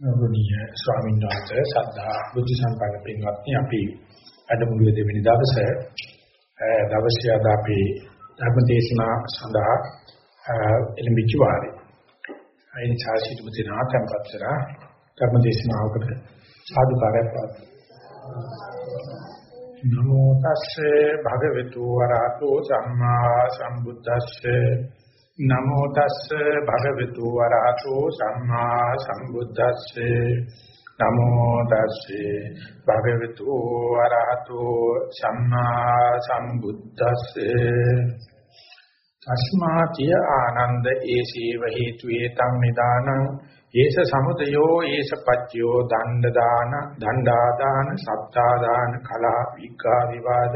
ගෞරවනීය ස්වාමීන් වහන්සේ සද්ධා බුද්ධ සම්පන්න පින්වත්නි අපි අදමුලුවේ දෙවෙනි දවසේ දවසේ අද අපි ධර්ම දේශනා සඳහා එළඹිච්ච වාරේ. අයින් සාසිත මුදිනා tempatera ධර්ම දේශනාවකට සාදුකාරයක් පවතුන. නමෝ තස්සේ භගවතු වරහතෝ සම්මා සම්බුද්දස්සේ නමෝ තස්ස භගවතු වරහතෝ සම්මා සම්බුද්දස්සේ. නමෝ තස්සේ භගවතු වරහතෝ සම්මා සම්බුද්දස්සේ. තස්මාතිය ආනන්ද ඒසීව හේතු ඒතම් නිදානං. ඒස සමුදයෝ ඒස පච්චයෝ දණ්ඩ දාන දණ්ඩා දාන සත්තා දාන කලා විකා විවාද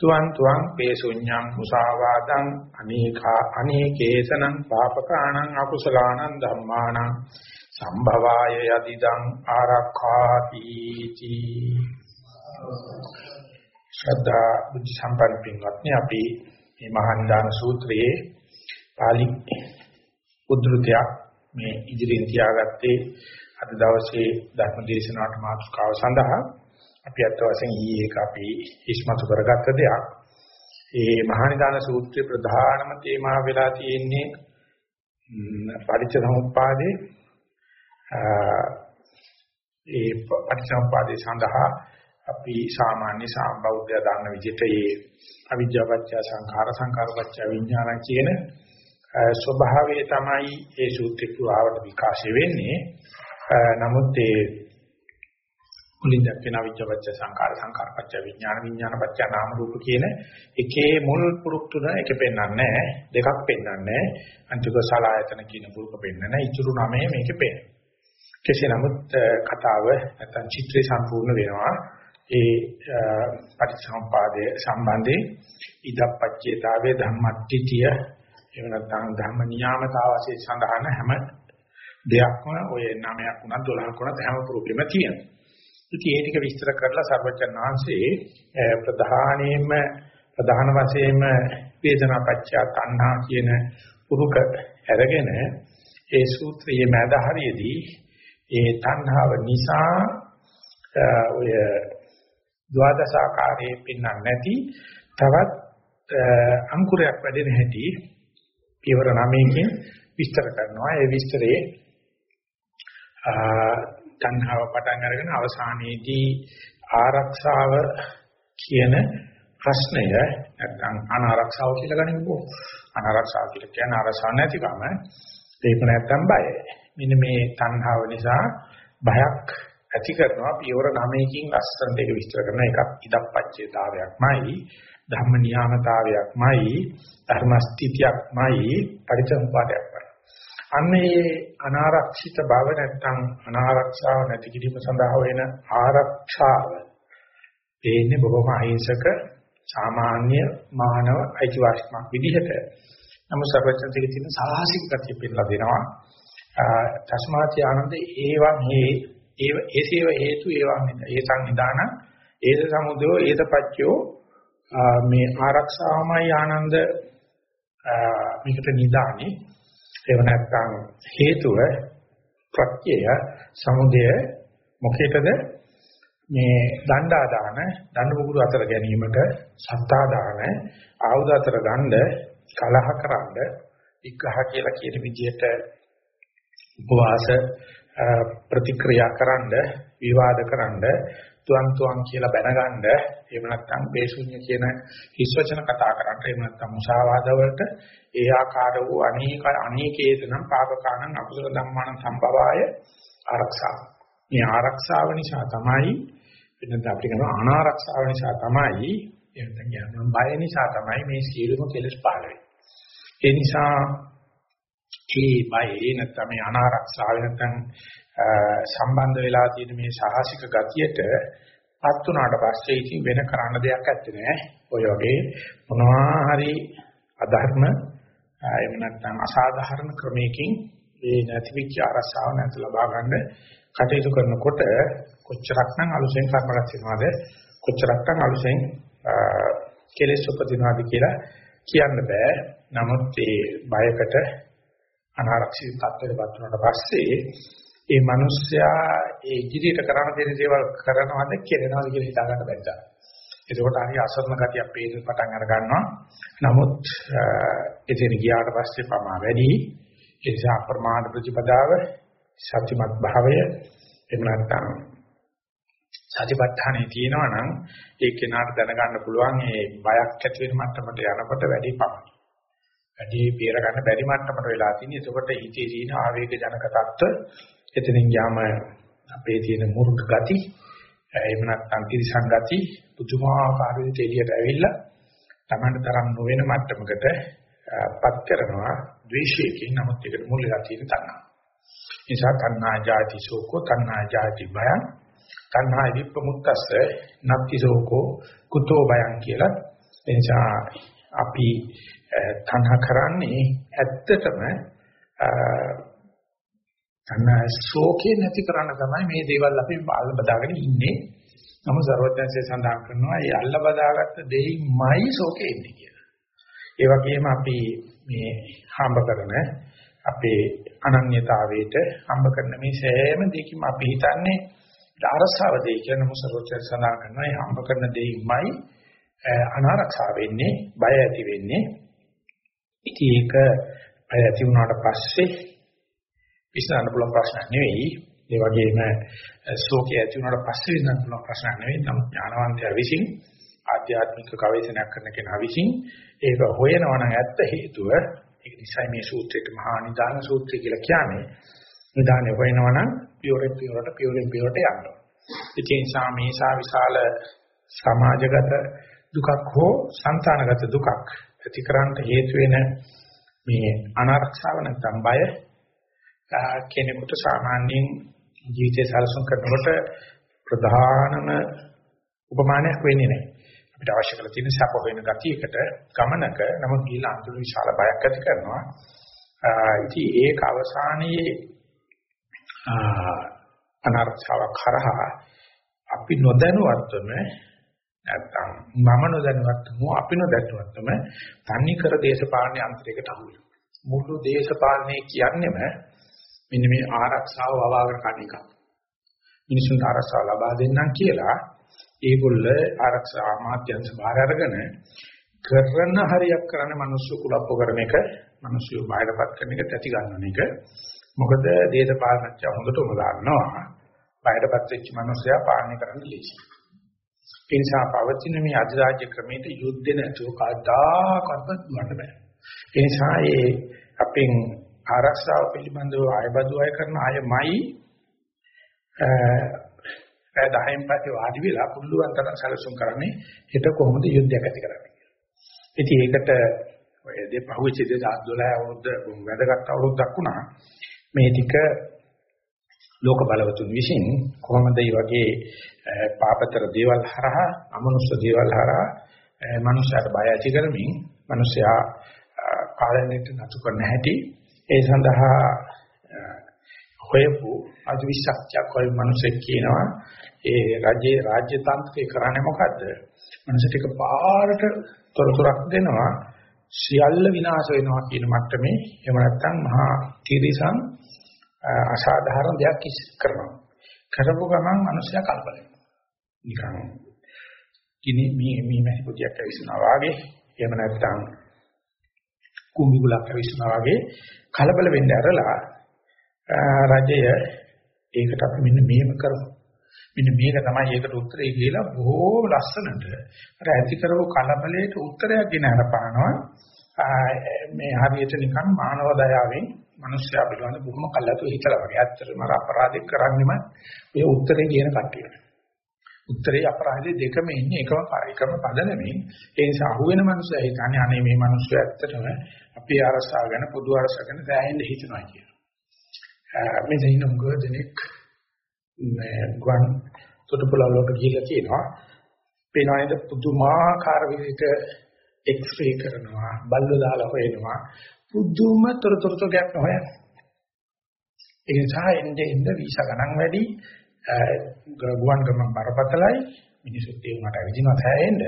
තුවන් තුවන් පේසුඤ්ඤං මුසාවාදං අනේකා අනේකේසනං පාපකාණං අකුසලානං ධම්මානං සම්භවාය යදිදං ආරක්ඛාති තී ශ්‍රද්ධා බුද්ධ සම්පන්න පින්වත්නි අපි මේ මහානිදාන සූත්‍රයේ පාලි උද්ෘතයක් මේ ඉදිරියෙන් තියාගත්තේ අද දවසේ ධර්ම දේශනාවට මාතෘකාව සඳහා අපි අත් වශයෙන් ඊයේ එක අපි ඉස්මතු කරගත්ත දෙයක්. ඒ මහානිදාන සූත්‍රයේ ප්‍රධානම තේමාව වෙලා තියෙන්නේ පටිච්චසමුප්පාදේ ඒ පටිච්චසමුප්පාදේ සඳහා අපි සාමාන්‍ය සාම්බෞද්ධය දන්න විදිහට ඒ අවිජ්ජාපච්චය සංඛාර සංඛාරපච්චය විඥාන කියන ස්වභාවය තමයි ඒ සූත්‍රේ පුරාවට විකාශය වෙන්නේ. නමුත් ඒ මුලින් දැක්වෙන අවිජ්ජාපච්චය සංඛාර සංඛාරපච්චය විඥාන විඥානපච්චය නාම රූප කියන එකේ මුල් පුරුක් තුන එක පෙන්වන්නේ නැහැ. දෙකක් පෙන්වන්නේ නැහැ. අන්තික සලායතන කියන පුරුක පෙන්වන්නේ නැහැ. ඉතුරු නමේ මේකේ පෙන්වන්නේ. කෙසේ නමුත් කතාව නැත්නම් චිත්‍රය සම්පූර්ණ වෙනවා. ඒ පටිච්චසමුපාදයේ සම්බන්ධයෙන් ඉදප්පච්චේතාවේ ධම්මට්ඨිතිය එහෙම නැත්නම් ධම්ම නියාමතාව වශයෙන් සඳහන් හැම දෙයක්ම ඔය 9ක් වුණත් 12ක් වුණත් හැම පුරුකෙම තියෙනවා. ඉතින් ඒ ටික විස්තර කරලා සර්වචන් වහන්සේ ප්‍රධානයෙන්ම ප්‍රධාන වශයෙන්ම වේදනාපච්චය තණ්හා කියන පුරුක අරගෙන ඒ සූත්‍රයේ මැද හරියේදී ඒ තණ්හාව නිසා ඔය ද්වාදසාකාරයේ පින්නක් නැති තවත් අංකුරයක් වැඩෙන හැටි පියවර 9කින් විස්තර කරනවා. ඒ විස්තරේ තණ්හාව පටන් අරගෙන අවසානයේදී ආරක්ෂාව කියන ප්‍රශ්නය නැත්නම් අනාරක්ෂාව කියලා ගනිමුකෝ. අනාරක්ෂාව කියලා කියන්නේ අරසා නැතිකම. ඒක නැත්නම් බය. මෙන්න මේ තණ්හාව නිසා බයක් ඇති කරනවා පියවර 9කින් ලස්සනට ඒක විස්තර කරන එකක් ඉදප්පච්චේතාවයක්මයි ධම්ම නියාමතාවයක්මයි ධර්ම ස්ථිතියක්මයි පරිසම්පාදයක්මයි අන්නේ අනාරක්ෂිත බව නැත්නම් අනාරක්ෂාව නැති කිරීම සඳහා වෙන ආරක්ෂාව. දෙන්නේ බොහොම අහිංසක සාමාන්‍ය මානව අයිතිවාසිකමක් විදිහට. නමුත් සර්වඥතික තියෙන සාහසික ගතිය පෙන්නලා දෙනවා. තස්මාති ආනන්ද ඒවං හේ ඒව ඒසේව හේතු ඒවං ඒ සංවිධාන ඒද සමුදෝ ඒද පච්චයෝ. මේ ආරක්ෂාවමයි ආනන්ද මේකට නිදානේ ඒව නැත්නම් හේතුව ප්‍රත්‍යය සමුදය මොකේද මේ දණ්ඩා දාන දඬු මුගුරු අතර ගැනීමට සත්තා දාන ආයුධ අතර ගන්න කලහ කරන්න විග්‍රහ කියලා කියන විදිහට උපවාස ප්‍රතික්‍රියා කරන්න විවාද කරන්න තුන් තුන් කියලා බැනගන්න එහෙම නැත්නම් බේසුඤ්ඤ කියන හිස් වචන කතා කරන්න එහෙම නැත්නම් මුසාවාද වලට ඒ ආකාර වූ අනේක අනේකේතනම් පාපකාණං අකුසල ධම්මාන සම්භවාය ආරක්ෂාව. මේ ආරක්ෂාව නිසා තමයි වෙනද අපිට කරන අනාරක්ෂාව නිසා තමයි එහෙනම් යන බය නිසා තමයි මේ සියලුම කෙලෙස් පහළ වෙන්නේ. ඒ නිසා මේ බය නැත්නම් මේ අනාරක්ෂාව නැත්නම් සම්බන්ධ වෙලා තියෙන මේ සාහසික ගතියට පත් වුණාට පස්සේ ඉතින් වෙන කරන්න දෙයක් නැත්තේ නෑ. ඔය වගේ මොනවා හරි අධර්ම එහෙම නැත්නම් අසාධාරණ ක්‍රමයකින් මේ නැතිවෙච්ච අරසාව නැත ලබා ගන්න කටයුතු කරනකොට කොච්චරක්නම් අලුතෙන් කර්ම රැස් වෙනවද කොච්චරක්නම් අලුතෙන් කෙලෙස් උපදිනවද කියලා කියන්න බෑ. නමුත් මේ බයකට අනාරක්ෂිත තත්ත්වයකට පත් වුණාට පස්සේ ඒ මිනිස්සයා ඒ ඉදිරියට කරන දේ දේවල් කරනවද කෙරෙනවද කියලා හිතා ගන්න බැරිද. එතකොට හරි අසරණ ගතියක් පේන්න පටන් අර ගන්නවා. නමුත් එතන ගියාට පස්සේ පමා වැඩි. ඒ නිසා අප්‍රමාද ප්‍රතිපදාව සත්‍යමත් භාවය එහෙම නැත්නම් සතිපට්ඨානේ තියෙනවා නම් ඒ කෙනාට දැනගන්න පුළුවන් මේ බයක් ඇති වෙන මට්ටමට යනකොට වැඩි පමණයි. වැඩි පීර ගන්න බැරි මට්ටමට වෙලා තින්නේ. එතකොට හිතේ තියෙන ආවේග ජනක தত্ত্ব එතනින් යාම අපේ තියෙන මුරුක ගති එහෙම නැත්නම් තිරිසන් ගති පුදුමාකාර විදිහට එළියට ඇවිල්ලා Tamanට තරම් නොවන මට්ටමකට පත් කරනවා ද්වේෂයකින්. නමුත් ඒකට මුල් වෙලා තියෙන තණ්හා. නිසා තණ්හා ජාති සෝකෝ තණ්හා ජාති භයං. තණ්හා විප්පමුත්තස්ස නත්ති සෝකෝ කුතෝ භයං කියලා. එනිසා අපි තණ්හා කරන්නේ ඇත්තටම තණ්හා ශෝකේ නැති කරන්න තමයි මේ දේවල් අපි බාල බදාගෙන ඉන්නේ. නමුත් සර්වඥයන්සේ සඳහන් කරනවා මේ අල්ල බදාගත්ත දෙයින්මයි ශෝකේ ඉන්නේ කියලා. ඒ වගේම අපි මේ හම්බ කරන අපේ අනන්‍යතාවයට හම්බ කරන මේ සෑම දෙයකින්ම අපි හිතන්නේ අරසාව දෙයි කියන මොසරෝචර සඳහන් කරනවා. මේ හම්බ කරන දෙයින්මයි අනාරක්ෂා වෙන්නේ, බය ඇති වෙන්නේ. ඉතින් ඒක බය ඇති වුණාට පස්සේ විසඳන්න පුළුවන් ප්‍රශ්නයක් නෙවෙයි. ඒ වගේම ශෝකය ඇති වුණාට පස්සේ විසඳන්න පුළුවන් ප්‍රශ්නයක් නෙවෙයි. නමුත් ඥානවන්තයා විසින් ආධ්‍යාත්මික ගවේෂණයක් කරන කෙනා විසින් ඒක හොයනවා නම් ඇත්ත හේතුව ඒක නිසා මේ සූත්‍රයට මහා නිදාන සූත්‍රය කියලා කියන්නේ. නිදානේ හොයනවා නම් පියොරෙන් පියොරට පියොරෙන් පියොරට යන්න ඕන. ඒ නිසා මේ සා විශාල සමාජගත දුකක් හෝ సంతానගත දුකක් ඇතිකරන්න හේතු වෙන මේ අනාරක්ෂාව නැත්නම් බය කෙනෙකුට සාමාන්‍යයෙන් ජීවිතය සලසුන් කරනකොට ප්‍රධානම උපමානයක් වෙන්නේ නැහැ. අපිට අවශ්‍ය කරලා තියෙන සැප වෙන ගතියකට ගමනක නමුත් ගිහිලා අන්තිම විශාල බයක් ඇති කරනවා. ඉතින් ඒක අවසානයේ අනර්ථාවක් කරහා අපි නොදැනුවත්වම නැත්තම් මම නොදැනුවත්වම අපි නොදැනුවත්වම තන්නේ කර දේශපාලන යන්ත්‍රයකට අහු වෙනවා. මුළු දේශපාලනය කියන්නේම මෙන්න මේ ආරක්ෂාව වවාගෙන කණ එක. මිනිසුන්ට ආරක්ෂාව ලබා දෙන්නම් කියලා ඒගොල්ල ආරක්ෂා අමාත්‍යංශ බාර අරගෙන කරන හරියක් කරන මිනිස්සු කුලප්පු කරන එක, මිනිස්සු බාහිරපත් කරන එක තැති ගන්නන එක. මොකද දේශපාලනඥය හොඳටම දන්නවා බාහිරපත් වෙච්ච මිනිස්සයා පාලනය කරන්න ලේසියි. ඒ නිසා පවතින මේ අධිරාජ්‍ය ක්‍රමයට යුද්ධ නැතුව කවදාකවත් දුවන්න බෑ. ඒ නිසා ඒ අපෙන් ආරක්ෂාව පිළිබඳව ආයබදු අය කරන අයමයි ඒ 10න් පස්සේ වාඩි වෙලා පුළුවන් තරම් සැලසුම් කරන්නේ හෙට කොහොමද යුද්ධයක් ඇති කරන්නේ කියලා. ඉතින් ඒකට ඔය දෙපහුවෙච්ච 2012 අවුරුද්ද වැදගත් අවුරුද්දක් වුණා. මේ ටික ලෝක බලවතුන් විසින් කොහොමද මේ වගේ පාපතර දේවල් හරහා අමනුෂ්‍ය දේවල් හරහා මනුෂ්‍යයාට බය ඇති කරමින් මනුෂ්‍යයා පාලනයට නතු කරන්න හැටි ඒ සඳහා හොයපු අධිවිශක්තියක් වගේ මිනිසෙක් කියනවා ඒ රජයේ රාජ්‍ය තන්ත්‍රය කරන්නේ මොකද්ද? මිනිස්සු ටික පාරට තොරතුරක් දෙනවා සියල්ල විනාශ වෙනවා කියන මට්ටමේ එහෙම නැත්නම් මහා තිරිසන් අසාධාරණ දෙයක් කරනවා. කරපු ගමන් මිනිස්සයා කල්පනා නිකන් කිනි මේ මේ මහි පුතියක් ඇවිස්සනවා වාගේ එහෙම නැත්නම් කුඹි ගුලක් ඇවිස්සනවා වාගේ කලබල වෙන්න ඇරලා රජය ඒකට අපි මෙන්න මේව කරමු. මෙන්න මේක තමයි ඒකට උත්තරේ කියලා බොහෝ ලස්සනට අර ඇති කරව කලබලයට උත්තරයක් ගෙන හරපානවා. මේ හරියට නිකන් මානව දයාවෙන් මිනිස්සයා පිළිබඳ බොහොම කල්ලාතු හිතලා වගේ. ඇත්තටම අර අපරාධ කරන්නේම ඔය උත්තරේ කියන කට්ටිය. උත්තරේ අපරාධයේ දෙකම ඉන්නේ එකම එකම පද නෙමෙයි. ඒ නිසා අහුවෙන මිනිස්සයා හිතන්නේ අනේ මේ මිනිස්සු ඇත්තටම අපේ අරසාව ගැන පොදු අරසාව ගැන දැනෙන්න හිතනවා කියලා. මේ දෙයින් උගව දෙනෙක් මේ ගුවන් තොටුපළවල වලට ගිහිල්ලා තියෙනවා. පේනවා නේද පුදුමාකාර විදිහට එක්ස්රේ කරනවා, බල්ලෝ දාලා හොයනවා. පුදුම තොරතුරු ගැප් හොයන. ඒ නිසා එන්නේ එන්නේ වීසා ගණන් වැඩි ගුවන් ගමන් බරපතලයි මිනිසුත් ඒ උනට ඇවිදිනවා තැහෙන්න.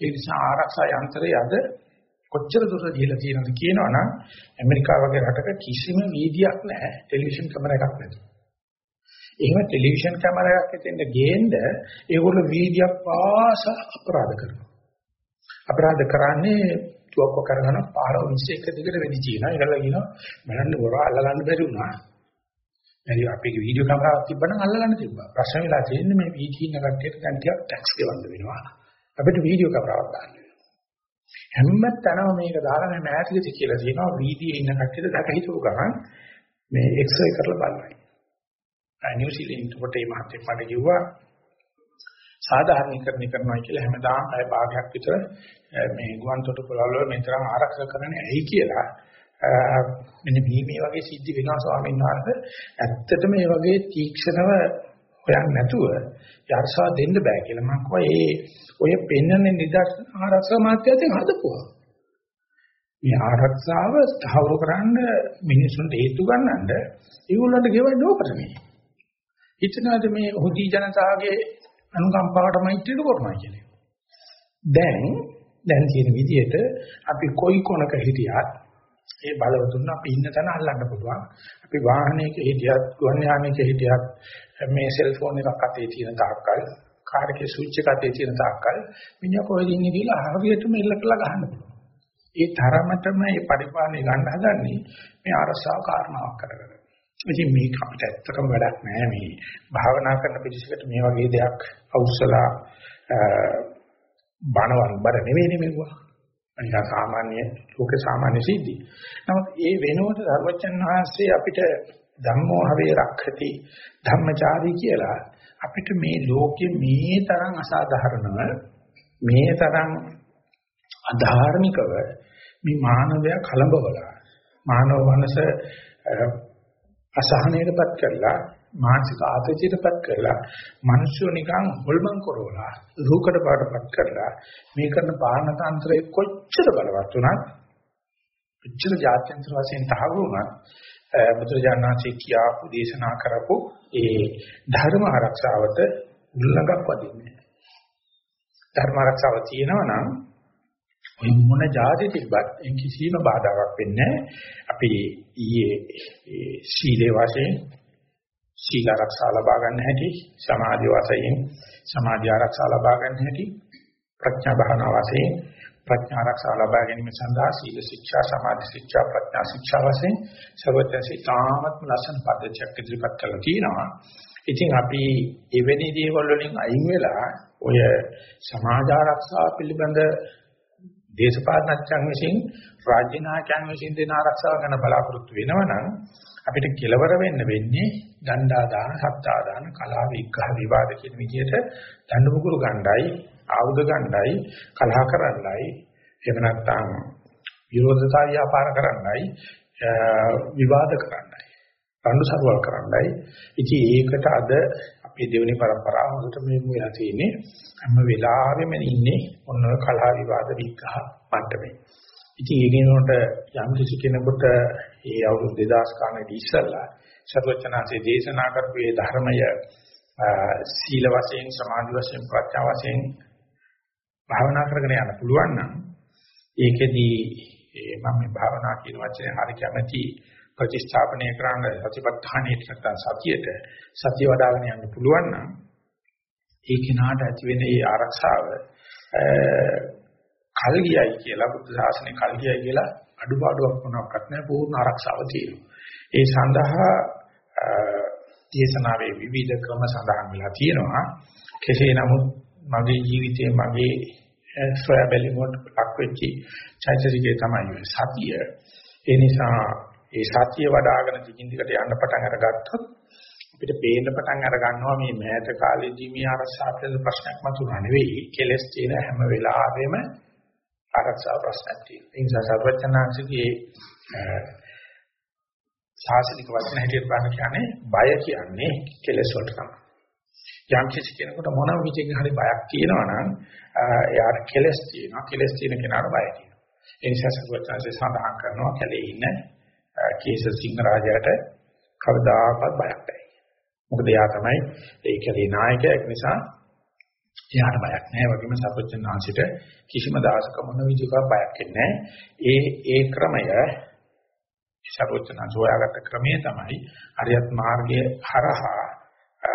ඒ නිසා ආරක්ෂා යන්ත්‍රය අද කොච්චර දුර ගිහිලා තියෙනවද කියනවනම් ඇමරිකාව වගේ රටක කිසිම වීදියක් නැහැ ටෙලිවිෂන් කැමරා එකක් නැතුව. එහෙම ටෙලිවිෂන් කැමරාවක් හිටින්න ගේන්න ඒගොල්ලෝ වීඩියෝ පාස අපරාධ කරනවා. අපරාධ කරන්නේ තුවක්ක කරගෙන පාර විශ්ස එක දිගට වෙදි කියනවා. ඒගොල්ලෝ කියනවා බලන්න බොරා අල්ලගන්න බැරි වුණා. එනි අපේ වීඩියෝ කැමරාවක් තිබ්බනම් අල්ලගන්න තිබ්බා. ප්‍රශ්න වෙලා තියෙන්නේ මේ වීඩියෝ ඉන්න කට්ටියට දැන් ටිකක් ටැක්ස් ගෙවන්න වෙනවා. අපිට වීඩියෝ කැමරාවක් ගන්න වෙනවා. හැම තැනම මේක දාලා මේ මෑතකදී කියලා තියෙනවා වීඩියෝ ඉන්න කට්ටියට දැක හිතුව ගමන් මේ එක්ස්රේ කරලා බලනවා. නිව්සීලන්ත කොට මේ මහත්තයෙක් මට කිව්වා සාධාරණීකරණය කරනවා කියලා හැමදාම අය භාගයක් විතර මේ ගුවන් තොටුපළ වල මෙතරම් ආරක්ෂා කරන්නේ ඇයි කියලා මෙන්න මේ මේ වගේ සිද්ධි වෙනවා ස්වාමීන් වහන්සේ. ඇත්තටම මේ වගේ තීක්ෂණව හොයන්න නැතුව යර්ෂා දෙන්න බෑ කියලා මම කිව්වා. ඒ ඔය පෙන්වන්නේ නිදර්ශන ආරක්ෂා මාත්‍යයෙන් හදපුවා. මේ ආරක්ෂාව ස්ථාවර කරන්න මිනිසුන්ට හේතු ගන්නඳ ඒගොල්ලන්ට ගෙවන්නේ ඕකට මේ හිතනවාද මේ හොදි ජනතාවගේ අනුකම්පාවට මෛත්‍රිය කරනවා කියන්නේ. දැන් දැන් කියන විදිහට අපි කොයි කොනක හිටියත් ඒ බලවතුන් අපි ඉන්න තැන අල්ලන්න පුළුවන්. අපි වාහනයක හිටියත්, ගුවන් යානයක හිටියත් මේ සෙල්ෆෝන් එකක් අතේ තියෙන තාක්කල්, කාර් එකේ ස්විච් එක අතේ තියෙන තාක්කල් මිනිහා කොහෙද ඉන්නේ කියලා හරියටම ඉල්ල කළා ගහන්න පුළුවන්. ඒ තරමටම මේ පරිපාලනය ගන්න හදන්නේ මේ අරසාව කාරණාවක් කරගෙන. ඉතින් මේක අපිට ඇත්තටම වැඩක් නෑ මේ භාවනා කරන පිළිසකට මේ වගේ දෙයක් අවශ්‍යලා බණවන් බර නෙවෙයිනේ මෙවුවා. අනික සාමාන්‍ය ලෝක සාමාන්‍ය සිද්ධි. නමුත් ඒ වෙනුවට ධර්මචන් වහන්සේ අපිට ධම්මෝ හවේ රක්ඛති ධම්මචාරී කියලා අපිට මේ ලෝකෙ මේ තරම් අසාධාරණව මේ තරම් අධාර්මිකව මේ මානවය කලඹවලා මානව මනස අසහනයටපත් කරලා මානසික ආතතියටපත් කරලා මිනිස්සු නිකන් හොල්මන් කරවලා රූකඩ පාටපත් කරලා මේ කරන පාලන තන්ත්‍රය කොච්චර බලවත් වුණත් කොච්චර ජාත්‍යන්තර වශයෙන් තහවුරු වුණත් බුදුරජාණන්සේ කියාපු දේශනා කරපු ඒ ධර්ම ආරක්ෂාවට උල්ලංඝනක් වදින්නේ ධර්ම ආරක්ෂාව තියෙනවා නම් ඔය මොන જાති තිබ්බත් එන් කිසිම බාධාවක් වෙන්නේ අපි ඊයේ සීලේ වශයෙන් සීල ආරක්ෂා ලබා ගන්න හැටි සමාධි වශයෙන් සමාධි ආරක්ෂා ලබා ගන්න හැටි ප්‍රඥා භාවනා වශයෙන් ප්‍රඥා ආරක්ෂා ලබා ගැනීම සඳහා සීල ශික්ෂා සමාධි ශික්ෂා ප්‍රඥා ශික්ෂා වශයෙන් සර්වත්‍සී තාමත් ලසන් පද්ධතියක් ඉදිරිපත් කරලා තියෙනවා. ඉතින් අපි එවැනි දේවල් වලින් අයින් වෙලා ඔය සමාජ ආරක්ෂාව පිළිබඳ දේශපාලනඥයන් විසින් රාජ්‍ය නායකයන් විසින් දෙන ආරක්ෂාව ගැන බලාපොරොත්තු වෙනවනම් අපිට කෙලවර වෙන්න වෙන්නේ දණ්ඩා දාන, සත්තා දාන, කලාව විග්‍රහ විවාද කියන විදිහට දඬු මුගුරු ගණ්ඩායි, ආයුධ ගණ්ඩායි, කලහ කරන්නයි, එහෙම නැත්නම් විරෝධතා ව්‍යාපාර කරන්නයි, විවාද කරන්නයි, රණ්ඩු සරුවල් කරන්නයි. ඉතින් ඒකට අද අපේ දෙවෙනි પરම්පරාව හොඳට මේ මුලා තියෙන්නේ හැම වෙලාවෙම ඉන්නේ ඔන්න කලහ විවාද විග්‍රහ මට්ටමේ. ඉතින් ඒ කෙනාට යම් කිසි කෙනෙකුට ඒ අවුරුදු 2000 ගානකදී ඉස්සල්ලා සර්වචනාසේ දේශනා කරපු ඒ ධර්මය සීල වශයෙන් සමාධි වශයෙන් ප්‍රඥා වශයෙන් භාවනා කරගෙන යන්න පුළුවන් නම් ඒකෙදී මම මේ භාවනා කියන වචනේ හරි කැමැති ප්‍රතිස්ථාපනය කරන්න සතිපට්ඨානෙට නැත්නම් සතියට සතිය වඩ아가න යන්න පුළුවන් නම් ඒ කෙනාට ඇති වෙන ඒ ආරක්ෂාව කල් ගියයි කියලා බුද්ධ ශාසනය කල් ගියයි කියලා අඩුපාඩුවක් මොනවත් නැහැ පූර්ණ ආරක්ෂාව තියෙනවා. ඒ සඳහා දේශනාවේ විවිධ ක්‍රම සඳහන් වෙලා තියෙනවා. කෙසේ නමුත් මගේ ජීවිතයේ මගේ සොයා බැලීමකට ලක් වෙච්ච චෛතසිකය තමයි සතිය. ඒ නිසා ඒ සතිය වඩ아가න දිගින් දිගට යන්න පටන් අරගත්තොත් අපිට පේන්න පටන් අර ගන්නවා මේ මෑත කාලේදී මේ ආරක්ෂා පිළිබඳ ප්‍රශ්නයක් මතුනා නෙවෙයි කෙලස් තියෙන හැම වෙලාවෙම ආරක්ෂා ප්‍රශ්නයක් තියෙනවා. ඒ නිසා සර්වඥාන්සේගේ ශාසනික වචන හැටියට බලන්න කියන්නේ බය කියන්නේ කෙලස් වලට තමයි. යම් කිසි කෙනෙකුට මොන විදිහකින් හරි බයක් තියෙනවා නම් එයාට කෙලස් තියෙනවා. කෙලස් තියෙන කෙනාට බය තියෙනවා. ඒ නිසා සර්වඥාන්සේ සඳහන් කරනවා කැලේ ඉන්න කේස සිංහ රාජයාට කවදාකවත් බයක් නැහැ. මොකද එයා තමයි ඒ කැලේ නායකයා. ඒක නිසා එයාට බයක් නැහැ. වගේම සර්වඥාන්සිට කිසිම දාසක මොන විදිහක බයක් නැහැ. ඒ ඒ ක්‍රමය සර්වඥාන්ස හොයාගත්ත ක්‍රමය තමයි අරියත් මාර්ගයේ හරහා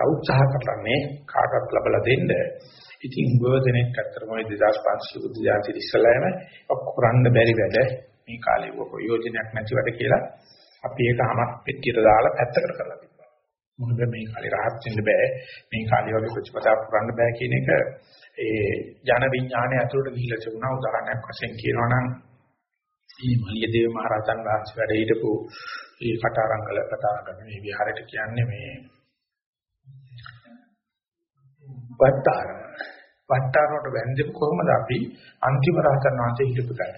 උත්සාහ කරන්නේ කාටවත් ලබලා දෙන්න. ඉතින් ගොඩනෙක් අතරම 2500 බුද්ධ ජාති ඉස්සලෑම කරන්න බැරි වැඩ මේ කාලේ ප්‍රයෝජනයක් නැති වැඩ කියලා අපි ඒක හැමත් පෙට්ටියට දාලා පැත්තකට කරලා තිබ්බා. මොකද මේ කාලේ rahat වෙන්න බෑ. මේ කාලේ වගේ ප්‍රතිපදාව පුරන්න බෑ කියන එක ඒ ජන විඥානය ඇතුළට ගිහිලා තිබුණා. උදාහරණයක් වශයෙන් කියනවා නම් මේ මලියදේව මහ රහතන් වහන්සේ වැඩ හිටපු ඒ කටාරංගල කටාරංගල මේ විහාරයට කියන්නේ මේ වට්ටාර වට්ටාරට වැන්දෙපු කොහොමද අපි අන්තිම රහතන් වහන්සේ හිටපු තැන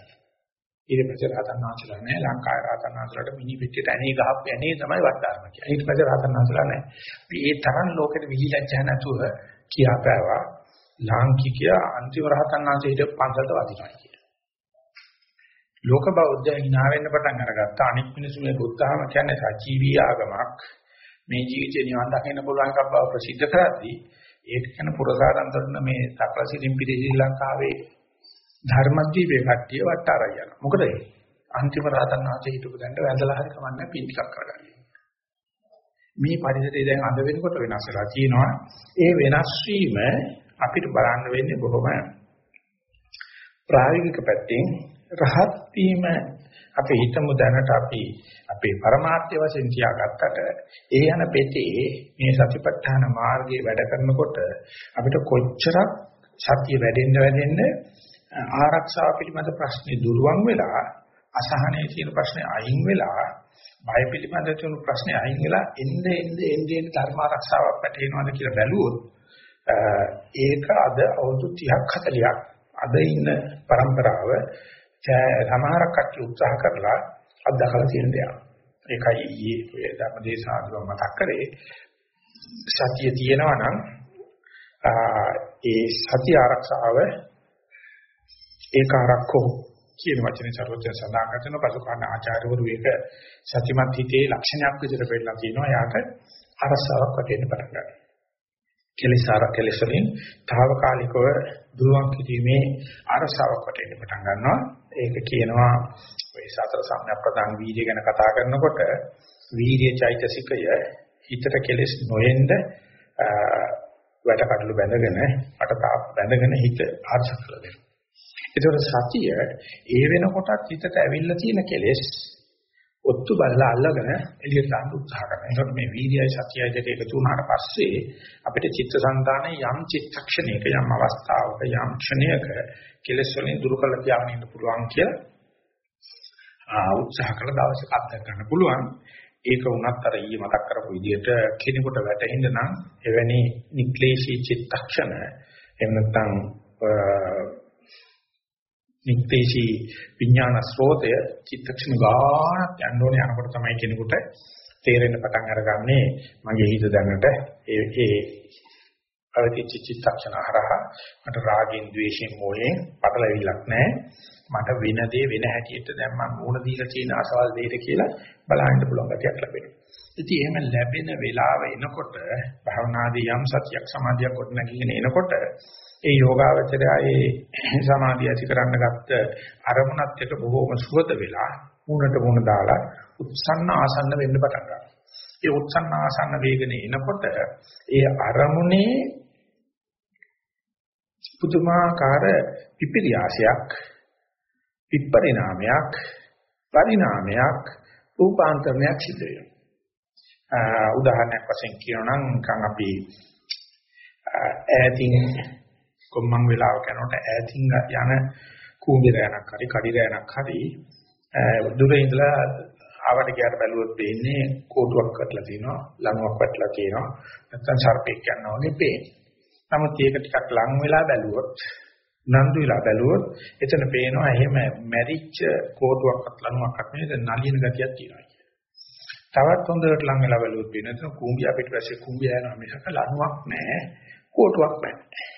ඊට පස්සේ රහතන් වහන්සේලා නෑ ලංකාවේ රහතන් වහන්සේලාට මිනි පිටියට ඇනේ ගහපු ඇනේ තමයි වට්ටාරම කියන්නේ. ඊට පස්සේ රහතන් වහන්සේලා නෑ අපි ඒ තරම් ලෝකෙට විහිලැජ්ජා නැතුව කියාපෑවා ලාංකිකයා අන්තිම රහතන් වහන්සේ හිටපු පන්සලට වදිනවා කියලා. ලෝක බෞද්ධය hina වෙන්න පටන් අරගත්ත. අනික් මිනිස්සු මේ බුද්ධාම කියන්නේ සජීවී ආගමක්. මේ ජීවිතේ නිවන් දකින්න පුළුවන් එකක් බව ප්‍රසිද්ධ කරද්දී ඒක කියන පුරසාරම් කරන මේ සක්‍රසිරින් පිරි ශ්‍රී ලංකාවේ ධර්මද්වීපේ කට්ටිය වටාරය යනවා. මොකද ඒ අන්තිම රහතන් වහන්සේ හිටපු දැනට වැඳලා හරි කමන්නේ පින් ටිකක් කරගන්න. මේ පරිසරය දැන් අද වෙනකොට වෙනස් වෙලා තියෙනවා. ඒ වෙනස් වීම අපිට බලන්න වෙන්නේ බොහොම ප්‍රායෝගික පැත්තෙන් රහත් වීම අපි හිතමු දැනට අපි අපේ પરමාර්ථය වශයෙන් තියාගත්තට ඒ යන පෙතේ මේ සතිපට්ඨාන මාර්ගයේ වැඩ කරනකොට අපිට කොච්චරක් සතිය වැඩෙන්න වැඩෙන්න ආරක්ෂාව පිළිබඳ ප්‍රශ්නේ දුරවන් වෙලා අසහනයේ තියෙන ප්‍රශ්නේ අයින් වෙලා බය පිළිබඳ තියෙන ප්‍රශ්නේ අයින් වෙලා එන්නේ එන්නේ එන්නේ ධර්ම ආරක්ෂාවක් පැටේනවද කියලා බැලුවොත් ඒක අද අවුරුදු 30ක් 40ක් අද ඉන්න પરම්පරාව සමහරක් කට්ටිය උත්සාහ කරලා අත්දකලා තියෙන දෙයක්. ඒකයි ඊයේ ඔය ධර්මදේශාදුව මතක් කරේ සතිය තියෙනවා නම් ඒ සති ආරක්ෂාව ඒකාරක්කෝ කියන වචනේ සර්වඥ සඳහන් කරන පසුකාණ ආචාර්යවරු ඒක සතිමත් හිතේ ලක්ෂණයක් විදිහට පෙන්නලා තියෙනවා. යාට අරසාවක් වටෙන්න පටන් ගන්නවා. කෙලෙස් ආර කෙලෙස් වලින් తాවකාලිකව දුරුවන් කිරීමේ අරසාවක් වටෙන්න පටන් ගන්නවා. ඒක කියනවා ඔය සතර සම්‍යක් ප්‍රදාන වීර්ය ගැන කතා කරනකොට වීර්ය චෛතසිකය හිතට කෙලෙස් නොයෙන්ද වැඩ කඩළු බැඳගෙන අටතාප බැඳගෙන හිත ආර්ශ කරලා දෙනවා. ඒතකොට සතිය ඒ වෙනකොටත් හිතට ඇවිල්ලා තියෙන කෙලෙස් ඔත්තු බලලා අල්ලගෙන එළියට දාන්න උත්සාහ කරනවා. ඒකට මේ වීර්යයි සතියයි දෙක එකතු වුණාට පස්සේ අපිට චිත්තසංතානයේ යම් චිත්තක්ෂණයක යම් අවස්ථාවක යම් ක්ෂණයක කෙලෙස් වලින් දුරු කළ තියාගෙන ඉන්න පුළුවන් කියලා උත්සාහ කළ දවසක අත්දැක ගන්න පුළුවන්. ඒක වුණත් අර ඊයේ මතක් කරපු විදිහට කෙනෙකුට වැටහෙන්න නම් එවැනි නික්ලේශී චිත්තක්ෂණ එහෙම නැත්නම් නික්තේශී විඥාන ස්රෝතය චිත්තක්ෂණ ගානක් යන්න ඕනේ යනකොට තමයි කෙනෙකුට තේරෙන්න පටන් අරගන්නේ මගේ හිත දැනට. ඒ ඒ අවතිච්ච චිත්තක්ෂණ හරහා මට රාගෙන් ద్వේෂෙන් මොහෙන් පටලවිල්ලක් නැහැ. මට වෙන දේ වෙන හැටියට දැන් මම මුණ දීලා තියෙන අසවල් දෙයට කියලා බලන්න පුළුවන් ගතියක් ලැබෙනවා. ඉතින් එහෙම ලැබෙන වෙලාව එනකොට භවනාදී යම් සතියක් සමාධියක් කොට නැගීගෙන එනකොට ඒ යෝගාවචරයේ සමාධිය ඇති කරන්න ගත්ත අරමුණත් එක්ක බොහෝම සුවද වෙලා මුණට මුණ දාලා උත්සන්න ආසන්න වෙන්න පටන් ගන්නවා. ඒ උත්සන්න ආසන්න වේගනේ එනකොට ඒ අරමුණේ පුදුමාකාර පිපිරියාසයක් විපරිණාමයක් පරිණාමයක් රූපාන්තරණයක් සිදු වෙනවා. උදාහරණයක් වශයෙන් කියනවා නම් නිකන් අපි ඈතින් කොම්මන් වෙලාවක යනකොට ඈතින් යන කූඹි රෑනක් හරි කඩි රෑනක් හරි දුරේ ඉඳලා ආවට ගියාට බැලුවොත් පේන්නේ කෝටුවක් වටලා තියෙනවා ලණුවක් වටලා තියෙනවා නැත්නම් සර්පෙක් යනවා වගේ පේන්නේ. නමුත් ඒක ටිකක් ලං වෙලා බැලුවොත් නන්දු වෙලා බැලුවොත් එතන පේනවා එහෙම මැරිච්ච කෝටුවක්වත් ලණුවක්වත් නෙවෙයි නලියන ගතියක් තියෙනවා. තවත් හොඳට ලං වෙලා බැලුවොත් පේන එතන කුඹිය පිටපස්සේ කුඹිය යනවා මිසක ලණුවක් නැහැ කෝටුවක් නැහැ.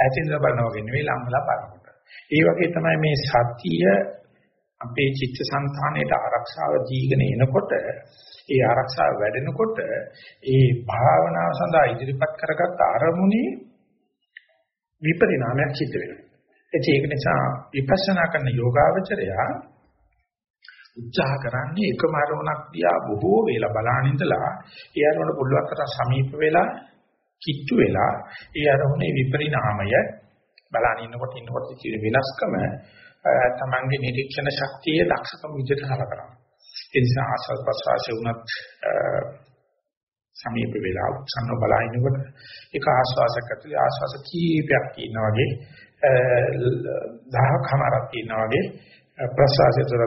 ඈතින් බලනවා වගේ නෙවෙයි ලංගලා බලනකොට. ඒ වගේ තමයි මේ සතිය අපේ චිත්තසංතානයේ ආරක්ෂාව දීගෙන එනකොට ඒ ආරක්ෂාව වැඩෙනකොට ඒ භාවනාව සඳහා ඉදිරිපත් කරගත් අරමුණේ විපරිණාමයක් සිද්ධ වෙනවා. ඒක නිසා විපස්සනා කරන යෝගාවචරයා උත්සාහ කරන්නේ එකම අරමුණක් දිහා බොහෝ වේලා බලන ඉඳලා ඒ අරමුණ පුළුවන් තරම් සමීප වෙලා කිට්ටු වෙලා ඒ අරමුණේ විපරිණාමය බලන ඉන්නකොට ඉන්නකොට තියෙන වෙනස්කම තමන්ගේ නිරීක්ෂණ ශක්තියේ දක්ෂකම විදිහට හලකනවා. ඒ නිසා ආස්වාද ප්‍රසවාසය වුණත් සමීප වෙලා උත්සන්න බලනකොට ඒක ආස්වාසක ඇතුලේ ආස්වාස කීපයක් තියෙනවා වගේ දහකමාරක් තියෙනවා වගේ ප්‍රසවාසය තුළ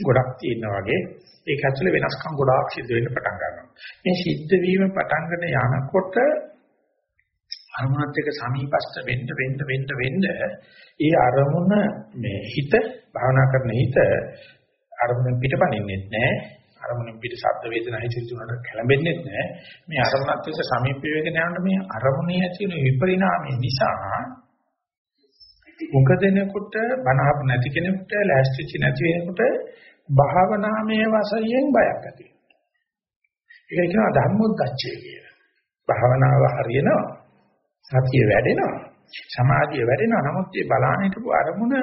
ගොඩක් තියෙනවා වගේ ඒක ඇතුලේ වෙනස්කම් ගොඩාක් සිද්ධ වෙන්න පටන් ගන්නවා. මේ සිද්ධ වීම පටන් ගන්න යනකොට අරමුණත් එක්ක සමීපස්ත වෙන්න වෙන්න වෙන්න වෙන්න ඒ අරමුණ මේ හිත භාවනා කරන හිත අරමුණෙන් පිටපණින්නෙත් නැහැ. අරමුණෙන් පිට ශබ්ද වේදනා හිතිතුනට කැළඹෙන්නෙත් නැහැ. මේ අරමුණත් එක්ක සමීප වෙගෙන යනකොට මේ අරමුණේ ඇති වෙන විපරිණාමය නිසා මුඛ දෙනකොට බනහප නැති කෙනෙකුට ලෑස්තිච නැති වෙනකොට භාවනාමය වශයෙන් බයක් ඇති වෙනවා. ඒක කියනවා ධම්මොද්දච්චය කියලා. භාවනාව හරියනවා. සතිය වැඩෙනවා. සමාධිය වැඩෙනවා. නමුත් මේ බලාන හිටපු අරමුණ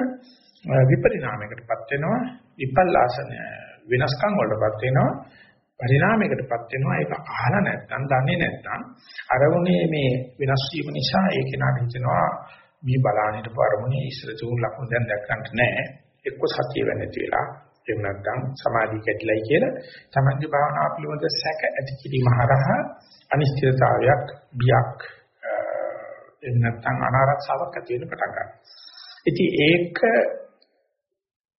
විපරිණාමයකටපත් වෙනවා. විපල්ලාසන විනාශකම් වලටපත් වෙනවා. පරිණාමයකටපත් වෙනවා. ඒක අහලා නැත්නම් දන්නේ නැත්නම් අරමුණේ මේ වෙනස් වීම නිසා ඒ කෙනාට හිතෙනවා මේ බලාන හිටපු අරමුණේ ඉස්සර තුන් ලකුණු දැන් දැක්කන්ට නැහැ. එක්ක සතිය වෙන්නේ වෙලා එහෙම නැත්නම් සමාධිය කැඩිලයි කියලා තමන්ගේ භාවනාව පිළිබඳ සැක ඇති කිරීම හරහා අනිශ්චිතතාවයක් බියක් එහෙම නැත්නම් අනාරක්ෂාවක් ඇති වෙන්න පටන් ගන්නවා. ඉතින් ඒක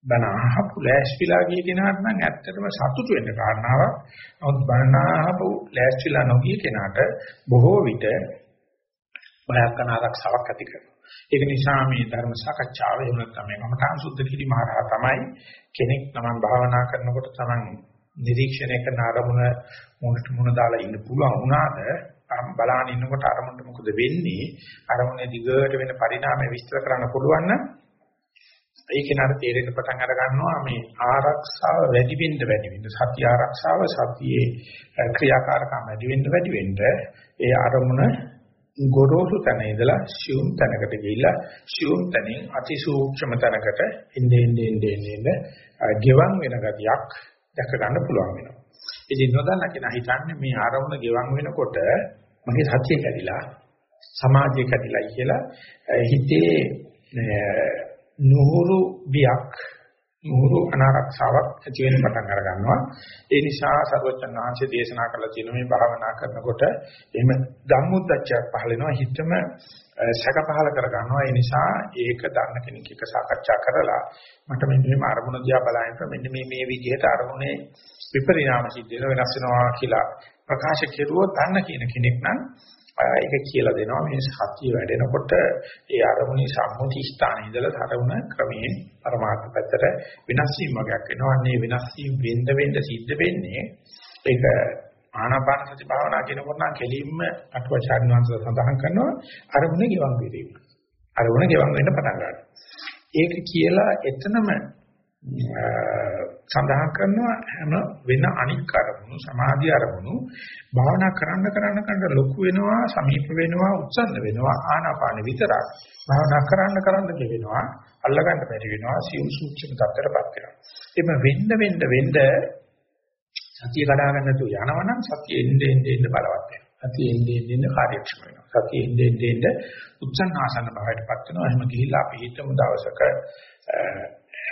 බණ අහපු ලෑස්තිලා ගිය කෙනාට නම් ඇත්තටම සතුටු වෙන්න කාරණාවක්. නමුත් බණ අහපු ලෑස්තිලා නොගිය කෙනාට බොහෝ විට බයක් අනාරක්ෂාවක් ඇති කරනවා. ඒක නිසා මේ ධර්ම සාකච්ඡාව එහෙම නැත්නම් මේ මමතාන් සුද්ධ කිරීම හරහා තමයි කෙනෙක් තමන් භාවනා කරනකොට තමන් නිරීක්ෂණය කරන අරමුණ මොනට මොන දාලා ඉන්න පුළුවන් වුණාද බලාන ඉන්නකොට අරමුණට මොකද වෙන්නේ අරමුණේ දිගට වෙන පරිණාමය විස්තර කරන්න පුළුවන් නම් ඒක නතර තේරෙන්න පටන් අර ගන්නවා මේ ආරක්ෂාව වැඩි වෙන්න වැඩි වෙන්න සත්‍ය ආරක්ෂාව සතියේ ක්‍රියාකාරකම් වැඩි වෙන්න වැඩි වෙන්න ඒ අරමුණ ගොරෝසු තැන ඉඳලා ශියුම් තැනකට ගිහිල්ලා ශියුම් තැනින් අතිසූක්ෂම තැනකට ඉන්නේ ඉන්නේ ඉන්නේ ඉන්නේ ගෙවන් වෙන ගතියක් දැක ගන්න පුළුවන් වෙනවා. ඉතින් නොදන්න කෙනා හිතන්නේ මේ ආරමුණ ගෙවන් වෙනකොට මගේ සත්‍ය කැඩිලා සමාජය කැඩිලා කියලා හිතේ නුහුරු බියක් නුහුරු අනාරක්ෂාවක් ඇති වෙන පටන් අර ගන්නවා ඒ නිසා සර්වචන් වහන්සේ දේශනා කළ තියෙන මේ භාවනා කරනකොට එහෙම ධම්මුද්දච්චයක් පහල වෙනවා. හිතම සැක පහල කර ගන්නවා ඒ නිසා ඒක දන්න කෙනෙක් එක්ක සාකච්ඡා කරලා මට මෙන්න මේ අරමුණ දිහා බලනකොට මෙන්න මේ මේ විදිහට අරමුණේ විපරිණාම සිද්ධ වෙන වෙනස් වෙනවා කියලා ප්‍රකාශ කෙරුවොත් දන්න කියන කෙනෙක් නම් ඒක කියලා දෙනවා මේ සතිය වැඩෙනකොට ඒ අරමුණේ සම්මුති ස්ථානයේ ඉඳලා අරමුණ ක්‍රමයෙන් පරමාර්ථ පැත්තට වෙනස් වීම වගේක් වෙනවා. අන්නේ වෙනස් වීම වෙන්න වෙන්න සිද්ධ වෙන්නේ ඒක ආනාපාන සති භාවනා කියනකොට නම් කෙලින්ම අටුවචාන් වහන්සේ සඳහන් කරනවා අරමුණ ගෙවන් වීම. අරමුණ ගෙවන් වෙන්න පටන් ගන්නවා. ඒක කියලා එතනම සඳහන් කරනවා හැම වෙන අනික් අරමුණු සමාධි අරමුණු භාවනා කරන්න කරන්න කරන්න ලොකු වෙනවා සමීප වෙනවා උත්සන්න වෙනවා ආනාපාන විතරක්. භාවනා කරන්න කරන්න දෙවෙනවා අල්ලගන්න බැරි වෙනවා සියුම් සූක්ෂම තත්ත්වයටපත් වෙනවා. එimhe වෙන්න වෙන්න වෙන්න සතිය කඩා ගන්න තු යනවනම් සතිය එන්නේ එන්නේ බලවත් වෙනවා. සතිය එන්නේ එන්නේ කාර්යක්ෂම වෙනවා. සතිය එන්නේ එන්නේ උත්සන්න ආසන්න භාවයටපත් වෙනවා. එහෙම ගිහිල්ලා අපි හිතමු දවසක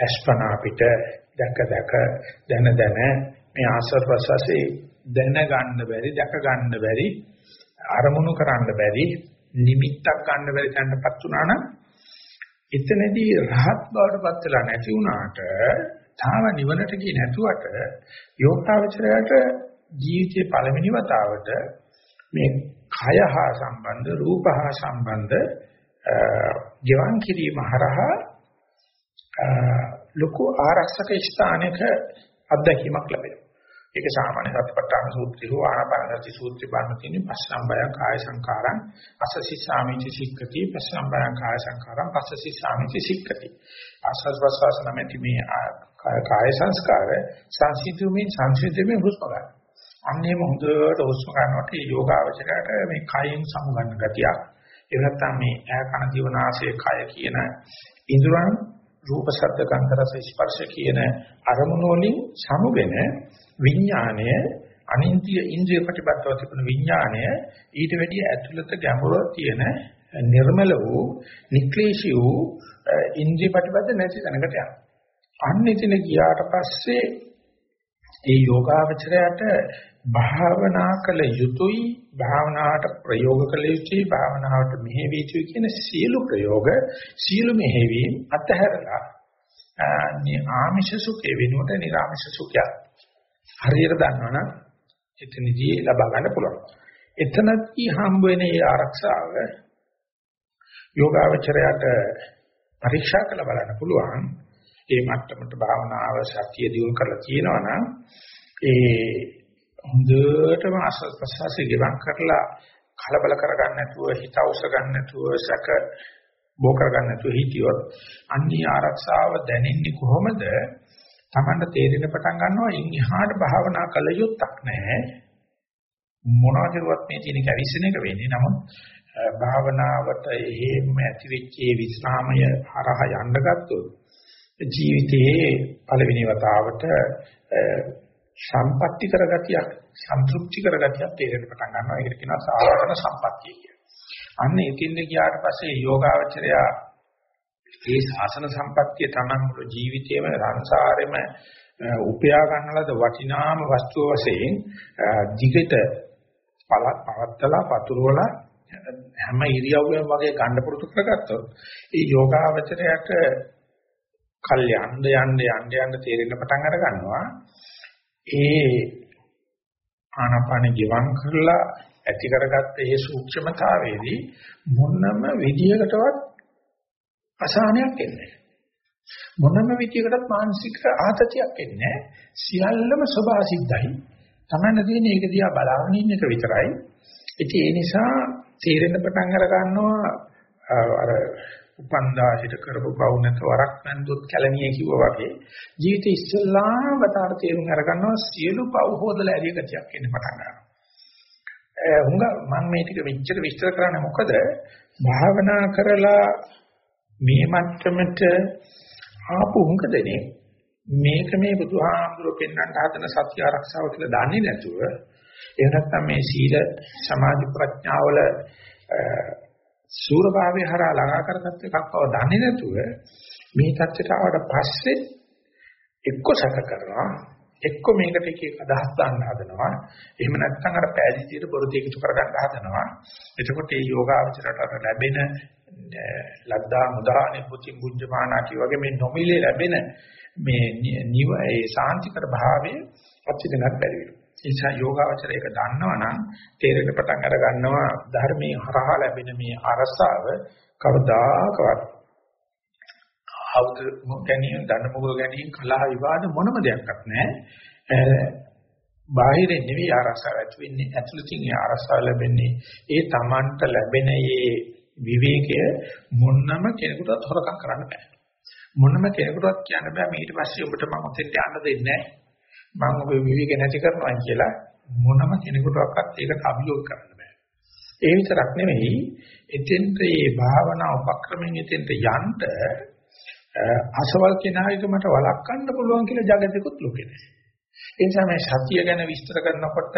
අස්පනා පිට දැක දැක දැන දැන මේ ආශ්‍රව ප්‍රසවාසයේ දැන ගන්න බැරි දැක ගන්න බැරි අරමුණු කරන්න බැරි නිමිත්තක් ගන්න බැරි තැනටපත් වුණා නම් එතනදී රහත් බවටපත් වෙලා නැති වුණාට තාම නිවනට ගියේ නැතුවට යෝගාවචරයට ජීවිතේ පළවෙනි වතාවට මේ කය හා සම්බන්ධ රූප හා සම්බන්ධ ජීවන් කිරීම හරහා ලොකු ආරක්ෂක ස්ථානයක අත්දැකීමක් ලැබෙනවා. ඒක සාමාන්‍ය සතිපට්ඨාන සූත්‍රය හෝ ආනාපානසති සූත්‍රය බලන තියෙන පස්සම්බය කාය සංකාරං අසසි සාමිච සික්කති පස්සම්බය කාය සංකාරං පස්සසි සාමිච සික්කති. ආස්වාද ප්‍රසවාස නැමැති මේ කාය සංස්කාර සංසිද්ධුමින් සංසිද්ධුමින් හුස්ම ගන්න. අන්නේම හොඳට හුස්ම ගන්නකොට මේ යෝගාවචරයට මේ කයෙන් සමුගන්න ගතියක්. ඒ නැත්තම් මේ ඈ කන දිවනාසය කය කියන ඉඳුරන් රූප ශබ්ද ගන්ධ රස ස්පර්ශ කියන අරමුණු වලින් සමුගෙන විඥාණය අනින්ද්‍රිය ඉන්ද්‍රිය ප්‍රතිපත්තව තිබුණු විඥාණය ඊට වැඩිය ඇතුළත ගැඹුර තියෙන නිර්මල වූ නික්ලේශී වූ ඉන්ද්‍රිය ප්‍රතිපද නැති තැනකට යනවා. අන්න එතන ගියාට පස්සේ ඒ යෝගාවචරයට භාවනා කළ යුතුයි භාවනාවට ප්‍රයෝග කළ යුතුයි භාවනාවට මෙහෙවි යුතුයි කියන සියලු ප්‍රයෝග සියලු මෙහෙවීම් අතහැරලා ආමිෂ සුඛේ වෙනුවට නිර්ආමිෂ සුඛය හරියට දන්නවනම් එතනදී ලබා ගන්න පුළුවන්. එතනදී හම්බ වෙන ඒ ආරක්ෂාව යෝගාවචරයට පරීක්ෂා කළ බලන්න පුළුවන්. ඒ මට්ටමට භාවනාව සතිය දියුණු කරලා තියෙනවා නම් ඒ හොඳටම ආස්වාද ප්‍රසවාසය ගෙවන් කරලා කලබල කරගන්න නැතුව හිත අවශ්‍ය ගන්න නැතුව සැක බෝ කරගන්න නැතුව හිටියොත් අන්‍ය ආරක්ෂාව දැනෙන්නේ කොහොමද? Tamanට තේරෙන පටන් ගන්නවා ඉන් එහාට භාවනා කළ යුත්තක් නැහැ. මොනවා කරුවත් මේ තියෙන කැවිසන එක වෙන්නේ. නමුත් භාවනාවට එහෙම ඇති වෙච්ච ඒ විස්රාමය හරහා යන්න ගත්තොත් ජීවිතයේ පළවෙනි වතාවට සම්පatti කරගතියක් සන්තුෂ්ටි කරගතියක් තේරෙන්න පටන් ගන්නවා ඒකට කියනවා සාධන සම්පත්තිය කියලා. අන්න එකින්ද ගියාට පස්සේ යෝගාවචරය ඒ ශාසන සම්පත්තිය තමන් මුළු ජීවිතේම සංසාරෙම උපයා ගන්නලද වටිනාම වස්තුව වශයෙන් දිගට පවත්තලා පතුරවලා හැම ඉරියව්වෙම වගේ ගන්න පුරුදු කරගත්තොත් ඒ යෝගාවචරයට කල් යන්න යන්න යන්න යන්න තේරෙන්න පටන් අර ගන්නවා ඒ ආනාපාන ජීවම් කරලා ඇති කරගත්ත ඒ සූක්ෂමතාවයේදී මොනම විදියකටවත් අසහනයක් එන්නේ මොනම විදියකටත් මානසික ආතතියක් එන්නේ සියල්ලම සබාසිද්ධයි තමයි තියෙන ඒක දිහා බලාගෙන ඉන්න එක විතරයි. ඉතින් ඒ නිසා තීරණ පටන් අර ගන්නවා අර උපන්දා හිට කරපු බව නැත වරක් නැන්දොත් කැලණිය කිව්වා වගේ ජීවිත ඉස්සල්ලාම වතාවට තේරුම් අරගන්නවා සියලු පව් හොදලා ඇරිය ගතියක් එන්න පටන් ගන්නවා. හුඟ මම මේ ටික විස්තර විස්තර කරන්නේ මොකද භාවනා කරලා මේ මට්ටමට ආපු හුඟ දෙනේ මේක මේ බුදුහාමුදුරුවෝ පෙන්වන්න හදන සත්‍ය ආරක්ෂාව කියලා දන්නේ නැතුව එහෙම නැත්නම් මේ සීල සමාධි ප්‍රඥාවල සූරභාවය හරහා ළඟා කරගත්ත එකක් බව දන්නේ නැතුව මේ தත්ත්වයට ආවට පස්සේ එක්ක සැක කරනවා එක්ක මේකට එක එක අදහස් දාන්න හදනවා. එහෙම නැත්නම් අර පෑදීතියට බොරුද එකතු කරගන්න හදනවා. එතකොට මේ යෝගාවචරයට ලැබෙන ලද්දා මුදානේ පුති බුද්ධමානාටි වගේ මේ නොමිලේ ලැබෙන මේ නිව ඒ සාන්තිකර භාවයේ අත්‍යදනක් බැරි වෙනවා. නිසා යෝගාවචරය එක දන්නවනම් තේරෙන්න පටන් අර ගන්නවා ධර්මයේ හරහා ලැබෙන මේ අරසාව කවදාකවත් ආවුද ගැනීම දන්න මොකද ගැනීම කලහ විවාද මොනම දෙයක්වත් නැහැ. බාහිරින් නෙවෙයි ආරසාව ඇති වෙන්නේ ඇතුළතින් ඒ ආරසාව ලැබෙන්නේ. ඒ Tamanට ලැබෙන ඒ විවේකය මොනම කෙනෙකුටත් හොරකම් කරන්න බෑ. මොනම කෙනෙකුටවත් කියන්න බෑ. ඊට පස්සේ ඔබට මම ඔතෙන්ට යන්න දෙන්නේ නැහැ. මම ඔබේ විවිධ නැති කරනවා කියලා මොනම කෙනෙකුටවත් ඒකට අභියෝග කරන්න බෑ. ඒ විතරක් නෙමෙයි එතෙන්ට මේ භාවනා උපක්‍රමෙන් එතෙන්ට යන්න අසවල් කෙනායක මට වළක්වන්න පුළුවන් කියලා జగතිකුත් ලෝකේ නැහැ. ඒ නිසා මේ සතිය ගැන විස්තර කරනකොට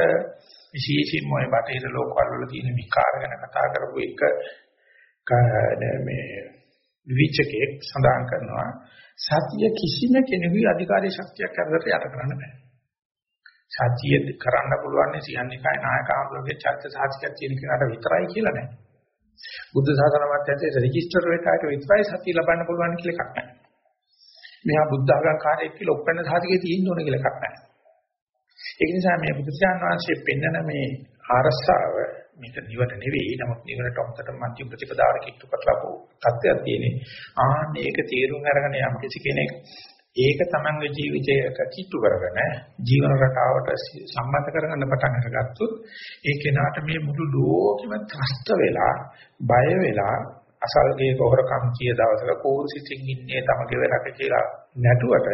විශේෂයෙන්ම ওই බටහිර ලෝකවල තියෙන විකාර ගැන කතා කරපු එක මේ විචකයක් සඳහන් කරනවා සතිය කිසිම කෙනෙකුගේ අධිකාරී ශක්තියක් අරකට යට කරන්න බෑ. සතිය කරන්න පුළුවන් සියන්නේ කයි නායක ආමලගේ චර්ච සාහිත්‍යයක් තියෙන කෙනාට විතරයි කියලා නෑ. බුද්ධ ශාසන මාත්‍යන්තයේ රෙජිස්ටර් වෙකාට විතරයි සතිය ලබන්න පුළුවන් කියලා එකක් නෑ. මෙහා බුද්ධ ආගම්කාරයෙක් කියලා ඔප්පන්න සාහිත්‍යයේ තියෙන්න ඕන කියලා එකක් නෑ. ඒ නිසා මේ බුදුචාන් වහන්සේ පෙන්නන මේ ආරස්සාව මේක නිවන නෙවෙයි නමුත් නිවනට ඔක්කට මධ්‍ය ප්‍රතිපදාවට කිට්ටු කරලා පො තත්ත්වයක් තියෙන්නේ. ආන්න ඒක තේරුම් අරගෙන යම් කිසි කෙනෙක් ඒක තමන්ගේ ජීවිතයට කිට්ටු කරගෙන ජීවන රටාවට සම්බන්ධ කරගන්න පටන් අරගත්තොත් ඒ කෙනාට මේ මුළු ලෝකෙම ත්‍රස්ත වෙලා බය වෙලා අසල්ගේ කොහරකම් කිය දවසක කෝරුසිතින් ඉන්නේ තමගේ වෙරක කියලා නැටුවට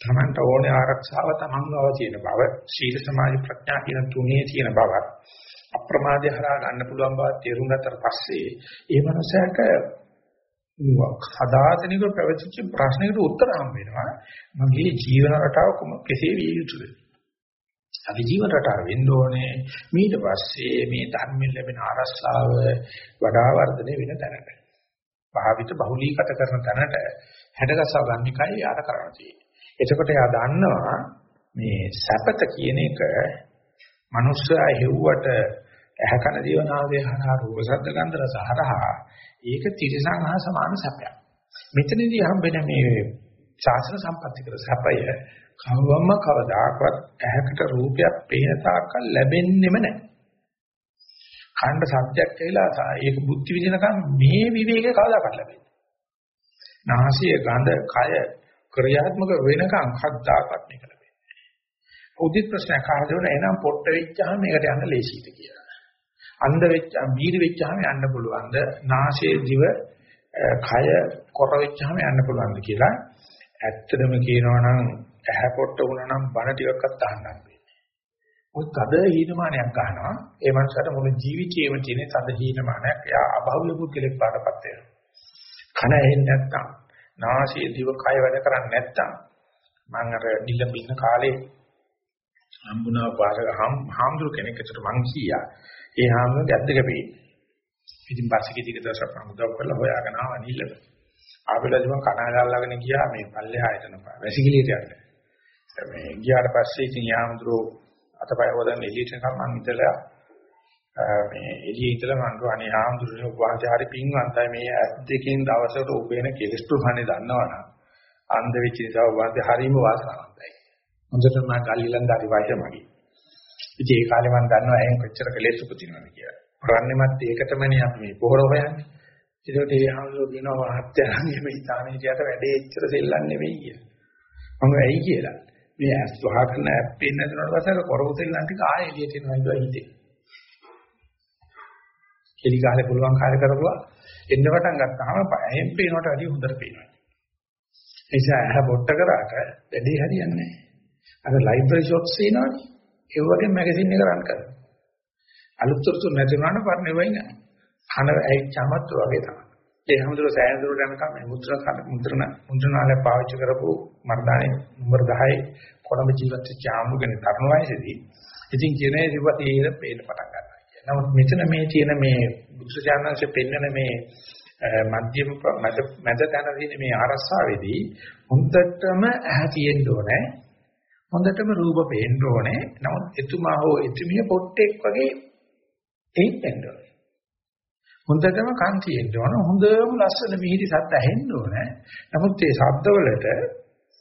තමන්ට ඕනේ ආරක්ෂාව තමන්ගව තියෙන බව සීල සමාධි ප්‍රඥා කියන තුනේ තියෙන බව අප්‍රමාදය හරහා ගන්න පුළුවන් බව තේරුම් ගත්තට පස්සේ ඒ මනසට සදාතනික පැවතිච්ච ප්‍රශ්නයකට උත්තර හම්බ වෙනවා මගේ ජීවන රටාව කෙසේ විය යුතුද අපි ජීවන රටාව වෙන්න ඕනේ. ඊට පස්සේ මේ ධර්මයෙන් ලැබෙන ආරස්සාව වඩා වර්ධනය වෙන තැනට. භාවිත බහුලීගත කරන තැනට හැඩගස්වා ගන්න එකයි යාර කරන්න තියෙන්නේ. එතකොට එයා දන්නවා මේ සැපත කියන එක මනුස්සයා හෙව්වට ඇහ කන දිවනාවේ හරහා රූප ශබ්ද ගන්ධ රස හරහා ඒක තිරසං හා සමාන සැපයක්. මෙතනදී හම්බෙන මේ ශාසන සම්පත්‍ති කර සැපය කවවම කවදාකවත් ඇහැකට රූපයක් පේන තාක්කල් ලැබෙන්නෙම නැහැ. ඛණ්ඩ සත්‍යයක් කියලා ඒක බුද්ධි විදිනකම් මේ විවේකේ කවදාකවත් ලැබෙන්නේ. නාසය ගඳ කය ක්‍රියාත්මක වෙනකම් කද්දාකවත් මේක ලැබෙන්නේ නැහැ. උදිත් ප්‍රශ්නයක් අහගෙන එනම් පොට්ට වෙච්චාම මේකට යන්න ලේසියිද කියලා. අන්ධ වෙච්චාම බීරි වෙච්චාම යන්න පුළුවන්ද? නාසයේ දිව කය කොර වෙච්චාම යන්න පුළුවන්ද කියලා. ඇත්තටම කියනවා නම් ඇහැ පොට්ට වුණා නම් බණ ටිකක්වත් අහන්න බෑ. මොකද තද හීනමානයක් ගන්නවා. ඒ මනසට මුළු ජීවිතේම තියෙන තද හීනමානයක්. එයා අභෞවිය පුද්ගලෙක් පාටපත් වෙනවා. කන ඇහෙන්නේ නැත්තම්, නාසය දිව කය වැඩ කරන්නේ නැත්තම් මම අර නිලඹින්න කාලේ හම්බුණා වාසක හාමුදුරු කෙනෙක් ඇතට මං කීයා. ඒ හාමුදුරුවෝ ගැද්දක පෙයි. ඉතින් බස්සිකේ ටික දවසක් මම උදව් කරලා හොයාගෙන ආවා නිලඹ. ආවෙලාදි මම කනගාල්ලාගෙන ගියා මේ පල්ලෙහා එතන වැසිකිළියට යන්න. මේ ගියාට පස්සේ ඉතින් යාමඳුරෝ අතපය හොදන්න එළියට යනකම් මං ඉතලා මේ එළියේ ඉතලා මං ගෝ අනේ යාමඳුරනේ උපවාසය හරි පිංවන්තයි මේ ඇස් දෙකෙන් දවසකට උපේන කෙලස් ප්‍රමාණය දන්නවනම් අන්ධ වෙච්ච නිසා උපවාසය හරීම වාසනාවන්තයි. හොඳට මම ගල්ලිලන්දාරි වාසිය මගේ. ඉතින් ඒ කාලේ මම දන්නවා එහෙන් කොච්චර කෙලෙස් උපදිනවද කියලා. කරන්නේමත් ඒකටමනේ අපි මේ පොහොර හොයන්නේ. ඒකට ඒ ආමලෝ කියනවා හත්යන් මේ ඉතාලේට වැඩේ එච්චර සෙල්ලම් නෙවෙයි කියලා. මම ඇයි කියලා. මේ ඇස් වහගෙන ඇප්පෙන්න නේද පස්සේ කරපු සෙල්ලම් ටික ආයෙ එළියට එනවා ඉඳලා හිතේ. කෙලි ගහලා පුළුවන් කාර්ය කරපුවා එන්න පටන් ගත්තාම ඇහෙන් පේනවට වැඩිය හොඳට පේනවා. ඒ නිසා ඇහ බොට්ට කරාට වැඩේ හරියන්නේ නැහැ. අර ලයිබ්‍රරි ෂොට්ස් එනවනේ. ඒ වගේ මැගසින් එක රන් කරනවා. අලුත් තොරතුරු නැති වුණාට පරණ වෙයි නෑ. කන ඇයිච්චාමත් වගේ තමයි. ඒ හැමදෙර සෑහෙන දුරට යනකම් මේ මුද්‍රණ මුද්‍රණ මුද්‍රණාලය පාවිච්චි කරපු මර්ධානේ නම්බර් 10 කොළඹ ජීවත් වෙච්ච ආමුගෙන තරුණ වයසේදී ඉතින් කියන්නේ ඉවතීර පේන්න පටන් ගන්නවා. නමුත් මෙතන මේ තියෙන මේ බුදුසජාණන්සේ පෙන්වන මේ මධ්‍යම මැද මැද තැන තියෙන මේ ආරස්සාවේදී හොඳටම ඇහ තියෙන්න ඕනේ. හොඳටම රූප පේන්න ඕනේ. නමුත් එතුමා හෝ එතුමිය පොට්ටෙක් වගේ තේින්න ඕනේ. හොඳටම කන් තියෙන්න ඕන හොඳම ලස්සන මිහිරි ශබ්ද ඇහෙන්න ඕන නමුත් ඒ ශබ්දවලට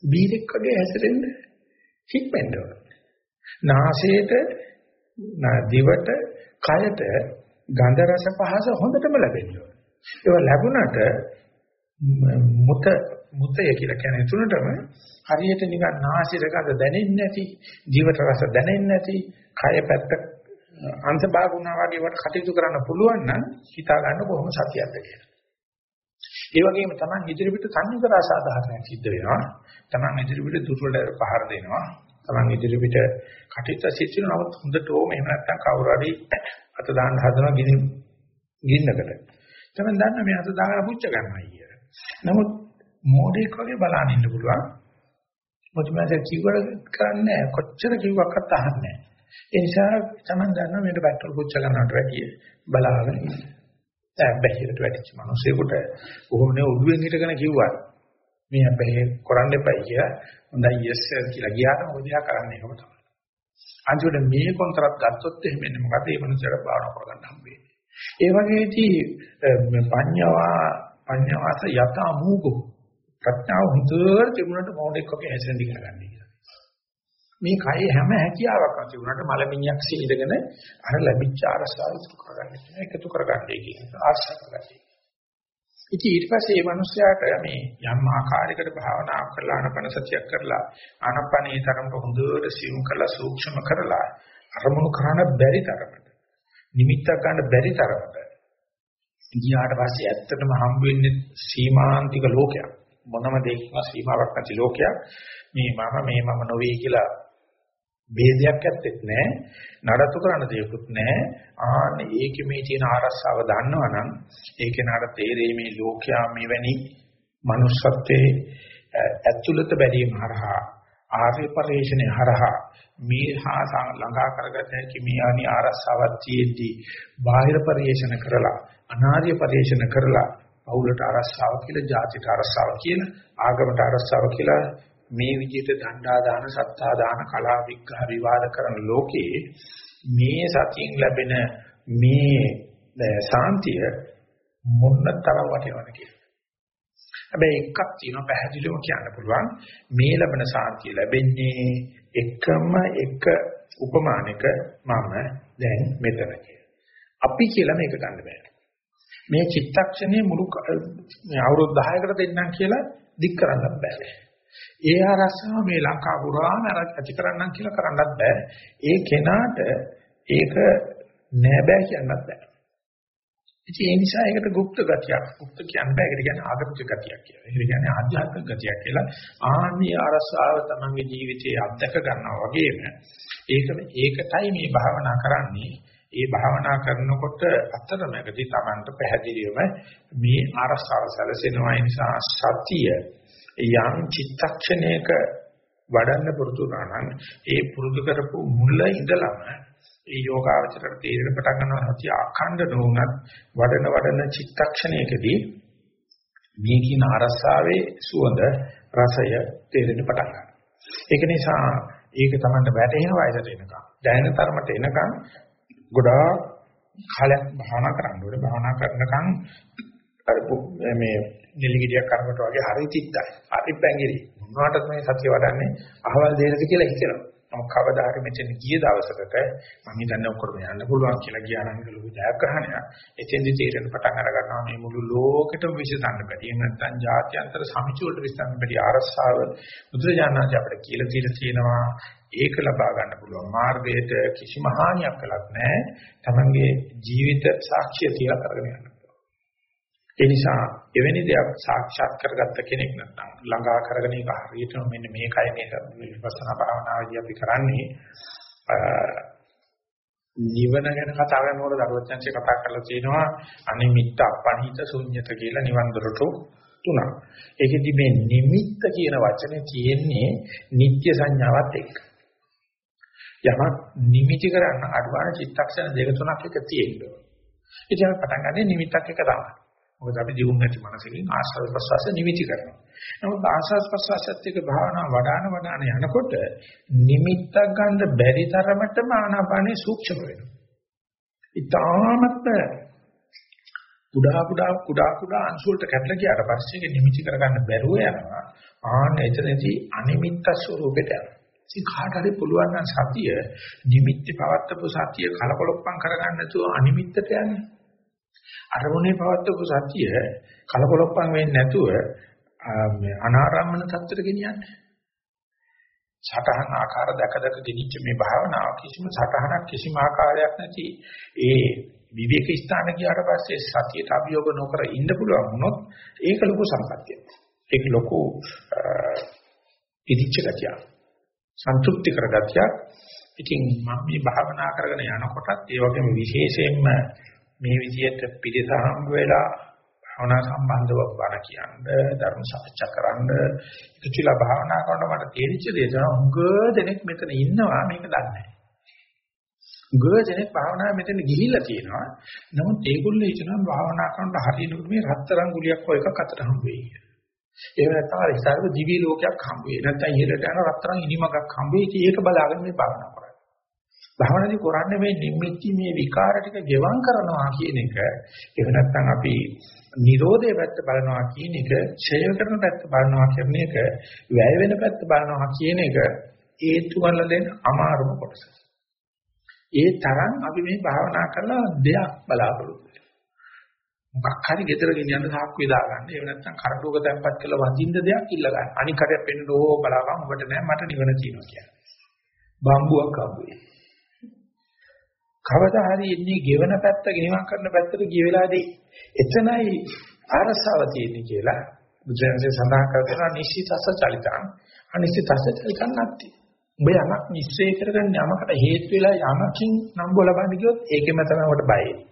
බීරෙක් වගේ හැසිරෙන්න හික්මෙන්න ඕන නාසයට දිවට කයට ගන්ධ රස පහස හොඳටම ලැබෙන්න ඕන ඒවා ලැබුණට මුත මුතය කියලා කියන්නේ තුනටම හරියට නිකන් නාසයට ගඳ දැනෙන්නේ නැති ජීවිත රස දැනෙන්නේ නැති කය පැත්ත අංශභාගුණා වගේ වට කටයුතු කරන්න පුළුවන් නම් හිතා ගන්න කොහොම සතියක්ද කියලා. ඒ වගේම Taman ඉදිරිපිට සංනිකර අසාධාරණයක් සිද්ධ වෙනවා. Taman ඉදිරිපිට දුර්වල පහර දෙනවා. Taman ඉදිරිපිට කටයුතු සිද්ධ වෙනවා. නමුත් හොඳට ඕම එහෙම නැත්නම් කවුරු හරි අත දාන්න හදනවා ගිනි ගින්නකට. Taman දන්න මේ අත දාගෙන පුච්ච ගන්නයි කියලා. නමුත් මෝඩෙක් වගේ බලන්න ඉන්න පුළුවන්. මොකද මම කිව්වර කරන්නේ කොච්චර කිව්වක්වත් අහන්නේ නැහැ. ඒ නිසා Taman දන්නවා මේකට පෙට්‍රල් පුච්ච ගන්නවට වැඩිය බලාගෙන ඉන්න. දැන් බැහැරට වැටිච්ච මිනිස්සුෙකුට කොහොමද උඩුවෙන් හිටගෙන කිව්වා මේ අපේ කරන්න එපයි කියලා හොඳයි yes sir කියලා ගියාම ඔදියා කරන්න එකම තමයි. අන්තිමට මේ කොන්ත්‍රාත් ගත්තොත් එහෙම එන්නේ මොකද මේ මිනිස්සුන්ට භාවනා කරගන්න හම්බෙන්නේ. ඒ වගේදී පඤ්ඤාවා පඤ්ඤාවාස යත අමූගෝ ප්‍රඥාව හොඳට තිබුණාට මොඩෙක් වගේ හැසිරෙන්න ඉගෙන ගන්න. මේ කයේ හැම හැකියාවක් ඇති වුණාට මලමිණියක් සීඳගෙන අර ලැබිච්ච අරසාව ඉතුරු කරගන්න කියන එකතු කරගන්නයි කියන ආශා කරගන්න. ඉතින් ඊට පස්සේ මේ මිනිස්යාට මේ යම් ආකාරයකට භාවනා කරලා ආනපන සතියක් කරලා ආනපනේ තරමට හොඳට සියුම් කරලා සූක්ෂම කරලා අරමුණු කරන්න බැරි තරමට නිමිත්තක් ගන්න බැරි තරමට ගියාට පස්සේ ඇත්තටම හම් වෙන්නේ සීමාන්තික ලෝකයක් මොනම දෙයක්ම සීමාවක් නැති ලෝකයක් මේ මම මේ මම නොවේ කියලා ભેදයක් ඇත්තෙත් නැහැ. නඩත්තු කරන්න දෙයක්වත් නැහැ. ආන්න ඒකේ මේ තියෙන ආරස්සාව දන්නවනම් ඒකේ නාට තේරෙයි මේ ලෝකයා මෙවැනි manussත්වයේ ඇතුළත බැලීම හරහා ආර්ය පරිශ්‍රණය හරහා මේ හා ළඟා කරගත හැකි මේ අනි ආරස්සාවක් තියෙද්දී බාහිර පරිශ්‍රණ කරලා අනාර්ය පරිශ්‍රණ කරලා පෞලට ආරස්සාව කියලා ජාතිට ආරස්සාව කියලා ආගමට ආරස්සාව කියලා මේ විදිහට දණ්ඩා දාන සත්තා දාන කලා විග්‍රහ විවාද කරන ලෝකේ මේ සතියෙන් ලැබෙන මේ සාන්තිය මොන තරම් වටිනවද කියලා. හැබැයි එකක් තියෙනවා පැහැදිලිව කියන්න පුළුවන්. මේ ලැබෙන සාන්තිය ලැබෙන්නේ එකම එක උපමානක මම දැන් මෙතන අපි කියලා මේක ගන්න බෑ. මේ චිත්තක්ෂණයේ මුළු අවුරුදු 10කට දෙන්නම් කියලා දික් කරන්නත් බෑ. ඒ ආරස්සාව මේ ලංකා පුරාම ඇති කරන්නම් කියලා කරන්නත් බෑ. ඒ කෙනාට ඒක නෑ බෑ කියන්නත් බෑ. ඉතින් ඒ නිසා ඒකට গুপ্ত ගතියක්. গুপ্ত කියන්නේ බෑ. ඒකට කියන්නේ ආගමික ගතියක් කියලා. ඒකට කියන්නේ ආධ්‍යාත්මික ගතියක් කියලා. ආන්නේ අරසාව තමන්ගේ ජීවිතයේ අත්දක ගන්නවා වගේම ඒක ඒකටයි මේ භාවනා කරන්නේ. ඒ භාවනා කරනකොට අතරමැදි තමන්ට පැහැදිලිවම මේ අරසාව සැලසෙනවා. ඒ නිසා සතිය යම් චිත්තක්ෂණයක වඩන්න පුරුදු නම් ඒ පුරුදු කරපු මුල ඉඳලම ඒ යෝගාවචරයට තේරෙන පටන් ගන්නවා සතිය අඛණ්ඩ නොවුනත් වඩන වඩන චිත්තක්ෂණයකදී මේ කියන අරසාවේ සුවඳ රසය තේරෙන්න පටන් ගන්නවා. ඒක නිසා ඒක තමයි වැටෙන වයසට එනකම් දැනෙන තරමට එනකම් ගොඩාක් කාලයක් භාවනා කරන්න ඕනේ. භාවනා කරනකම් අර මේ නිලිගිරියක් කරකට වගේ හරි තිත්තයි. හරි පැංගිරි. මොනවටද මේ සතිය වඩන්නේ? අහවල් දෙයකද කියලා හිතෙනවා. නමුත් කවදා හරි මෙතන ගිය දවසකට මම හිතන්නේ ඔක්කොම යන්න පුළුවන් කියලා ගියා නම් ඒක ලොකු ජයග්‍රහණයක්. එතෙන්දි තීරණ පටන් අර ගන්නවා මේ මුළු ලෝකෙටම විසඳන්න බැරි. එහෙම නැත්නම් ජාත්‍යන්තර සමිති වලට විසඳන්න බැරි ආරස්සාව බුදුරජාණන් අපිට කියලා දීලා තියෙනවා. ඒක ලබා ගන්න පුළුවන් මාර්ගයට කිසිම හානියක් කළත් නැහැ. Tamange ජීවිත සාක්ෂිය තියලා කරගෙන යන්න. ඒ නිසා එවැනි දෙයක් සාක්ෂාත් කරගත්ත කෙනෙක් නැත්නම් ළඟා කරගෙන ඒක හරියටම මෙන්න මේකයි මේ විපස්සනා භාවනාවේදී අපි කරන්නේ නිවන ගැන කතා කරනකොට දරුවචන්සේ කතා කරලා තියෙනවා අනිමිත්ත අපනිත ශුන්්‍යත කියලා නිවන් දොරටු තුනක්. ඒකෙදි මේ නිමිත්ත කියන වචනේ තියෙන්නේ නිත්‍ය සංඥාවත් එක්ක. යමක් නිමිති කරන්න අඩුවාන චිත්තක්ෂණ දෙක තුනක් එක තියෙනවා. ඉතින් පටන් ගන්නේ නිමිත්තක් එක තමයි. මොකද අපි ජීවුම් නැති මනසකින් ආස්වාද ප්‍රසවාස නිමිති කරනවා. නමුත් ආස්වාද ප්‍රසවාසත් එක්ක භාවනා වඩාන වඩාන යනකොට නිමිත්තක් ගන්න බැරි තරමටම ආනාපානේ සූක්ෂම වෙනවා. ඊටාමත් කුඩා කුඩා කුඩා කුඩා අංශු වලට කැපලා ගියාට පස්සේ ඒක නිමිති කරගන්න බැරුව යනවා. ආන්න එතනදී අනිමිත්ත ස්වરૂපෙට යනවා. ඉතින් කාට හරි පුළුවන් නම් සතිය නිමිති පවත්තපු සතිය කලකොලොප්පම් කරගන්න නැතුව අනිමිත්තට යන්නේ. අරමුණේ පවත්වපු සතිය කලකොලොප්පන් වෙන්නේ නැතුව මේ අනාරම්මන තත්ත්වයට ගෙනියන්නේ. සටහන් ආකාර දැක දැක ගෙනිච්ච මේ භාවනාව කිසිම සටහනක් කිසිම ආකාරයක් නැති ඒ විවේක ස්ථාන ගියාට පස්සේ සතියට අභියෝග නොකර ඉන්න පුළුවන් වුණොත් ඒක ලොකු සම්පත්තියක්. ඒක ලොකු ඉදිච්ච ගතියක්. සන්තුෂ්ටි කරගතියක්. ඉතින් මම මේ භාවනා කරගෙන යනකොටත් ඒ වගේම විශේෂයෙන්ම මේ විදිහට පිළිස හම්බ වෙලා භාවනා සම්බන්ධව බණ කියන්න ධර්ම සාකච්ඡා කරන්න ඉතිලා භාවනා කරනකොට මට තේරිච්ච දේ තමයි උග දෙනෙක් මෙතන ඉන්නවා මේක දන්නේ නැහැ. උග දෙනෙක් භාවනා මෙතන ගිහිල්ලා තියෙනවා. නමුත් ඒගොල්ලෝ හිතනවා භාවනා කරනකොට හරියනකොට මේ රත්තරන් ගුලියක් හොය එකක් අතට හම්බ වෙයි කියලා. එහෙම නැත්නම් අර ඉස්සරහ දිවි ලෝකයක් හම්බ වෙයි. නැත්නම් ඉහළට යන රත්තරන් ඉනිමකක් හම්බ වෙයි. ඒක බලාගෙන මේ භාවනා කරා. භවනදී කරන්නේ මේ නිමිති මේ විකාර ටික ගෙවම් කරනවා කියන එක එහෙම නැත්නම් අපි Nirodhe පැත්ත බලනවා කියන එක ඡය කරන පැත්ත බලනවා කියන එක වැය වෙන පැත්ත බලනවා කියන එක හේතු වල දෙන අමාරුම කොටස. ඒ තරම් අපි මේ භාවනා කරලා දෙයක් බලාපොරොත්තු මොකක් හරි ගෙදර ගෙනියන්න සාක්කුවේ දාගන්න. එහෙම නැත්නම් කරඬුවක තැම්පත් කරලා වඳින්න දෙයක් ඉල්ල ගන්න. අනික හරිය පෙන්න ඕ බලාපන් ඔබට නෑ මට නිවන තියෙනවා කියන්නේ. බම්බුවක් අඹුවේ. කවදා හරි ඉන්නේ ගෙවන පැත්ත ගෙනිවන් කරන පැත්තට ගිය වෙලාවේදී එතනයි අරසාව තියෙන්නේ කියලා බුදුරජාණන්සේ සඳහන් කරනවා නිශ්චිතස චලිතං අනිශ්චිතස චලිතං නැති. ඔබ යමක් නිශ්චය කරගන්න යමකට හේතු වෙලා යමකින් නම් බල බලන්න ගියොත් ඒකෙම තමයි ඔබට බය එන්නේ.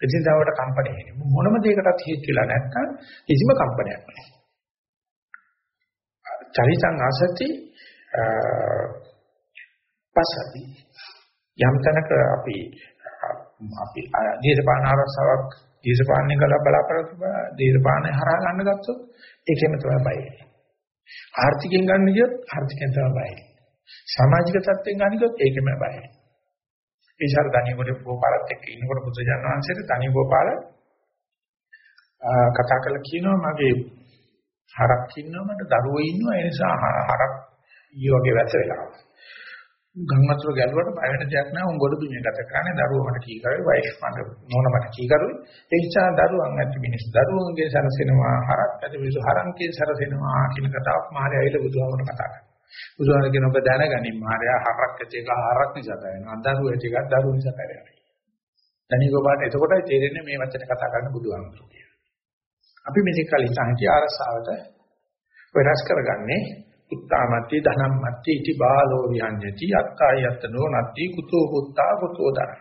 එදින් තවට කම්පණය එන්නේ. මොනම දෙයකටත් හේතු වෙලා නැත්නම් කිසිම කම්පනයක් නැහැ. චරිතං අසති පසති යම් තැනක අපි අපි දේශපාලන ආරක්ෂාවක් දේශපාලනය කළා බලාපොරොත්තු දේශපාලනය හරහා ගන්න ගත්තොත් ඒකෙම තමයි බයයි. ආර්ථිකයෙන් ගන්න ගියොත් ආර්ථිකයෙන් තමයි බයයි. සමාජික තත්ත්වෙන් ගන්න ගියොත් ඒකෙම බයයි. ඒ ශාර ධනියකොට ගෝපාලත් එක්ක ඉන්නකොට බුදුජානක වහන්සේට ධනිය ගෝපාල කතා කරලා කියනවා මගේ හරක් ඉන්නවා මට දරුවෝ ඉන්නවා ඒ නිසා හරක් ඊ වගේ වැස වෙලා. ගම් වතුර ගැලුවට බය වෙන දෙයක් නෑ. උන් ගොඩ බිමේ ගත කරන්නේ දරුවෝ මට කී කරුවේ වයිෆ් මට නෝන මට කී කරුවේ. ඒ නිසා දරුවන් ඇති මිනිස් දරුවන්ගේ සරසෙනවා හරක් ඇති මිනිස්සු හරන්ගේ සරසෙනවා කියන කතාවක් මාරේ ඇවිල්ලා බුදුහාමර කතා කරා. බුදුහාමර කියන ඔබ දැනගනින් මාරයා හරක් ඇති එක හරක් නිසා කරනවා දරුවෝ ඇති එකක් දරුවෝ නිසා කරනවා තනිකෝපාට එතකොටයි තේරෙන්නේ මේ වචන කතා කරන බුදුහාමර කියලා. අපි මේක කලින් සංහිතිය ආරසාවට වෙනස් කරගන්නේ උත්තාමත්ති ධනම්මත්ති इति බාලෝ විහඤ්ඤති අත්තායතනෝ නත්ති කුතෝ පුත්තා කුතෝ දර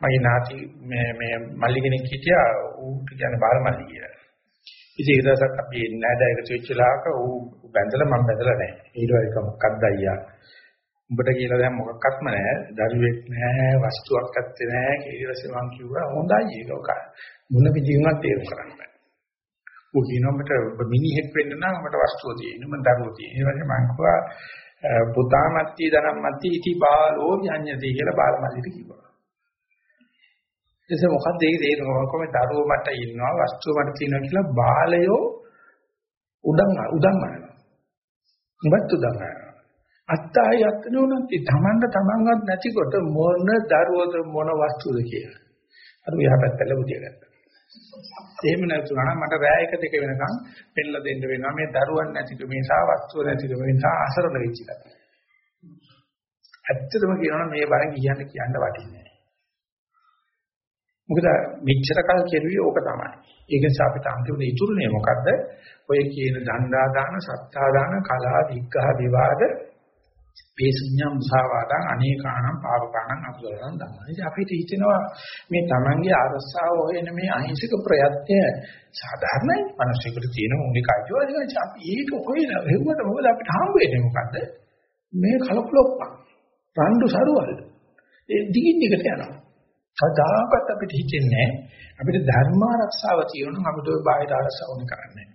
මගේ නාති මේ මේ මල්ලි කෙනෙක් හිටියා ඌ කියන්නේ බාල මල්ලි කියලා. ඉතින් ඒ දවසක් අපි නෑද එකතු වෙච්ච ලාක ඌ බැඳලා මම බැඳලා නැහැ ඊට එක මොකක්ද අයියා? උඹට කියලා දැන් මොකක්වත්ම නැහැ දරුවෙක් නැහැ වස්තුවක් ඇත්තේ නැහැ ඊට පස්සේ මම කිව්වා. හොඳයි ඒක මොන විදිහකට තේරුම් කරන්න බෑ. ඌ කියනවා මට මිනිහෙක් වෙන්න නම් මට වස්තුව තියෙන්න මම දරුවෝ තියෙන්න. ඒ වගේ මං කිව්වා පුතාමත්ති ධනම්මත්ති ඉති බාලෝ යඤ්ඤති කියලා බාලමල්ලිට කිව්වා. එතකොට මොකක්ද ඒ තේරුම කොහොමද දරුවෝ මට ඉන්නවා වස්තුව මට තියෙනවා කියලා බාලයෝ උඩන් උඩන් මරනවා. උඹත් උඩන් මරනවා. අත්තයි අත්නෝනන්ති තමන්ට තමන්වත් නැතිකොට මොන දරුවද මොන වස්තුවද කියලා. අර යහපැත්තල බුදිය ගත්තා. එහෙම නැතුණා නම් මට රෑ එක දෙක වෙනකන් පෙන්නලා දෙන්න වෙනවා මේ දරුවන් නැතිකම නිසා වස්තුව නැතිකම නිසා අසරණ වෙච්ච එක. ඇත්තටම කියනවා මේ බණ කියන්න කියන්න වටින්නේ මොකද මෙච්චර කල් කෙරුවේ ඕක තමයි. ඒක නිසා අපිට අන්තිමට ඉතුරුනේ මොකද්ද? ඔය කියන දණ්ඩා දාන, සත්තා දාන, කලා, විග්ඝහ, විවාද වේසුඤ්ඤම් මුසාවාදං අනේකානම් පාවකානම් අකුසලයන් ධම්මා. ඉතින් අපිට හිතෙනවා මේ Tamanගේ අරසාව හොයන මේ අහිංසක ප්‍රයත්නය සාධාරණයි. මිනිස්සුන්ට තියෙන මූලික අයිතිවාසිකම් අපි ඒක හොයන හෙව්වට මොකද අපිට හම් වෙන්නේ මොකද්ද? මේ කලපලොප්පා. රණ්ඩු සරුවල්. ඒ දිගින් දිගට යනවා. කවදාකවත් අපිට හිතෙන්නේ අපිට ධර්ම ආරක්ෂාව තියෙනවා අපිට ඔය බාහිර ආරක්ෂාව ඕනේ කරන්නේ.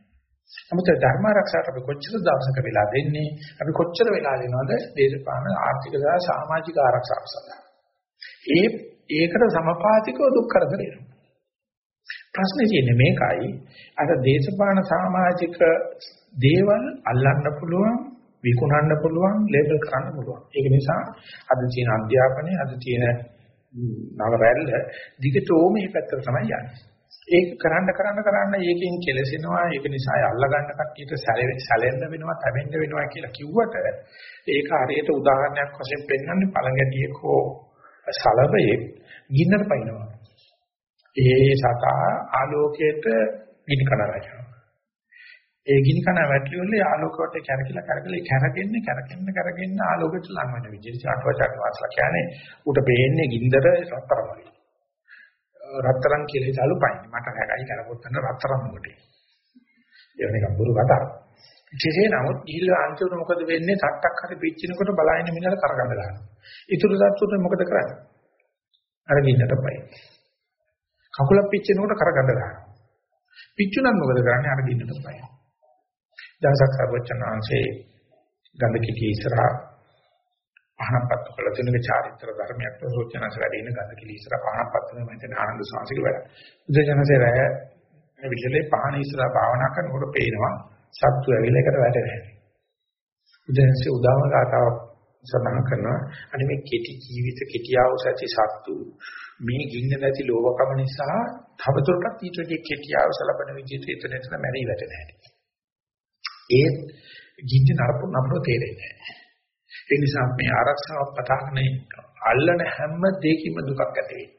නමුත් ධර්ම ආරක්ෂාවට අපි කොච්චර දවසක වෙලා දෙන්නේ? අපි කොච්චර වෙලා දෙනවද? දේශපාලන ආර්ථික සහ සමාජික ආරක්ෂාව සඳහා. ඒ ඒකට සමපාතිකව දුක් කරදර එනවා ප්‍රශ්නේ තියෙන්නේ මේකයි. අර දේශපාලන සමාජික දේවල් අල්ලන්න පුළුවන් විකුණන්න පුළුවන් ලේබල් කරන්න පුළුවන්. ඒක නිසා අද තියෙන අධ්‍යාපනය අද තියෙන නව රැල්ල දිගටම මේ පැත්තට තමයි යන්නේ. ඒක කරන්න කරන්න කරන්න ඒකෙන් කෙලසෙනවා. ඒක නිසා අල්ලගන්න කට්ටියට සැලෙන්න වෙනවා තැවෙන්න වෙනවා කියලා කිව්වට ඒක හරියට උදාහරණයක් වශයෙන් පෙන්වන්නේ පළඟැටියෙක් හෝ සලබයේ ගින්නට පයින්නවා. ඒ සතා ආලෝකයට ගිනි කන රැජනවා ඒ ගිනි කන වැටලිවල ආලෝකයට කැරකිලා කැරකිලා කැරගෙන්නේ කැරගෙන්න කැරගෙන්න ආලෝකයට ලං වෙන විදිහට. චාටුවචාට වාසලා කියන්නේ උට පේන්නේ ගින්දර රත්තරන් වගේ. රත්තරන් කියලා හිතාලු පයින්. මට හැගයි කරපොත් කරන රත්තරන් මොකටද? ඒ වෙන එක බුරු කතාව. කෙසේ නමුත් ගිහිල්ලා අන්තිමට මොකද වෙන්නේ? සට්ටක් හරි පිච්චිනකොට බලයින් මිනල කරගන්න ගන්නවා. ඊටු සත්තුට මොකද කරන්නේ? අර ගින්නට පයින්. කකුල පිච්චෙනකොට කරගන්න ගන්නවා. පිච්චුනත් මොකද කරන්නේ? අර ගින්නට පයින්. දවසක් සර්වචනාංශේ ගඳ කිටි ඉස්සරහා පහනපත් කළ තුනක චාරිත්‍ර ධර්මයක් ප්‍රසෝචනස වැඩ ඉන ගඳ කිලි ඉස්සර පහනපත් වෙන මම හිතන ආනන්ද සාංශික වැඩ. බුදුජනසේ රැය මේ විශේෂයෙන් පහන ඉස්සර භාවනා කරනකොට පේනවා සත්තු ඇවිල්ලා එකට වැටෙනවා. බුදුජනසේ උදාම ගාතාවක් සඳහන් කරනවා අනේ මේ කෙටි ජීවිත කෙටියව සැටි සත්තු මේ ගින්න නැති ලෝභකම නිසා තවදුරටත් ඊට වඩා කෙටියව සලබන විදිහට එතන එතන මැරි වැටෙනවා. ඒ ගින්න නරපු නපුර තේරෙන්නේ නැහැ. ඒ නිසා මේ ආරක්ෂාව පතාගෙන අල්ලන හැම දෙයකින්ම දුකක් ඇති වෙනවා.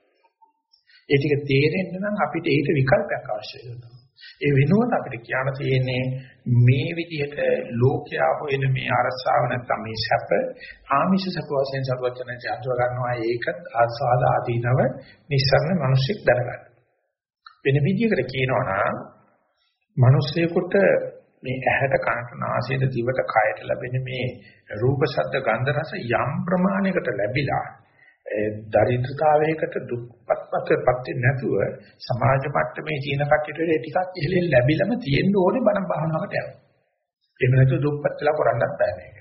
ඒ ටික තේරෙන්න නම් අපිට ඒක විකල්පයක් අවශ්‍යයි වෙනවා. ඒ වෙනුවට අපිට කියන්න තියෙන්නේ මේ විදිහට ලෝකයා හොයන මේ අරසාව නැත්නම් මේ සැප ආමිෂ සැප වශයෙන් සර්වචනජ අඳුර ගන්නවා ඒකත් ආස්වාද ආදීනව නිස්සරණ මිනිස්සෙක් දැනගන්න. වෙන විදිහකට කියනවා නම් මිනිස්සෙකුට මේ ඇහැට කනට නාසයට දිවට කයට ලැබෙන මේ රූප ශබ්ද ගන්ධ රස යම් ප්‍රමාණයකට ලැබිලා දරිද්‍රතාවයකට දුක්පත්පත්පත් වෙන්නේ නැතුව සමාජ මට්ටමේ තියෙන කට්ටියට ටිකක් ඉහළින් ලැබිලම තියෙන්න ඕනේ බණ භාවනාවට යනවා. එහෙම නැතුව දුක්පත් වෙලා කරන්නත් බෑ මේක.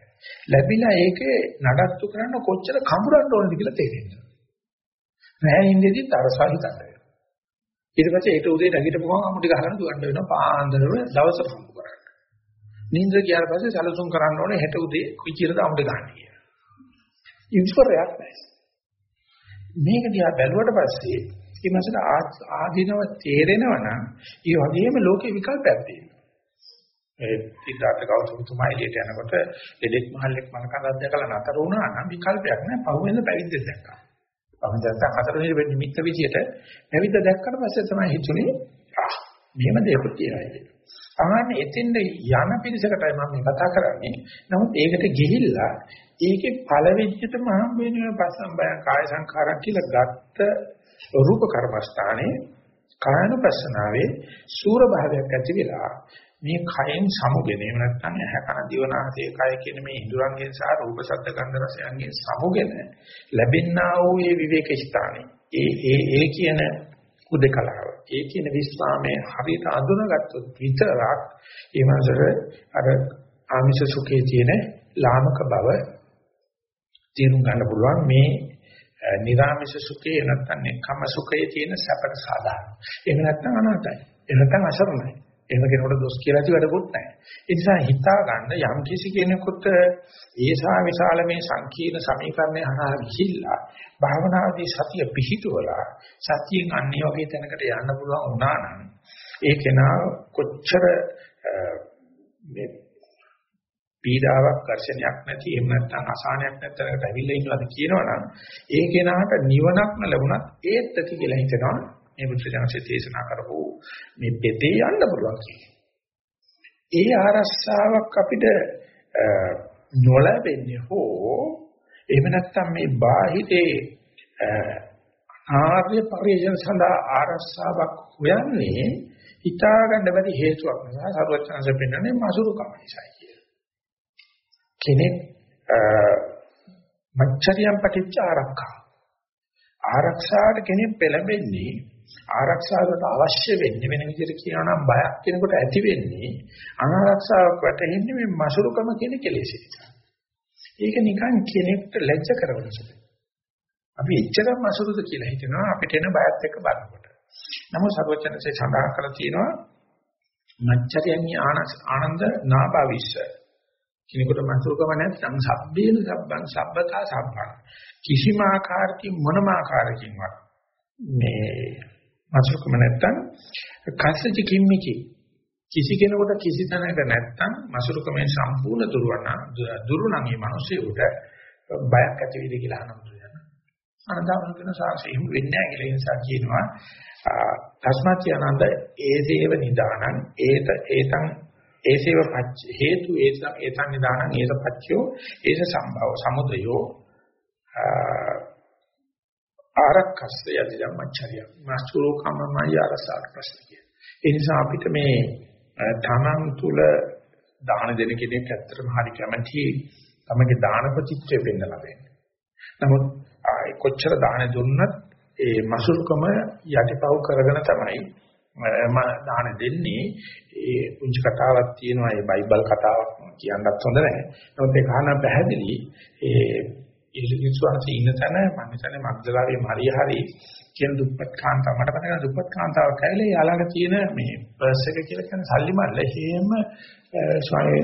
ලැබිලා ඒකේ නඩත්තු කරන්න කොච්චර කඹරන්න ඕනද කියලා තේරෙනවා. නෑ ඉඳෙදිත් අරසා හිතන්න. ඊට පස්සේ ඒක උදේ නැගිටපු ගමන් අමුටි ගහගෙන දුවන්න වෙනවා පාන්දරම දවස සම්පූර්ණ කරන්න. නිින්ද ගියාට පස්සේ සැලසුම් කරන්න ඕනේ හෙට උදේ කුචිරද අමුටි ගන්න කියලා. ඉන්ස්පරයක් නැහැ. මේක දිහා බැලුවට පස්සේ මේ මාසට ආධිනව තේරෙනවා නම් ඒ වගේම ලෝකේ විකල්පයක් තියෙනවා. ඒ සිද්ධාර්ථ ගෞතමතුමා එළියට යනකොට දෙදෙක් මහල්ලෙක් මනකඳක් දැකලා නතර වුණා නම් විකල්පයක් නැහැ. පහුවෙන පැවිද්දෙක් දැක්කා. මම දැක්ක හතරවෙනි නිමිත්ත විදියට පැවිද්ද දැක්කට පස්සේ තමයි හිතුනේ ආ මෙහෙම දෙයක් තියෙනවා කියලා. ආන්න එතෙන්ද යන පිරිසකටයි මම මේ කතා කරන්නේ. නමුත් ඒකට ගිහිල්ලා ඒකේ පළවෙච්චටම හම් වෙන පස්සම්බය කාය සංඛාරක් කියලා ගත්ත රූප කර්මස්ථානේ කායනුපස්සනාවේ සූර භාවයක් ඇති වෙලා මේ කයෙන් සමුගෙන එහෙම නැත්නම් ඇහැ කන දිවනාසය කය කියන මේ ඉඳුරංගෙන් සහ රූප ශබ්ද ගන්ධ රසයන්ගෙන් සමුගෙන ලැබෙනා වූ මේ විවේක ස්ථානේ ඒ ඒ ඒ කියන උදකලාව ඒ කියන විස්රාමයේ හරියට අඳුනගත්තොත් විතරක් ඒ මාසර අර ආමිෂ සුඛයේ තියෙන ලාමක බව තේරුම් ගන්න පුළුවන් මේ නිරාමිෂ සුඛේ නැත්නම් කම සුඛයේ තියෙන සැපට සාධාරණ. එහෙම නැත්නම් අනාතයි. එහෙම නැත්නම් අසරණයි. එහෙම කෙනෙකුට දොස් කියලා ඇති වැඩකුත් නැහැ. ඒ නිසා හිතා ගන්න යම් කිසි කෙනෙකුට ඒසා විශාල මේ සංකීර්ණ සමීකරණය හරහා ගිහිල්ලා භාවනාදී සතිය පිහිටුවලා සතියෙන් අන්නේ වගේ තැනකට යන්න පුළුවන් වුණා නම් ඒ කෙනා කොච්චර මේ පීඩාවක් ඝර්ෂණයක් නැති එහෙම නැත්නම් අසහනයක් නැත්තරකට ඇවිල්ලා ඉන්නවාද කියනවනම් ඒ කෙනාට නිවනක්ම ලැබුණත් ඒත් ඇති කියලා හිතනවා මේ බුද්ධජනසේ දේශනා කරපු මේ පෙතේ යන්න පුළුවන් ඒ ආරස්සාවක් අපිට නොලැබෙන්නේ හෝ එහෙම නැත්නම් මේ බාහිරේ ආර්ය පරිශන සඳහා ආරස්සාවක් හොයන්නේ හිතාගන්න බැරි හේතුවක් නිසා සරුවචනanse පෙන්වන්නේ මසුරුකම නිසායි කියලා. කෙනෙක් මච්චරියම් පටිච්ච ආරක්ෂා ආරක්ෂාවට කෙනෙක් පෙළඹෙන්නේ ආරක්ෂාවට අවශ්‍ය වෙන්නේ වෙන විදිහට කියනවා නම් බයක් කෙනෙකුට ඇති වෙන්නේ අනාරක්ෂාවක් වැටෙන්නේ මේ මසුරුකම කියන කෙලෙසෙ. ඒක නිකන් කෙනෙක්ට ලැජ්ජ කරවන සුළුයි. අපි එච්චරම මසුරුද කියලා හිතනවා අපිට එන බයත් එක්ක බලනකොට. නමුත් සර්වචනසේ සඳහන් කරලා තියෙනවා මච්චරියන්‍ය ආනන්ද නාභවිස්ස. කෙනෙකුට මසුරුකම නැත්නම් සබ්බේන සබ්බං සබ්බතා සබ්බං කිසිම ආකාරකින් මොනම ආකාරකින්වත් මේ මසුරුකම නැත්තම් කස්සච කිම්මිකි. කිසි කෙනෙකුට කිසි තැනක නැත්තම් මසුරුකමෙන් සම්පූර්ණ දුරවන දුරුණන් මේ මිනිසෙකුට බයක් ඇති වෙයිද කියලා අහනවා කියන. අනදාන කියන සාසෙහිම වෙන්නේ නැහැ කියලා නිසා කියනවා. තස්මාත් යනන්ද ඒසේව නිදානං ඒත ඒතං ඒසේව පච්ච හේතු ඒතං ඒතං නිදානං ඒත පච්චයෝ ඒස සම්භව සමුදයෝ. ආරක්ෂස්ස යදි ධම්මචර්ය මාස්තුරු කමමයි අරසාර ප්‍රශ්න කිය. ඒ නිසා අපිට මේ තමන් තුල දාන දෙන කෙනෙක් ඇත්තටම හරි කැමැති තමගේ දාන ප්‍රතිත්වය පෙන්වලා දෙන්නේ. නමුත් කොච්චර දාන දුන්නත් ඒ මසුරුකම යටිපව් කරගෙන තමයි මම දාන දෙන්නේ ඒ පුංචි කතාවක් තියෙනවා ඒ බයිබල් කතාවක් කියන්නත් හොඳ නැහැ. නමුත් ඒක අහන පැහැදිලි ඒ ඉලිවිස්වාසී ඉන්න තැන මම හිතන්නේ මග්දලාවේ මරිය හරි කියන දුප්පත් කාන්තාව මට මතකයි දුප්පත් කාන්තාවක් ඇවිල්ලා යාළඟ තියෙන මේ පර්ස් එක කියලා කියන සල්ලි මල්ල හේම ස්වාමී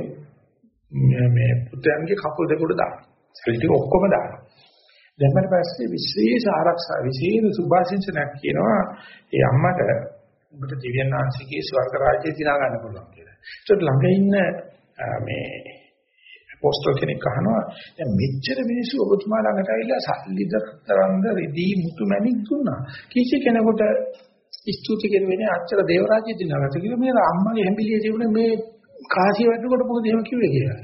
මේ පුතයන්ගේ කකුල් දෙක උඩ දානවා. සල්ලි ටික ඔක්කොම දානවා. දැම්මට පස්සේ විශේෂ ආරක්ෂා විශේෂ සුභාශිංසනයක් කියනවා ඒ අම්මට ඔබට දිව්‍යන් ආංශිකේ ස්වර්ග රාජ්‍යය දිනා ගන්න පුළුවන් කියලා. ඒකට ළඟ ඉන්න මේ පොස්ටර් කෙනෙක් අහනවා දැන් මෙච්චර මිනිස්සු ඔබතුමා ළඟට ඇවිල්ලා සල්ලි දරන්ද රිදී මුතු මැණික් දුන්නා කිසි කෙනෙකුට ස්තුති කෙරුවේ අච්චර දේවරාජ්‍ය දිනකට කියලා මේ අම්මගේ හැඹිලිය තිබුණේ මේ කාසිය වැටෙනකොට මොකද එහෙම කිව්වේ කියලා.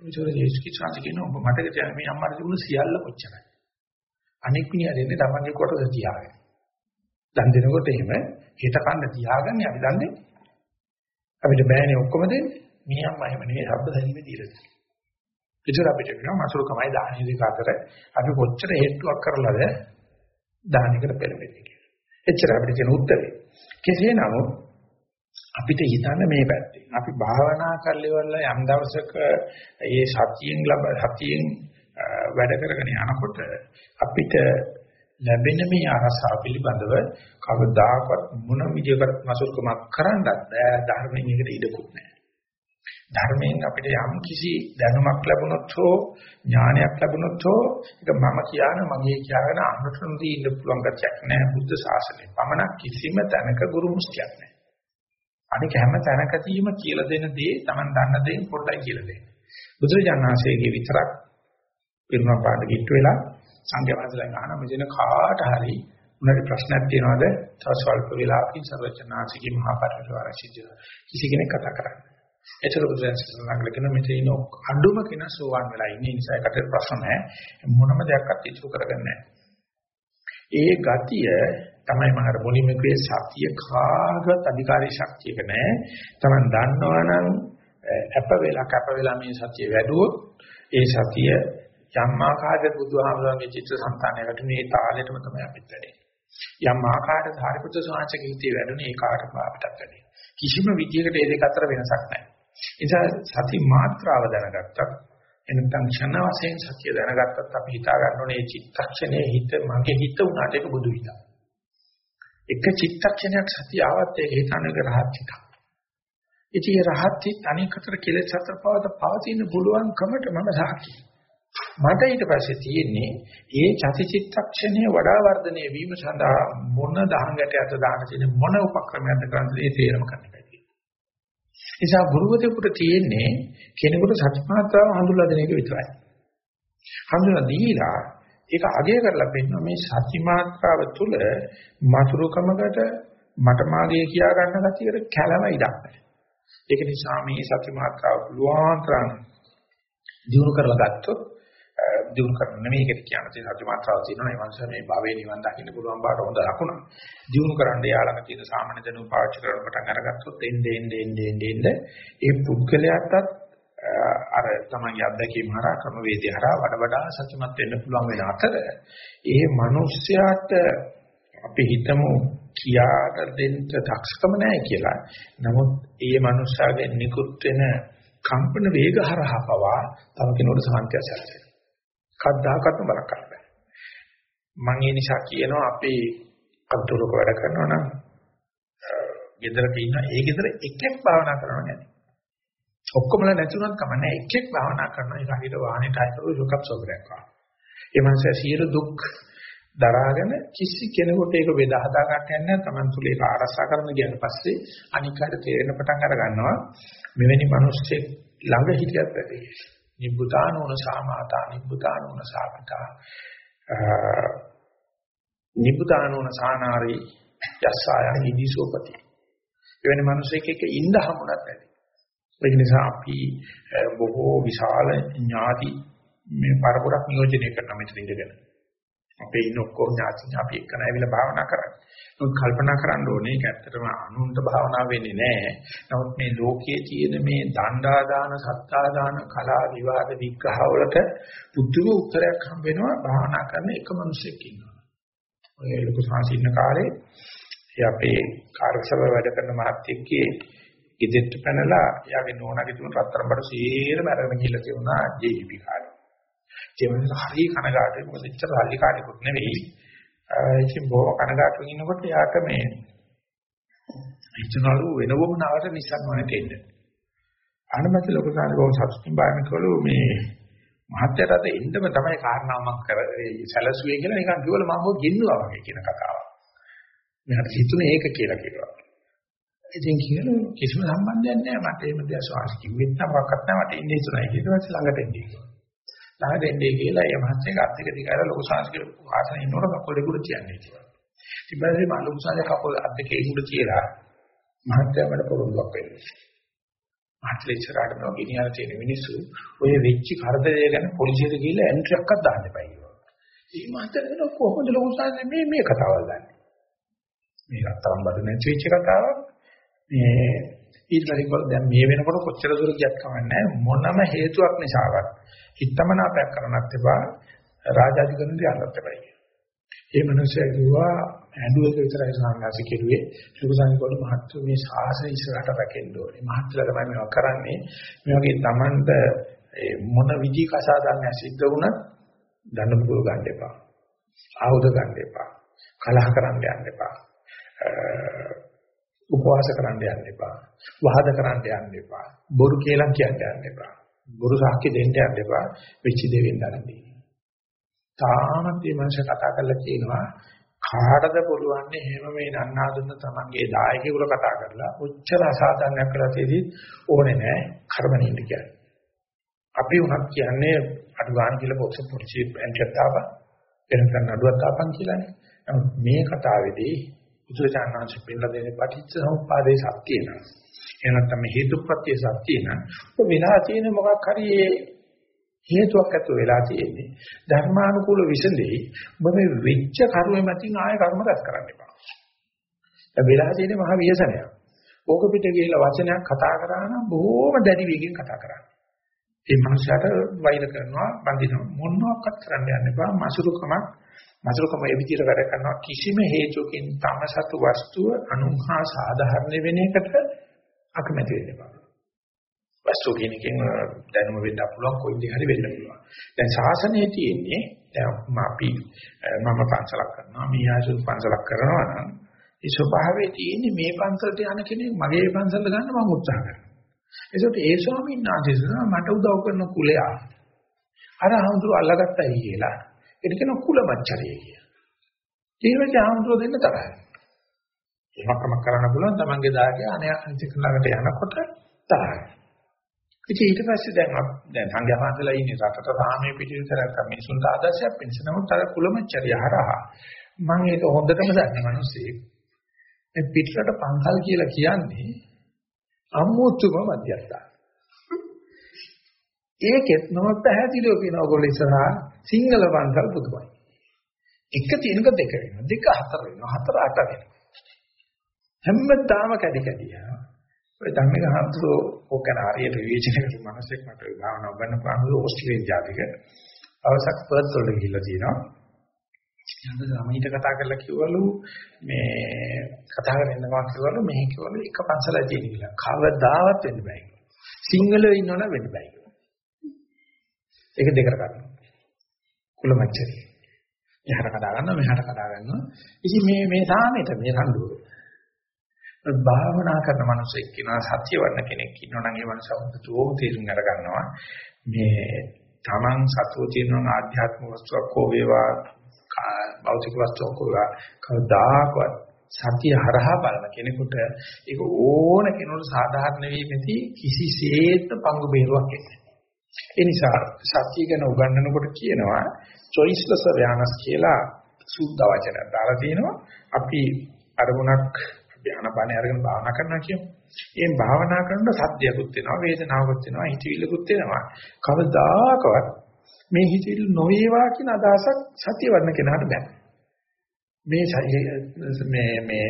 ඒචොර ජේසුස් කිච්චාන්ති කියන ඔබ මතක තියාගන්න මේ අම්මට තිබුණ සියල්ල කොච්චරයි. අනෙක් මිනිහා දෙන්නේ තමන්ගේ කොටස තියාගෙන. දන් දෙනකොට එහෙම හිත කන්න තියාගන්නේ අපි දන්නේ. අපිට බෑනේ ඔක්කොම දෙන්නේ. මිනිහම එහෙම නෙවෙයි ශබ්ද දැනීම දීලා තියෙනවා. ඒතර අපිට කියනවා මසුරුකමයි දාහනේ දෙක අතර අපි කොච්චර හේතුවක් කරලාද දාහනයකට පෙළඹෙන්නේ කියලා. එච්චර අපිට තියෙන උත්තරේ. කෙසේ නමුත් අපිට හිතන්න මේ පැත්තේ. අපි භාවනා කරලා යම් දවසක ඒ සතියෙන් ලබ සතියෙන් වැඩ කරගෙන යනකොට අපිට ලැබෙන මේ අරසාව පිළිබඳව කවදාකවත් මොන විදියකට මසුරුකමක් කරන්නත් බෑ ධර්මයෙන් එකට ඉඩකුත් නෑ. ධර්මයෙන් අපිට යම් කිසි දැනුමක් ලැබුණොත් හෝ ඥානයක් ලැබුණොත් හෝ ඒක මම කියන මගේ කියන අනුතරදී ඉන්න පුළුවන් ගැටයක් නෑ බුද්ධ ශාසනය. පමණක් කිසිම තැනක ගුරු මුස්තියක් නෑ. අනික හැම තැනකදීම කියලා දෙන දේ Taman දන්න දේ පොඩ්ඩයි කියලා දෙන්නේ. බුදුරජාණන්සේගේ විතරක් පිරුණා පාඩ කිට්ට වෙලා සංඝයා වහන්සේලා අහන මෙදින කාට හරි උනට ප්‍රශ්නයක් තියෙනවද? තව ස්වල්ප වෙලාවකින් සර්වචනාසිකේ මහා පරිවර්තන සිද්ධ කිසි කෙනෙක් කතා කරන්නේ. ඒතර බුදුරජාණන් කියන මෙතන ඉන්න අඩුම කෙනා සෝවන් වෙලා ඉන්නේ නිසා ඒකට ප්‍රශ්න නැහැ. මොනම දෙයක්වත් ඉතුරු කරගන්නේ ඒ ගතිය තමයි මම අර මුලින්ම කිව්වේ සතිය කාගවත් අධිකාරී ශක්තියක නැහැ. Taman දන්නවනම් අප වෙලා කැප වෙලා මේ සතිය වැඩුවොත් ඒ සතිය යම් ආකාරයක බුදුහාමුදුරන්ගේ චිත්ත සංතානයකට මේ තාලෙටම තමයි අපිට වැඩේ. යම් ආකාරයක ධාරිපුත්‍ර සෝවාන්සේ හිතේ වැඩුණේ ඒ කාටම අපිටත් වැඩේ. කිසිම විදියකට මේ දෙක අතර වෙනසක් නැහැ. ඒ නිසා සති මාත්‍රාව දැනගත්තත් එනතන් ක්ෂණ වශයෙන් සතිය දැනගත්තත් අපි හිතා ගන්න ඕනේ චිත්තක්ෂණයේ හිත මගේ හිත උනාට ඒක බුදු විදා. එක චිත්තක්ෂණයක් සතිය ආවත් ඒක හිතන්නේ රහත් හිතක්. ඉතින් රහත් හිත අනිකතර කෙලෙස් අතර පවත පවතින පුළුවන්කමට මම සාක්ෂි. මට ඊට පස්සේ තියෙන්නේ ඒ චතිචිත්තක්ෂණය වඩා වර්ධනය වීම සඳහා මොන දහංගටයක්ද දාන තියෙන මොන උපක්‍රමයක්ද කරන්නේ ඒ තේරම ගන්න එකයි. නිසා ගුරුවරයෙකුට තියෙන්නේ කෙනෙකුට සත්‍යමාත්‍රාව හඳුල්ලා දෙන එක විතරයි. හඳුනා දීලා ඒක අගය කරලා පෙන්නන මේ සත්‍යමාත්‍රාව තුළ මතුරුකමකට මට මාගේ කියා ගන්න ගැතියට කැළම ඉඩක් නැහැ. ඒක නිසා මේ සත්‍යමාත්‍රාව පුළුවන් තරම් දිනු කරලා ගත්තොත් දිනු කරන්න නෙමෙයි ඒකට කියන තියෙන සත්‍ය මාත්‍රාව තියෙනවා ඒ මනුස්සයා මේ භවයේ නිවන් දකින්න පුළුවන් බාට හොඳ ලකුණක්. දිනු කරන්න යාළඟ තියෙන සාමාන්‍ය දැනුම පාවිච්චි කරන පටන් අරගත්තොත් එන්නේ එන්නේ එන්නේ එන්නේ ඒ පුද්ගලයාටත් අර තමයි අත්දැකීම් හරහා ක්‍රම වේදේ හරහා වඩ වඩා සත්‍යමත් වෙන්න පුළුවන් වෙන අතර ඒ මනුස්සයාට අපි හිතමු කියාට දෙන්න දක්ෂකම නැහැ කියලා. නමුත් ඒ මනුස්සයාගේ නිකුත් වෙන කම්පන වේග හරහා පවා තව කෙනෙකුට සාන්තිය සැලසෙනවා. කද්දාකත් බලක් ගන්න බෑ. මම ඒ නිසා කියනවා අපි අතුරුක වැඩ කරනවා නම් ගෙදරක ඉන්න ඒ ගෙදර එකෙක් භාවනා කරනවා නේද? ඔක්කොමලා නැතුණත් කමන්නේ එකෙක් භාවනා කරනවා ඒක හරියට වාහනේට අයිතෝ දුකක් සෝබරයක් වගේ. ඒ මනස සියලු දුක් දරාගෙන කිසි කෙනෙකුට ඒක බෙදා හදා ගන්න යන්නේ තමන් තුල ඒක ආරසා කරන කියන පස්සේ අනිකාට තේරෙන පටන් අර ගන්නවා මෙවැනි මිනිස්සෙක් ළඟ හිටියත් ඇති. නිබ්බුතානෝන සාමාතා නිබ්බුතානෝන සාපිතා නිබ්බුතානෝන සානාරි යස්සාය නිදිසෝපති. එවැනි මිනිසෙක් එක්ක ඉඳ හමුණත් ඇති. ඒ නිසා අපි බොහෝ විශාල ඥාති මේ පරපුරක් නියෝජනය කරන මෙතන ඉඳගෙන. අපේ ඉන්න ඔක්කොම ඥාතින් අපි එක්ක නැවිලා භාවනා කරන්නේ. නමුත් කල්පනා කරන්න ඕනේ ඒක ඇත්තටම අනුන්ට භාවනා වෙන්නේ නැහැ. නමුත් මේ ලෝකයේ තියෙන මේ දණ්ඩා දාන, සත්තා දාන, කලා විවාද විග්‍රහ වලට පුදුම උත්තරයක් හම්බ වෙනවා භාවනා කරන එක මිනිසෙක් ඉන්නවා. ඔය ලොකු සාසින්න කාලේ අපේ කාර්යසභාව වැඩ කරන මහත්තයෙක්ගේ ගෙදෙට්ට පැනලා එයාගේ නෝනාගේ තුන රත්තරන් බඩ සීරම අරගෙන ගිහලා තියුණා ජීවිපී කාලේ. ඒ වෙනස හරි කනගාටුයි මොකද ඉච්චර සල්ලි කාර්යකුත් නෙවෙයි. ඉතින් බොහොම කනගාටුවෙන් ඉන්නකොට යාට මේ හිතනලු වෙනවම නවට නිසන් වනේ තෙන්න. අනමැති ලොකු සාරි බොහොම සතුටින් බාරම කළු මේ මහත්යට අද එන්නම තමයි කාරණාව මම කර සැලසුවේ කියලා නිකන් කිව්වල මම ඔය ගෙන්නුවා වගේ කියන කතාව. මට හිතුනේ ඒක කියලා කිව්වා. ඉතින් කියන කිසිම සම්බන්ධයක් නැහැ මට එහෙම දෙයක් ශ්වාස කිව්වෙත් නම් මොකක්වත් නැහැ මට ඉන්නේ ඉතුරුයි කියලා ඊට පස්සේ ළඟට එන්නේ. ළඟට එන්නේ කියලා ඒ මහත්තයා අත් දෙක දිගට ලොකු ශාස්ත්‍රීය වාසනේ ඉන්නකොට කකුල් දෙකුඩ කියන්නේ කියලා. ඊට පස්සේ මම ලොකු ශාස්ත්‍රීය කකුල් අත් දෙකේ උඩ කියලා මහත්තයා මට පොරොන්දුක් වෙන්නේ. මහත්තයා ඉස්සරහට නෝ ගෙනියන තියෙන මිනිස්සු ඔය වෙච්ච කරදරය ගැන පොලිසියට ගිහිල්ලා එන්ට්‍රි එකක් දාන්න එපා කිව්වා. ඒ මහත්තයා කියන කොහොමද ලොකු ශාස්ත්‍රීය මේ මේ කතාවල් දන්නේ. මේ රත්තරන් බඩ නැති වෙච්ච කතාවක් මේ ඊට පස්සේ කිව්වා දැන් මේ වෙනකොට කොච්චර දුර ගියත් කමන්නේ මොනම හේතුවක් නිසාවත් හිතමනාපයක් කරන්නත් එපා. රාජාධිකරණයට යන්නත් එපා ඒ මිනිස්සයා කිව්වා ඇඬුවක විතරයි සාංගාසි කෙරුවේ. සුගසංගෝල මහත්තු මේ ශාසන ඉස්සරහට රැකෙන්න ඕනේ. මහත්තුලා තමයි මේවා කරන්නේ. මේ වගේ Tamanට මොන විදි කසාදන්නේ සිද්ධ වුණත් දඬු මුගුරු ගන්න එපා. ආයුධ ගන්න එපා. කලහ කරන්න යන්න එපා. උපවාස කරන්න යන්න එපා. වහද කරන්න යන්න එපා. බොරු කියලා කියන්න යන්න එපා. බොරු සාක්ෂි දෙන්න යන්න එපා. වෙච්ච දේ වෙන්නදී. තාමත් මේ මනස කතා කරලා කියනවා කාටද පුළුවන් එහෙම මේ නන්නා දුන්න තමන්ගේ දායකයෙකුට කතා කරලා උච්චර අසාධාරණයක් කරලා තියෙදි ඕනේ නැහැ කර්මනින්ද කියන්නේ. අපි උනත් කියන්නේ අඩු ගන්න කියලා පොත් පොලිසිය එන්ටර් තාපා එනකන් අඩුවක් තාපන් කියලානේ. නමුත් මේ කතාවේදී බුදුචානන්සේ පෙන්නලා දෙන පටිච්ච සමුප්පාදේ සත්‍ය නම. එහෙනම් තමයි හේතුප්‍රත්‍ය සත්‍ය නම් ඔය වෙලා තියෙන මොකක් හරි හේතුවක් ඇතුව වෙලා තියෙන්නේ ධර්මානුකූල විසඳෙයි ඔබ මේ වෙච්ච කර්මෙ මතින් ආය කර්ම රැස් කරන්න එපා. දැන් වෙලා තියෙන්නේ මහ ව්‍යසනයක්. ඕක පිට ගිහිල්ලා වචනයක් කතා කරා නම් බොහොම දැඩි වේගෙන් කතා කරන්නේ. ඒ මනුස්සයාට වෛර කරනවා බඳිනවා මොනවාක්වත් කරන්න යන්න එපා මසුරුකමක් මසුරුකම ඒ විදිහට වැඩ කරනවා. කිසිම හේතුවකින් තම සතු වස්තුව අනුහා සාධාරණ වෙන එකට අකමැති වෙන්න එපා. වස්තු කියන එකෙන් දැනුම වෙන්න පුළුවන් කොයි දෙයක් හරි වෙන්න පුළුවන්. දැන් ශාසනයේ තියෙන්නේ දැන් අපි මම පන්සලක් කරනවා මේ ආසු පන්සලක් කරනවා නම් ඒ ස්වභාවයේ තියෙන්නේ මේ පන්සලට යන කෙනෙක් මගේ පන්සලට ගන්න මම උත්සාහ කරනවා. ඒකට ඒ ස්වාමීන් වහන්සේ මට උදව් කරන කුලයා අර හඳුර අල්ලගත්තයි කියලා. ඒක කියන කුල මච්චරිය කිය. ඊළඟට හඳුර දෙන්න තරයි. එහෙමකම කරන්න පුළුවන් තමන්ගේ දාගේ අනේ අනිත් ළඟට යනකොට තරයි. ඉතින් ඊට පස්සේ දැන් දැන් සංඝයා වහන්සේලා ඉන්නේ රටට සාමයේ පිටිවිතරක් මිනිසුන්ට ආදර්ශයක් වෙනස නමුත් අර කුලමච්චරිය හරහා මම ඒක හොඳටම දන්න මිනිස්සේ මේ පිටරට පන්සල් කියලා කියන්නේ අමුතුම මධ්‍යස්ථාන. ඒකෙත් නම පැහැදිලිව කියන ඔයගොල්ලෝ ඉස්සරහා සිංහල පන්සල් පුදුමයි. එක තියෙනක දෙක වෙනවා. දෙක හතර වෙනවා. හතර අට වෙනවා. හැමදාම කැඩි කැඩි යනවා. ඔය ධම්මික හඳුරෝ ඕකන හරියට විවේචනය කරපු මිනිස්සෙක් මට භාවනාව ගන්න පානු ඕස්ට්‍රේලියානු ජාතික අවසක් පර්ත් වල ගිහිල්ලා තියෙනවා. යන්න ළමයිට කතා කරලා කිව්වලු මේ කතා කරගෙන ඉන්නවා කිව්වලු මෙහි කිව්වලු එක පන්සලයි තියෙන කියලා. කවදාවත් වෙන්න බෑ. සිංහලෝ ඉන්නවනම් වෙන්න බෑ. ඒක දෙකට ගන්නවා. කුලමච්චරි. එහාට කතා ගන්නවා මෙහාට කතා ගන්නවා. ඉතින් මේ මේ සාමෙට මේ රණ්ඩුව. භාවනා කරන මනුස්සෙක් කියනවා සත්‍ය වර්ණ කෙනෙක් ඉන්නවනම් ඒ මනුස්සව තෝම තේරුම් අරගන්නවා. මේ තමන් සතුව තියෙන ආධ්‍යාත්මික වස්තුවක් හෝ වේවා භෞතික වස්තුවක් හොවා කවදාකවත් සතිය හරහා බලන කෙනෙකුට ඒක ඕන කෙනෙකුට සාධාරණ වීමෙදී කිසිසේත් පංගු බේරුවක් එන්නේ ඒ නිසා සතිය ගැන උගන්වනකොට කියනවා choiceless awareness කියලා සුද්ධ වචනයක් දාලා තිනවා අපි අරමුණක් ධානාපාන අරගෙන භාවනා කරනවා කියමු. ඒ භාවනා කරනකොට සද්දයක්ත් වෙනවා වේදනාවක්ත් වෙනවා හිතවිල්ලකුත් වෙනවා. කවදාකවත් මේ හිතිල් නොවේවා කියන අදහසක් සතිය වඩන කෙනාට බෑ. මේ මේ මේ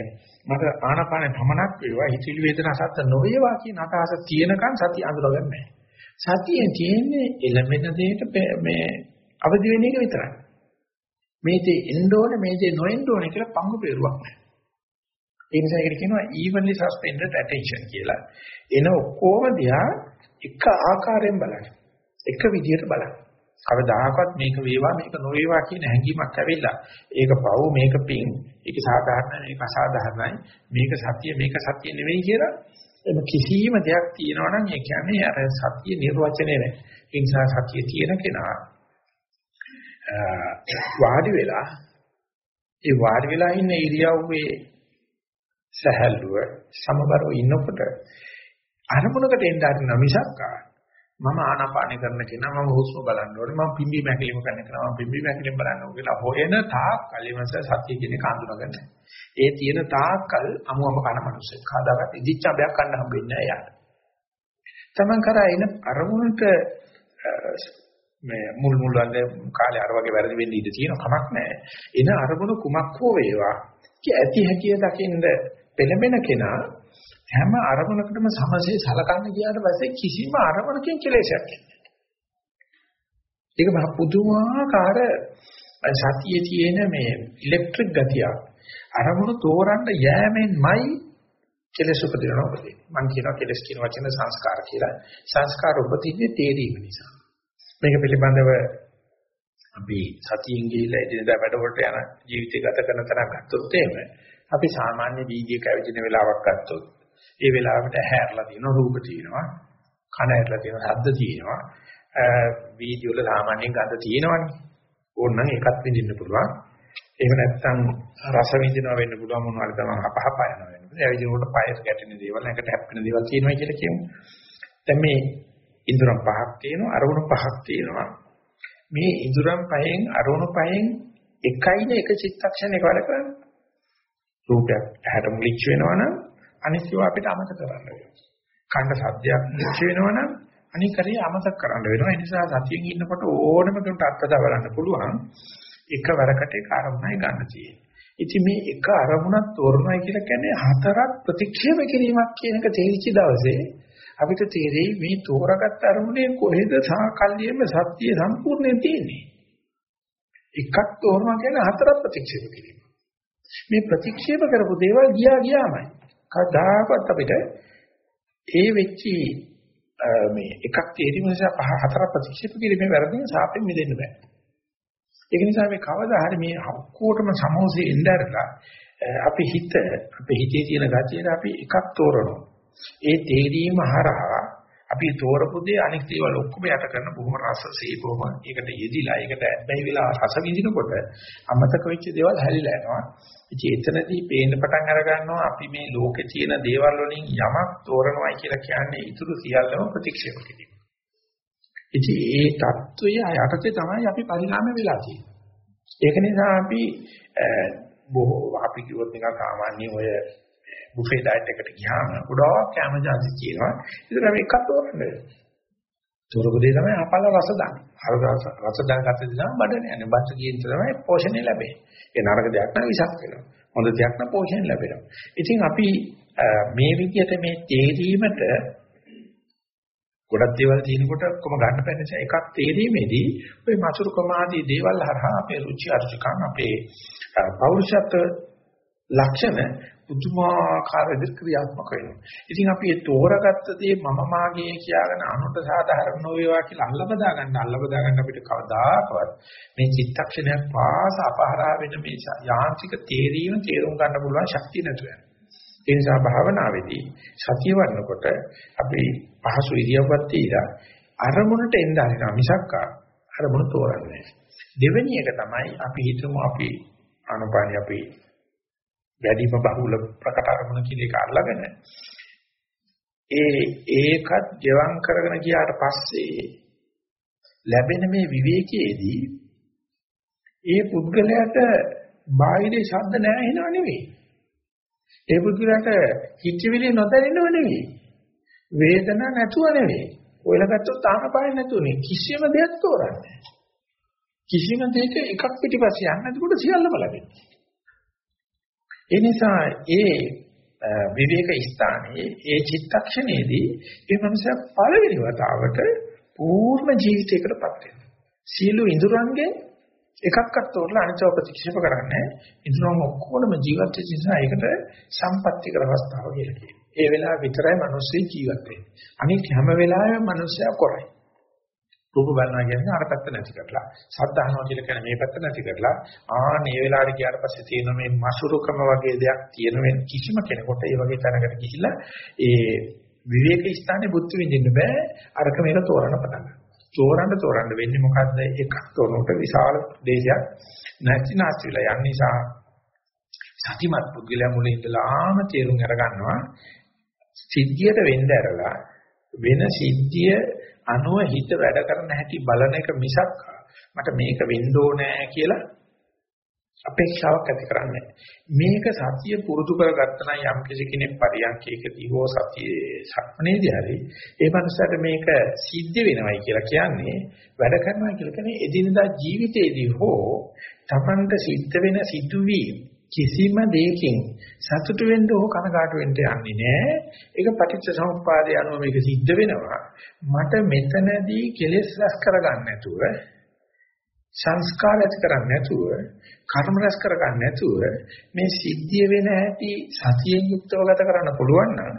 මට ආනාපානේ භමනක් වේවා හිතිල් වේදනා සත්‍ය නොවේවා කියන අදහස තියෙනකන් සතිය අඳුරගන්නේ නැහැ. සතියෙන් තියෙන්නේ එළමෙන දෙයට මේ අවදි වෙන එක විතරයි. මේ දේ එන්න ඕනේ මේ දේ නොඑන්න ඕනේ කියලා පංගු පෙරුවක් නැහැ. ඒ නිසා ඒකට කියනවා evenly suspended attention කියලා. එන ඔක්කොම දිහා එක ආකාරයෙන් බලන්න. එක විදියට බලන්න. කවදාහකවත් මේක වේවා මේක නොවේවා කියන හැඟීමක් ඇවිල්ලා ඒක පව් මේක පිං ඒක සාධාරණ මේක අසාධාරණයි මේක සත්‍ය මේක සත්‍ය නෙවෙයි කියලා එම කිසිම දෙයක් තියෙනවා නම් ඒ කියන්නේ අර සත්‍ය නිර්වචනය නැහැ ඒ නිසා සත්‍ය තියෙන කෙනා වාඩි වෙලා ඒ වාඩි වෙලා ඉන්න ඉරියව්වේ සහැල්ලුව සමබරව ඉන්නකොට අරමුණකට එන්න හදන මිසක්කා මම ආනාපාන කරන කෙනා මම හුස්ම බලන්න ඕනේ මම පිම්බි මැකිලිම කරන කෙනා මම පිම්බි මැකිලිම බලන්න ඕනේ කියලා හොයන තාක් කලිමස සත්‍ය කියන එක අඳුනගන්න. ඒ තියෙන තාක්කල් අමුම කන මිනිස්සෙක්. කාදාගත් ඉදිච්ච අබයක් ගන්න හම්බෙන්නේ නැහැ යාට. Taman කරා එන අරමුණට මේ මුල් මුල් වල කාලේ අර වගේ වැරදි වෙන්න ඉඩ තියෙන කමක් නැහැ. එන අරමුණ කුමක් හෝ වේවා. කි ඇති හැකිය දකින්ද පෙළඹෙන කෙනා හැම අරමුණකටම සමසේ සලකන්න ගියාට පස්සේ කිසිම අරමුණකින් කෙලෙසයක් නැහැ. ඒක මහ පුදුමාකාර සතියේ තියෙන මේ ඉලෙක්ට්‍රික් ගතිය. අරමුණු තෝරන්න යෑමෙන්මයි කෙලෙස් උපදිනවා උපදින්නේ. මම කියනවා කෙලෙස් කියන වචන සංස්කාර කියලා. සංස්කාර උපදින්නේ තේරීම නිසා. මේක පිළිබඳව අපි සතියෙන් ගිහිල්ලා එදිනදා වැඩවලට යන ජීවිතය ගත කරන තරම් ගත්තොත් එහෙම අපි සාමාන්‍ය වීදියේ කැවිදින වෙලාවක් ගත්තොත් ඒ වෙලාවට හැරලා තියෙන රූප තියෙනවා කන ඇරලා තියෙන ශබ්ද තියෙනවා. වීඩියෝ වල සාමාන්‍යයෙන් ගඳ තියෙනවනේ. ඕනනම් ඒකත් විඳින්න පුළුවන්. එහෙම නැත්නම් රස විඳිනවා වෙන්න පුළුවන් මොනවාරි තමයි අපහප යනවා වෙන්න පුළුවන්. ඒ විදිහට පයස් ගැටෙන දේවල් නැකට හැප්පෙන දේවල් තියෙනවා කියලා කියමු. දැන් මේ ඉන්ද්‍රම් පහක් තියෙනවා අරමුණු පහක් තියෙනවා මේ ඉඳුරම් පහෙන් අරමුණු පහෙන් එකයින එක චිත්තක්ෂණයක වැඩ කරන්නේ. රූපයක් ඇහැට මුලිච්ච වෙනවනම් අනිත්‍යව අපිට අමතක කරන්න වෙනවා. කණ්ඩ සද්දයක් මුලිච්ච වෙනවනම් අනිකරේ අමතක කරන්න වෙනවා. ඒ නිසා සතියෙන් ඉන්නකොට ඕනම කෙනෙකුට අත්දැක බලන්න පුළුවන්. එකවරකට එක අරමුණයි ගන්න තියෙන්නේ. ඉතින් මේ එක අරමුණක් තෝරනයි කියලා කියන්නේ හතරක් ප්‍රතික්ෂේප කිරීමක් කියන එක තේරිච්ච දවසේ අපිට තේරෙයි මේ තෝරාගත් අරමුණේ කොහෙද සාකල්යෙම සත්‍ය සම්පූර්ණයෙන් තියෙන්නේ. එකක් තෝරනවා කියන්නේ හතරක් ප්‍රතික්ෂේප කිරීම. මේ ප්‍රතික්ෂේප කරපු දේවල් ගියා ගියාමයි. කවදාකවත් අපිට ඒ වෙච්චි මේ එකක් තේරීම නිසා පහ හතරක් ප්‍රතික්ෂේප කිරීමේ වැරදින් සාපෙන් මිදෙන්න බෑ. ඒක නිසා මේ කවදා හරි මේ ඔක්කොටම සමෝසේ එnderලා අපි හිත අපේ හිතේ තියෙන ගතියට අපි එකක් තෝරනවා. ඒ තේරීම හරහා අපි තෝරපු දේ අනෙක් දේවල් ඔක්කොම යට කරන බොහොම රසසේ බොහොම ඒකට යෙදිලා ඒකට ඇබ්බැහි වෙලා රස විඳිනකොට අමතක වෙච්ච දේවල් හැලිලා යනවා. ඉතින් එතනදී පේන්න පටන් අර ගන්නවා අපි මේ ලෝකේ තියෙන දේවල් වලින් යමක් තෝරනවායි කියලා කියන්නේ ඊටු සියල්ලම ප්‍රතික්ෂේප කිරීම. ඉතින් ඒ தত্ত্বය යටතේ තමයි අපි පරිණාමය වෙලා තියෙන්නේ. ඒක නිසා අපි බොහෝ අපි කිව්වොත් නිකන් සාමාන්‍ය ඔය බුෆේ ඩයට් එකට ගියාම ගොඩාක් කැම ජාති තියෙනවා. ඒකට අපි එකක් තෝරන්නේ. තෝරපු දේ තමයි අපල රස දාන. අර රස දානගත දේ බඩනේ යන්නේ. බත් කියන තමයි පෝෂණය ලැබෙන්නේ. ඒ නරක දෙයක් නම් විසක් වෙනවා. හොඳ දෙයක් නම් පෝෂණය ලැබෙනවා. ඉතින් අපි මේ විදිහට මේ තේරීමට ගොඩක් දේවල් තියෙනකොට කොම ගන්න බැහැ නිසා එකක් තේරීමේදී ওই මසුරුකම ආදී දේවල් හරහා අපේ රුචි අරුචිකම් අපේ පෞරුෂත්ව ලක්ෂණ පුදුමාකාර විදිහට ක්‍රියාත්මක වෙනවා. ඉතින් අපි ඒ තෝරාගත්ත දේ මම මාගේ කියාගෙන අනුට සාධාරණ නොවේවා කියලා අල්ලබදා ගන්න අල්ලබදා ගන්න අපිට කවදාකවත් මේ චිත්තක්ෂණයක් පාස අපහරා වෙන මේ යාන්ත්‍රික තේරීම තේරුම් ගන්න පුළුවන් ශක්තිය නැතුව යනවා. ඒ නිසා භාවනාවේදී සතිය වඩනකොට අපි පහසු ඉරියව්වක් තියලා අරමුණට එන්න හරිනවා මිසක් අරමුණ තෝරන්නේ දෙවෙනි එක තමයි අපි හිතමු අපි ආනපානිය අපි වැඩිම බහුල ප්‍රකට අරමුණ කියන එක අල්ලගෙන ඒ ඒකත් ගෙවම් කරගෙන ගියාට පස්සේ ලැබෙන මේ විවේකයේදී ඒ පුද්ගලයාට බාහිර ශබ්ද නැහැ එනව නෙවෙයි. ඒ පුද්ගලයාට හිතවිලි නොදැනෙනව නෙවෙයි. වේදනා නැතුව නෙවෙයි. ඔයලා ගත්තොත් තාම පාන්නේ නැතුනේ කිසිම දෙයක් තෝරන්නේ කිසිම දෙයක එකක් පිටිපස්සේ යන්නේ නැතිකොට සියල්ලම ලැබෙනවා. ඒ නිසා ඒ විවේක ස්ථානයේ ඒ චිත්තක්ෂණයේදී ඒ මනුස්සයා පළවෙනි වතාවට පූර්ණ ජීවිතයකටපත් වෙනවා. සීල ඉඳුරංගෙන් එකක්වත් තෝරලා අනිත්ව ප්‍රතික්ෂේප කරන්නේ ඉඳුරන් ඔක්කොම ජීවත් වෙච්ච නිසා ඒකට සම්පත්‍ති කර අවස්ථාව කියලා කියනවා. ඒ වෙලාව විතරයි මිනිස්සු ජීවත් වෙන්නේ. අනිත් හැම වෙලාවෙම මිනිස්සයා කරයි. රූප බලනවා කියන්නේ අර පැත්ත නැති කරලා. සද්ද අහනවා කියලා කියන්නේ මේ පැත්ත නැති කරලා. ආ මේ වෙලාවට ගියාට පස්සේ තියෙන මේ මසුරුකම වගේ දෙයක් තියෙන වෙන කිසිම කෙනෙකුට ඒ වගේ තැනකට ගිහිල්ලා ඒ විවේක ස්ථානේ බුද්ධ විඳින්න බෑ. අරක මේක තෝරන්න පටන් ගන්න. තෝරන්න තෝරන්න වෙන්නේ මොකද්ද? එකක් තෝරනකොට විශාල දේශයක් නැති නැතිලා යන නිසා සතිමත් පුද්ගලයා මුලින් ඉඳලාම තේරුම් අරගන්නවා. සිද්ධියට වෙන්න ඇරලා වෙන සිද්ධිය අනුව හිත වැඩ කරන හැටි බලන එක මිසක් මට මේක වෙන්න ඕනේ කියලා අපේක්ෂාවක් ඇති කරන්නේ මේක සතිය පුරුදු කරගත්තා නම් යම් කිසි කෙනෙක් පරියන්කේකදී හෝ සතියේ සක්මනේදී හරි ඒ මනසට මේක සිද්ධ වෙනවයි කියලා කියන්නේ වැඩ කරනවා කියලා කියන්නේ එදිනදා ජීවිතයේදී හෝ තමන්ට සිද්ධ වෙන සිදුවීම් කිසිම දෙයකින් සතුට වෙන්න හෝ කනගාටු වෙන්න යන්නේ නැහැ. ඒක පටිච්ච සමුප්පාදය අනුව මේක සිද්ධ වෙනවා. මට මෙතනදී කෙලෙස් රැස් කරගන්න නැතුව සංස්කාර ඇති කරන්නේ නැතුව කර්ම රැස් කරගන්න නැතුව මේ සිද්ධිය වෙන හැටි සතියෙන් යුක්තව ගත කරන්න පුළුවන් නම්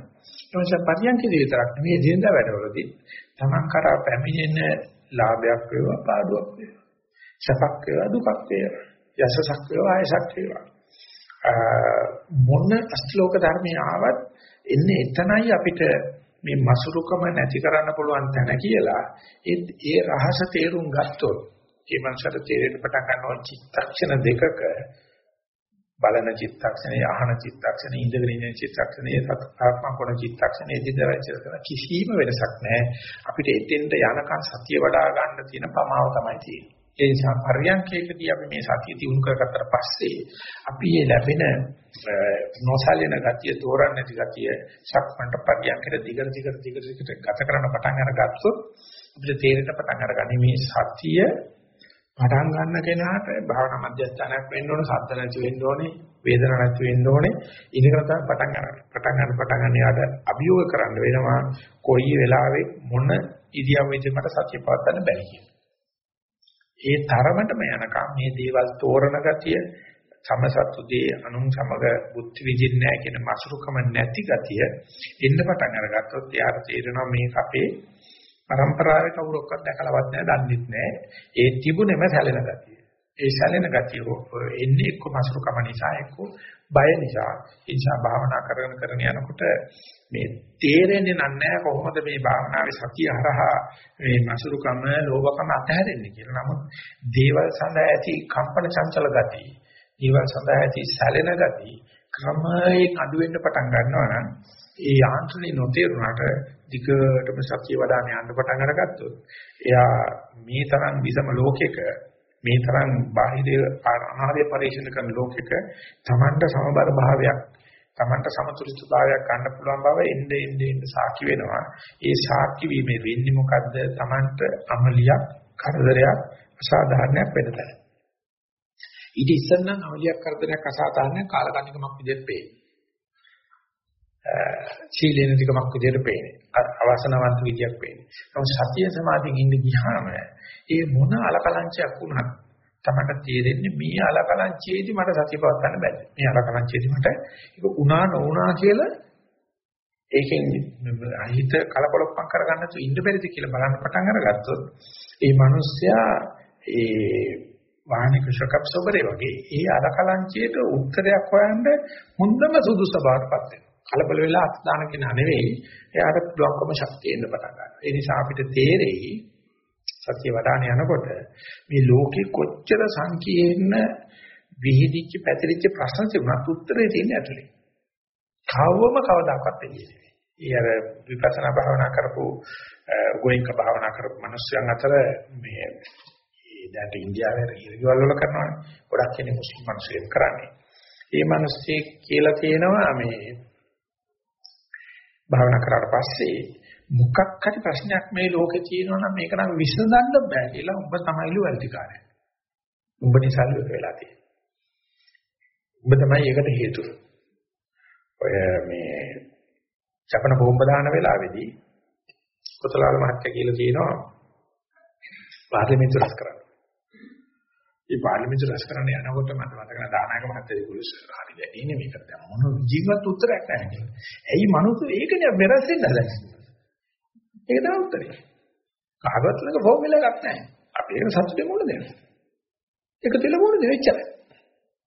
එනිසා පරියන්කේ විතරක් නෙමෙයි දිනදා වැඩවලදී තමන් කරා පැමිණෙන ලාභයක් වේවා පාඩුවක් වේවා සපක් වේවා දුකක් වේවා යසසක් වේවා ආයසක් වේවා මොන අස්ලෝක ධර්මයේ ආවත් එන්නේ එතනයි අපිට මේ මසුරුකම නැති කරන්න පුළුවන් තැන කියලා ඒ ඒ රහස තේරුම් ගත්තොත් ඒ මනසට තේරෙන්න පටන් ගන්නවා චිත්තක්ෂණ දෙකක. බලන චිත්තක්ෂණේ අහන චිත්තක්ෂණේ ඉඳගෙන ඉන්න චිත්තක්ෂණේ සත්‍යාත්මක කරන චිත්තක්ෂණේ දිදවචර කරන කිසිම වෙනසක් නැහැ. අපිට එතෙන්ට යනකන් සතිය වඩා ගන්න තියෙන ප්‍රමාව තමයි තියෙන්නේ. ඒ නිසා පරියන්කේකදී අපි මේ සතිය දිනු කරගත්තට පස්සේ අපි මේ ලැබෙන නොසලින ගතිය තෝරන්නේ නැති ගතිය සක්මන්ට පරියන්කේට දිගට දිගට දිගට දිගට ගත කරන පටන් අරගත්තොත් අපිට තේරෙන්න පටන් අරගන්නේ මේ සතිය පටන් ගන්න කෙනාට භාවනා මධ්‍යස්ථානයක් වෙන්න ඕනේ සද්ද නැති වෙන්න ඕනේ වේදනාවක් නැති වෙන්න ඕනේ ඉනිකර තමයි පටන් ගන්න. පටන් ගන්න පටන් ගන්න යාට අභියෝග කරන්න වෙනවා කොයි වෙලාවෙ මොන ඉරියව්වෙද මට සතිය පවත්වන්න බැරි කියලා. ඒ තරමටම යනකම් මේ දේවල් තෝරන ගතිය සමසත්තුදී අනුන් සමග බුද්ධ විදින්නේ නැහැ කියන මසුරුකම නැති ගතිය එන්න පටන් අරගත්තොත් එයාට තේරෙනවා මේක අපේ પરම්පරාවේ කවුරක්වත් දැකලවත් නැහැ දන්නෙත් නැහැ. ඒ තිබුණෙම සැලෙන ගතිය. ඒ සැලෙන ගතිය එන්නේ එක්ක මසුරුකම නිසා එක්ක බය නිසා ඒ නිසා භාවනා කරගෙන කරගෙන යනකොට මේ තේරෙන්නේ නැහැ කොහොමද මේ භාවනාවේ සතිය හරහා මේ මසුරුකම ලෝභකම අතහැරෙන්නේ කියලා. නමුත් දේවල් සඳහා ඇති කම්පන චංචල ගතිය, දේවල් සඳහා ඇති සැලෙන ගතිය ක්‍රමයෙන් අඩු වෙන්න පටන් ගන්නවා නම් ඒ යාන්ත්‍රණය නොතේරුණාට දිගටම සතිය වඩාන යන්න පටන් අරගත්තොත් එයා මේ තරම් විසම ලෝකයක මේ තරම් බාහිර ආහාරය පරිශන කරන ලෝකෙක Tamanට සමබර භාවයක් Tamanට සමතුලිත භාවයක් ගන්න පුළුවන් බව එnde ende ende සාකි වෙනවා. ඒ සාකි වීමේ වෙන්නේ මොකද්ද? Tamanට අමලියක්, කරදරයක්, අසාධාරණයක් වෙන තැන. ඊට ඉස්සෙල්ලා අමලියක්, කරදරයක්, අසාධාරණයක් කාලකන්නිකමක් විදිහට පේනවා. සීලේන දිකමක් විදිහට පේන්නේ. අවසනවන්ත විදියක් පේන්නේ. නමුත් සතිය සමාධියෙන් ඉන්න ගියාම ඒ මොන අලකලංචයක් වුණත් තමයි තේරෙන්නේ මේ අලකලංචයේදී මට සතිය පවත් ගන්න බැහැ. මේ අලකලංචයේදී මට ඒක උනා නොඋනා කියලා ඒකෙන් හිත කලකොලොප්පම් කරගන්න තු ඉන්න බැරිද කියලා බලන්න පටන් අරගත්තොත් ඒ මිනිස්සයා ඒ වාහනික ශකප් සොබරේ වගේ ඒ අලකලංචයට උත්තරයක් හොයන්න හොඳම සුදුසු බවටපත් වෙනවා. කලබල වෙලා අත් දාන කෙනා නෙවෙයි එයාට පුළුවන්කම ශක්තිය එන්න පටන් ගන්නවා. ඒ නිසා අපිට තේරෙයි සත්‍ය වඩාන යනකොට මේ ලෝකේ කොච්චර සංකීර්ණ විහිදිච්ච පැතිරිච්ච ප්‍රශ්න තිබුණත් උත්තරේ තියෙන්නේ ඇතුලේ. කවවම කවදාකවත් එන්නේ නෙවෙයි. ඒ අර විපස්සනා භාවනා කරපු ගෝයින්ක භාවනා කරපු මිනිස්යන් අතර මේ දැන් ඉන්දියාවේ ඉරිවල් වල කරනවානේ. ගොඩක් කෙනෙක් මුස්ලිම් මිනිස්සුන් කරන්නේ. ඒ මිනිස්සේ කියලා තියෙනවා මේ භාවනා කරාට පස්සේ මොකක් හරි ප්‍රශ්නයක් මේ ලෝකේ තියෙනවා නම් මේක නම් විසඳන්න බෑ කියලා උඹ තමයිලු වැඩිකාරය. උඹ නිසා ලෝක වෙලා තියෙන්නේ. උඹ තමයි ඒකට හේතුව. ඔය මේ චපන බෝම්බ දාන වෙලාවේදී කොතලාල මහත්තයා කියලා කියනවා පාර්ලිමේන්තුව රැස් කරන්න. ඒ පාර්ලිමේන්තුව රැස් කරන්න යනකොට මට මතක නැහැ දානායක මහත්තයා කිව්ලුස් හරි වැඩි නේ මේකට දැන් මොන ජීවත් උත්තරයක් නැහැ කියලා. ඇයි මනුස්සය ඒකනේ වෙරසෙන්න හදන්නේ. ඒක තමයි උත්තරේ. කාගවත් ළඟ ෆෝමියුලා එකක් නැහැ. අපි ඒක සතුටේ මොන දෙන්නේ. ඒක දෙල මොන දෙවෙච්චයි.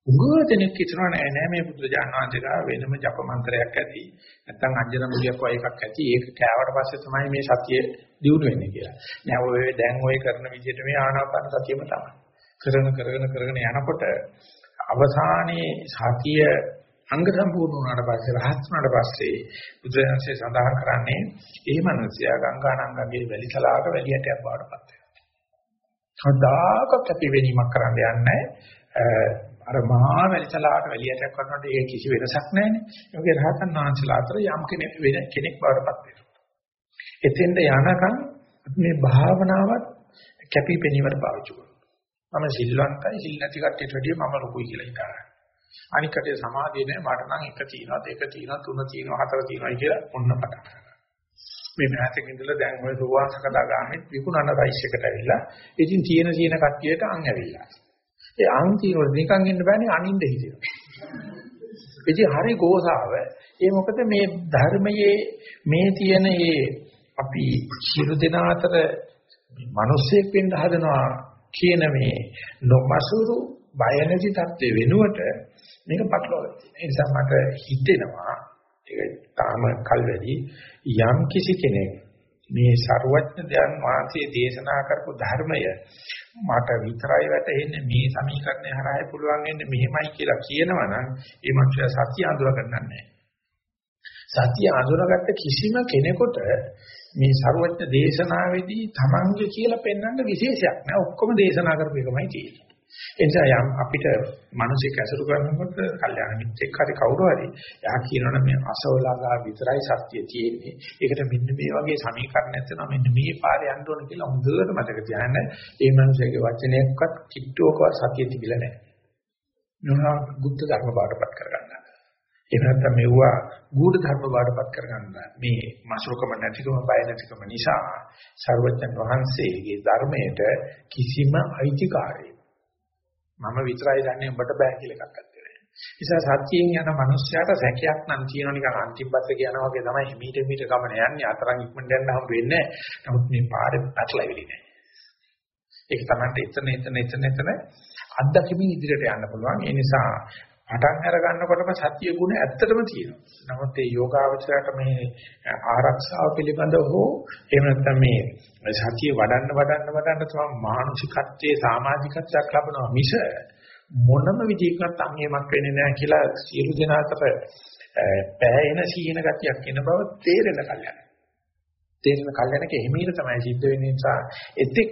උගෝතෙනෙක් හිතනවා නෑ නෑ මේ බුදු දානවාංශිකා වෙනම ජප මන්ත්‍රයක් ඇති. නැත්නම් අජන මුලියක් වගේ එකක් ඇති. ඒක කෑවට පස්සේ තමයි මේ සතිය දියුණු වෙන්නේ කියලා. නෑ ඔය දැන් ඔය කරන විදිහට මේ ආනාපාන සතියම තමයි. කරන කරගෙන කරගෙන යනකොට අවසානයේ සතිය අංග සම්පූර්ණ වුණාට පස්සේ රහත් වුණාට පස්සේ බුදුරජාණන්සේ සඳහන් කරන්නේ ඒ මනුස්සයා ගංගානංගගේ වැලිතලාවක වැලියටයක් බවට පත් වෙනවා. කවදාකවත් අපි වෙනීමක් කරන්න යන්නේ අර මහා වැලිතලාවට වැලියටයක් කරනකොට ඒක කිසි වෙනසක් නැහැනේ. ඒකේ රහතන් වහන්සේලා අතර යම් කෙනෙක් වෙන කෙනෙක් බවට පත් වෙනවා. එතෙන්ද යනකම් මේ භාවනාවත් කැපිපෙනීමට පාවිච්චි කරනවා. මම සිල්වන්තයි සිල් නැති කට්ටියට වැඩිය මම ලොකුයි කියලා හිතනවා. අනික කටේ සමාධිය නෑ මට නම් එක තියෙනවා දෙක තියෙනවා තුන තියෙනවා හතර තියෙනවා කියලා ඔන්න පටන් ගන්නවා. මේ මෑතක ඉඳලා දැන් ඔය සුවාසකදා ගාමෙත් විකුණන රයිස් එකට ඇවිල්ලා ඉතින් තියෙන තියෙන කට්ටියට අං ඇවිල්ලා. ඒ අං තියෙනවල නිකන් ඉන්න බෑනේ අනින්ද හිතෙනවා. ඉතින් හරි ගෝසාව ඒ මොකද මේ ධර්මයේ මේ තියෙන මේ අපි සියලු දෙනා අතර මිනිස්සෙක් වෙන්න හදනවා කියන මේ නොමසුරු බය නැති තත්ත්වෙ වෙනුවට මේක පටලවා ගන්න. ඒ නිසා මට හිතෙනවා ඒක තාම කල් වැඩි යම් කිසි කෙනෙක් මේ ਸਰුවඥ දයන් වාසේ දේශනා කරපු ධර්මය මට විතරයි වැටහෙන්නේ මේ සමීකරණය හරහා පුළුවන් වෙන්නේ මෙහෙමයි කියලා කියනවනම් ඒ මනුස්සය සත්‍ය අඳුර ගන්නෑ නැහැ. සත්‍ය අඳුරගත්ත කිසිම කෙනෙකුට මේ ਸਰුවඥ දේශනාවේදී තමන්ගේ කියලා පෙන්වන්න විශේෂයක් නෑ. ඔක්කොම දේශනා කරපු එකමයි තියෙන්නේ. ඒ නිසා යම් අපිට මිනිසෙක් ඇසුරු කරනකොට කල්යාණ මිත්‍රෙක් හරි කවුරු හරි යා කියනවනේ මේ අසවලාගා විතරයි සත්‍ය තියෙන්නේ. ඒකට මෙන්න මේ වගේ සමීකරණයක් තියෙනවා මෙන්න මේ පාරේ යන්න ඕන කියලා හොඳට මතක තියාගන්න. ඒ මිනිසෙගේ වචනයක්වත් කිට්ටුවකවත් සත්‍ය තිබිලා නැහැ. මොනවා බුද්ධ ධර්ම බාටපත් කරගන්න. එහෙම නැත්නම් මෙවුවා ගුඪ ධර්ම බාටපත් කරගන්න. මේ මාසෘකම නැතිකම බය නැතිකම නිසා සර්වජන් වහන්සේගේ ධර්මයට කිසිම අයිතිකාරයෙක් මම විතරයි දන්නේ උඹට බෑ කියලා එකක් අත්තේ නැහැ. නිසා සත්‍යයෙන් යන මිනිස්යාට සැකයක් නම් තියෙනවා නිකන් අන්තිමපත් කියනවා වගේ තමයි මීට මීට ගමන යන්නේ අතරන් ඉක්මනට යන්න හම් වෙන්නේ නැහැ. නමුත් මේ පාරේ පැටලෙවිලි නැහැ. ඒක තමයි එතන එතන එතන එතන අත්දැකීමින් ඉදිරියට යන්න පුළුවන්. ඒ නිසා පටන් අර ගන්නකොටම සත්‍ය ගුණ ඇත්තටම තියෙනවා. නමුත් මේ යෝගාවචරයට මේ ආරක්ෂාව පිළිබඳව හෝ එහෙම නැත්නම් මේ සතිය වඩන්න වඩන්න වඩන්න තමයි මානසිකත්වයේ සමාජිකත්වයක් ලැබෙනවා මිස මොනම විදිහකට අංගයමක් වෙන්නේ නැහැ කියලා සියලු දෙනා අතර පෑයෙන සීන ගතියක් එන බව තේරෙන කල්යන. තේරෙන කල්යනක හිමීර තමයි සිද්ධ වෙන්නේ නිසා එතෙක්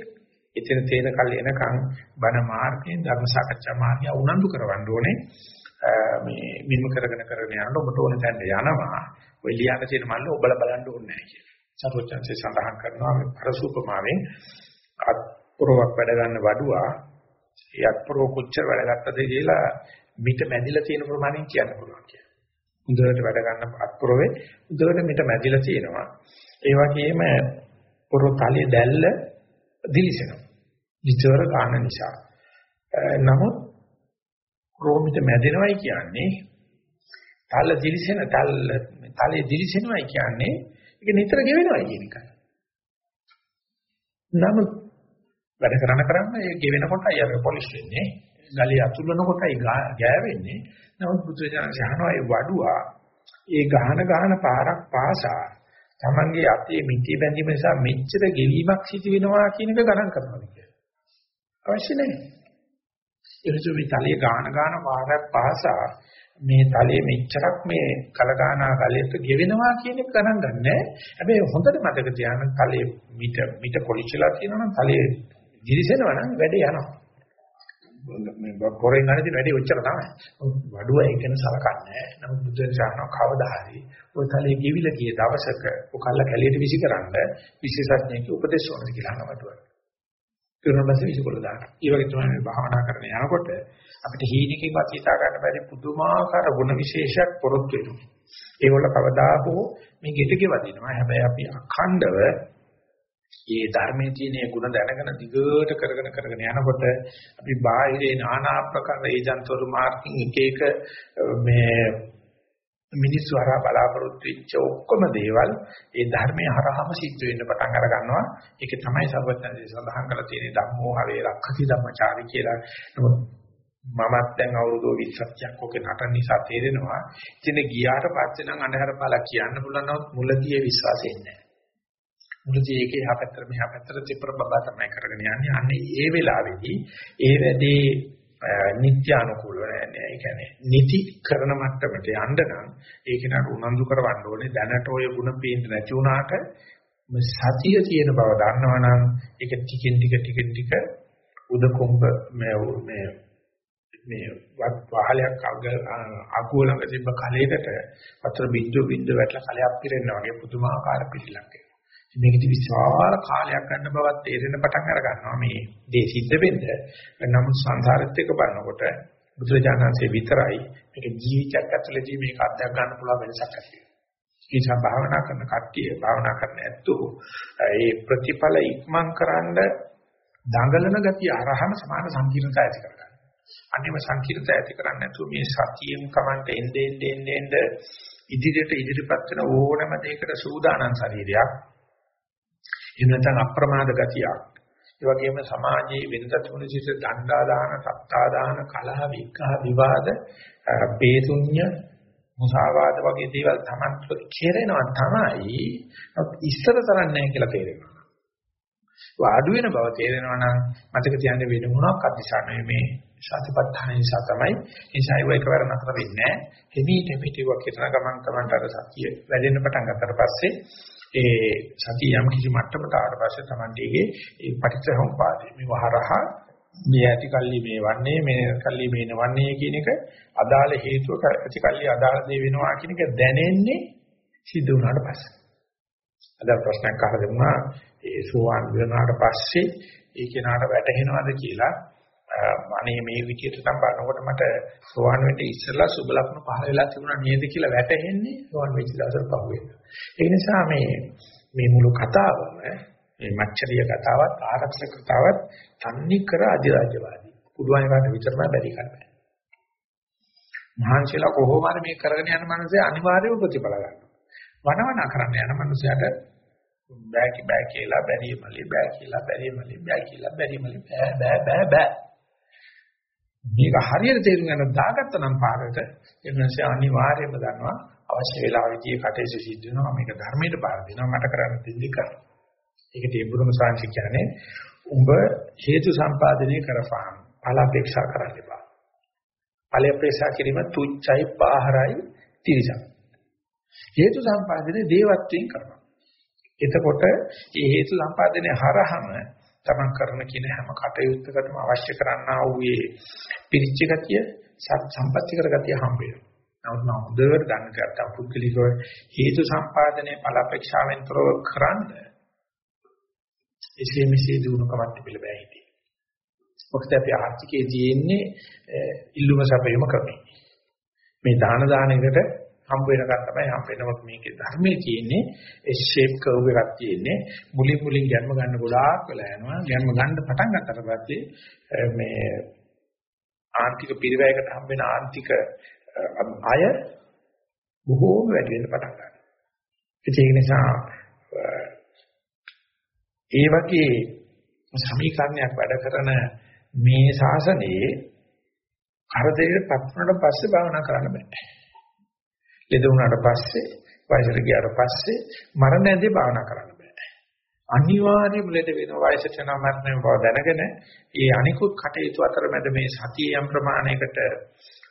එතන තේන කල් එනකන් බණ මාර්ගයෙන් ධර්ම සාකච්ඡා මාර්ගය උනන්දු කරවන්න ඕනේ. මේ මෙහෙම කරගෙන කරගෙන යනකොට ඔබට ඕන තැනට යනවා. ඔය ලියන්න තියෙන මල්ල ඔබලා බලන්න ඕනේ නැහැ කියලා. සරුවචන්සේ සඳහන් කරනවා මේ පරසූපමාවෙන් අත්පුරවක් වැඩ ගන්න වඩුවා ඒ අත්පුරව කොච්චර වැඩ ගත්තද කියලා මිට මැදිලා තියෙන ප්‍රමාණයෙන් කියන්න පුළුවන් කියලා. හොඳට වැඩ ගන්න අත්පුරවේ හොඳට මිට මැදිලා තියෙනවා. ඒ වගේම පොරො තලයේ දැල්ල දිලිසෙනවා. විචාර ගන්න නිසා. නමුත් රෝමිත මැදෙනවයි කියන්නේ තල දිලිසෙන තල තලයේ දිලිසෙනවයි කියන්නේ ඒක නිතර ගෙවෙනවයි කියන එකයි. නමුත් වැඩ කරන කරන්න ඒ ගෙවෙන කොටයි අර පොලිෂ් වෙන්නේ. ගලිය අතුල්ලන කොටයි ගෑවෙන්නේ. නමුත් බුදුරජාණන් අහනවා ඒ වඩුවා ඒ ගහන ගහන පාරක් පාසා Tamange අතේ මිටි බැඳීම නිසා මෙච්චර ගෙවීමක් සිදු වෙනවා කියන එක ගණන් කරනවා කියන්නේ. අවශ්‍ය නැහැ. එනිසා මේ තලයේ ගාන ගාන පාරක් පාසා මේ තලයේ මෙච්චරක් මේ කලගානා කලයට ගෙවෙනවා කියන එක ගණන් ගන්නෑ. හැබැයි හොඳට මතක තියාගන්න තලයේ මිට මිට පොලිචලා තියෙනවා නම් තලයේ දිලිසෙනවා නම් වැඩේ යනවා. මේ කොරෙන් ගන්න වැඩි ඔච්චර තමයි. වඩුව ඒකන සලකන්නේ. නමුත් බුදුන් ශාසන කවදා හරි ඔය තලයේ ගෙවිලා ගිය දවසක ඔකල්ල කැලියට විසිකරන්න විශේෂඥයෙක් උපදේශ වුණා කියලා අහනවා. ඊළඟට විසිකොල දාන. ඒ වගේ තමයි මේ භාවනා කරන යනකොට අපිට හීනකින්වත් හිතා ගන්න බැරි පුදුමාකාර ගුණ විශේෂයක් පොරොත්තු වෙනවා. ඒවල කවදා හෝ මේ ගෙට ගෙවදිනවා. හැබැයි අපි අඛණ්ඩව මේ ධර්මයේ තියෙන ගුණ දැනගෙන දිගට කරගෙන කරගෙන යනකොට අපි බාහිරේ নানা ආකාර ඒජන්තවරු මාර්ගින් එක එක මේ මිනිස්සු හරහා බලාපොරොත්තු වෙච්ච ඔක්කොම දේවල් ඒ ධර්මයේ හරහාම සිද්ධ වෙන්න පටන් අර ගන්නවා. ඒක තමයි සර්වඥයන්සේ සඳහන් කරලා තියෙන ධම්මෝ හවේ රක්ඛති ධම්මචාරි කියලා. නමුත් මමත් දැන් අවුරුදු 20ක් ඔක නටන නිසා තේරෙනවා. ඉතින් ගියාට පස්සේ නම් අඳුර පාලා කියන්න පුළුවන් නමුත් මුලදී විශ්වාසෙ නැහැ. මුලදී ඒකේ එහා පැත්තට මෙහා පැත්තට තිප්පර බබා තමයි කරගෙන යන්නේ. අන්නේ ඒ වෙලාවේදී ඒ වැඩේ නිත්‍ය අනුකූලව නෑ ඒ කියන්නේ නිති කරන මට්ටමට යන්න නම් ඒක නට උනන්දු කරවන්න ඕනේ. දැනට ඔය ಗುಣ පේන්න නැති වුණාට සතිය තියෙන බව දන්නවනම් ඒක ටිකෙන් ටික ටිකෙන් ටික උදකොම්බ මේ මේ මේ වහලයක් අගුව ළඟ තිබ්බ කලයකට වතුර බින්දුව බින්දුව වැටලා කලයක් පිරෙනවා වගේ පුදුමාකාර පිළිලක් එනවා. මේකදී විශාල කාලයක් ගන්න බවත් තේරෙන පටන් අර ගන්නවා මේ දේ සිද්ධ වෙන්න. නමුත් සංසාරෙත් එක බලනකොට බුදුරජාණන්සේ විතරයි මේක ජීවිතයක් ඇතුළතදී මේක අත්දැක ගන්න පුළුවන් වෙනසක් ඇති වෙනවා. ඒ නිසා භාවනා කරන කට්ටිය භාවනා කරන ඇත්තෝ ඒ ප්‍රතිඵල ඉක්මන් කරන්න දඟලන ගතිය අරහම සමාන සංකීර්ණතාවය ඇති කරගන්න. අන්නේම සංකීර්ණතාවය ඇති කරන්නේ නැතුව මේ සතියෙන් කමන්ට එන්නේ එන්නේ එන්නේ ඉදිරියට ඉදිරිපත් වෙන ඕනම දෙයකට සූදානම් ශරීරයක්. එහෙම නැත්නම් අප්‍රමාද ගතියක්. ඒ වගේම සමාජයේ වෙනද තුන සිට දණ්ඩා දාන, සත්තා දාන, කලහ, විග්ඝහ, විවාද, පේතුඤ්ඤ, මුසාවාද වගේ දේවල් තමන්ට කෙරෙනවා තමයි. ඉස්සර තරන්නේ නැහැ කියලා තේරෙනවා. අඩු වෙන බව තේරෙනවා නම් මතක තියාගන්න වෙන මොනක් අධිශා මේ සතිපට්ඨාන නිසා තමයි නිසා ඒක එකවර නතර වෙන්නේ නැහැ. හිමීට පිටිව කිතන ගමන් කරනට අර සතිය වැඩෙන්න පටන් ගන්නට පස්සේ ඒ සතිය යම් කිසි මට්ටමකට ආවට පස්සේ Tamante ගේ ඒ පටිච්චසමුපාදේ මේ වහරහ මේ ඇති කල්ලි මේ වන්නේ මේ කල්ලි මේ නවන්නේ කියන එක අදාළ හේතුව ඇති කල්ලි අදාළ දේ වෙනවා කියන එක දැනෙන්නේ සිද්ධ වුණාට පස්සේ. අද ප්‍රශ්නයක් අහලා දුන්නා ඒ සෝවාන් වෙනාට පස්සේ ඒ කෙනාට වැටහෙනවද කියලා අනේ මේ විදියට නම් බලනකොට මට සෝවාන් වෙන්න ඉස්සෙල්ලා සුබ ලක්ෂණ පහල වෙලා තිබුණා නේද කියලා වැටහෙන්නේ සෝවාන් වෙච්ච දවසට පහුවෙන්න. ඒ නිසා මේ මේ මුළු කතාවම මේ මච්චරිය කතාවත් ආරක්ෂක කතාවත් තන්නේ කර අධිරාජ්‍යවාදී. පුදුමයි වට විතරම බැරි කරන්නේ. මහන්සියලා කොහොම හරි මේ කරගෙන යන මනසේ අනිවාර්යව ප්‍රතිඵල ගන්නවා. වනවන කරන්න යන මනුස්සයාට බෑ කි බෑ කියලා බැරි මලි බෑ කියලා බැරි මලි බෑ කියලා බැරි මලි බෑ බෑ බෑ බෑ මේක හරියට තේරුම් ගන්න දාගත්ත නම් පාරට එන්නසේ අනිවාර්යයෙන්ම දන්නවා අවශ්‍ය වෙලාවෙදී කටයුතු සිද්ධ වෙනවා. මේක ධර්මයට බාර දෙනවා. මට කරන්න දෙන්නේ කරනවා ඒක තේබුරුම සාංශ කියන්නේ උඹ හේතු සම්පාදනය කරපහන් ඵල අපේක්ෂා කරන්න එපා. ඵල අපේක්ෂා කිරීම තුච්චයි පාහරයි තිරසක් හේතු සම්පාදනයේ දේවත්වයෙන් කරනවා. එතකොට මේ හේතු සම්පාදනයේ හරහම තමන් කරන කියන හැම කටයුත්තකටම අවශ්‍ය කරන්නා වූ මේ පිරිච්ච ගතිය සත් සම්පත්‍ති කර ගතිය හම්බ වෙනවා. නමුත් මම හොඳට දන්න කරතා පුද්ගලිකව හේතු සම්පාදනයේ ඵල අපේක්ෂාවෙන් තොරව කරන්න එසේ මෙසේ දුණුකමක් තිබිලා බෑ හිතේ. මොකද අපි ආර්ථිකයේ තියෙන්නේ ඉල්ලුම සැපයීම ක්‍රමයි. මේ දාන දාන එකට හම්බ වෙනකන් තමයි හම්බ වෙනකොට මේකේ ධර්මයේ තියෙන්නේ. ඒ ෂේප් කර්ව් එකක් තියෙන්නේ. මුලින් මුලින් ජන්ම ගන්න ගොඩාක් වෙලා යනවා. ජන්ම ගන්න පටන් ගන්නට පස්සේ මේ ආර්ථික පිරිවැයකට හම්බ වෙන ආර්ථික අය බොහෝම වැඩි වෙන්න පටන් ගන්නවා. ඒක නිසා ඒ වගේ සමීකරණයක් වැඩ කරන මේ ශාසනයේ කරදරයකට පත් වුණාට පස්සේ භාවනා කරන්න බෑ. ලෙඩ වුණාට පස්සේ වයසට ගියාට පස්සේ මරණ ඇදී භාවනා කරන්න බෑ. අනිවාර්යයෙන්ම ලෙඩ වෙනවා වයසට යනවා මරණ බව දැනගෙන ඒ අනිකුත් කටයුතු අතරමැද මේ සතිය යම් ප්‍රමාණයකට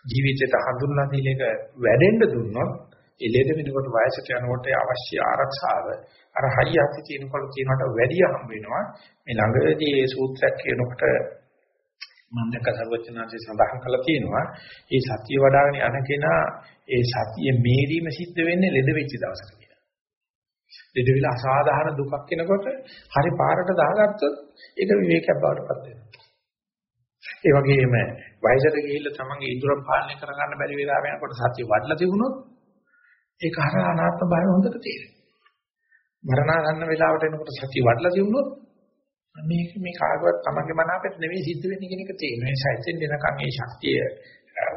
ජීවිතයට හඳුන්ලා දීලා එක වැඩෙන්න දුන්නොත් ඒ ලෙඩ වෙනකොට වයසට යනකොට අවශ්‍ය ආරක්ෂාව අර හයිය ඇති තියෙනකොට තියෙනවට වැඩි හම්බ වෙනවා මේ ළඟදී මේ සූත්‍රයක් කියනකොට මම දැක්ක සර්වචනාංශය සඳහන් කළා තියෙනවා මේ සතිය වඩාගෙන යන කෙනා ඒ සතිය මේරීම සිද්ධ වෙන්නේ ලෙඩ වෙච්ච දවසක කියලා. ලෙඩ විලා අසාධාරණ දුකක් එනකොට හරි පාරට දාගත්තොත් ඒක විවේකයක් බවට පත් වෙනවා. ඒ වගේම වයසට ගිහිල්ලා තමන්ගේ ඉන්ද්‍රිය පාලනය කරගන්න බැරි වෙලා වෙනකොට සතිය වඩලා තිබුණොත් ඒක හර අනාත්ම භාවය හොඳට තේරෙනවා. මරණ ගන්න වෙලාවට එනකොට සතිය වඩලා තිබුණොත් මේක මේ කාගවත් තමන්ගේ මනාපෙට නෙවෙයි සිද්ධ වෙන්නේ කියන එක තේරෙනවා. ඒ සයිසෙන් දෙනකම් මේ ශක්තිය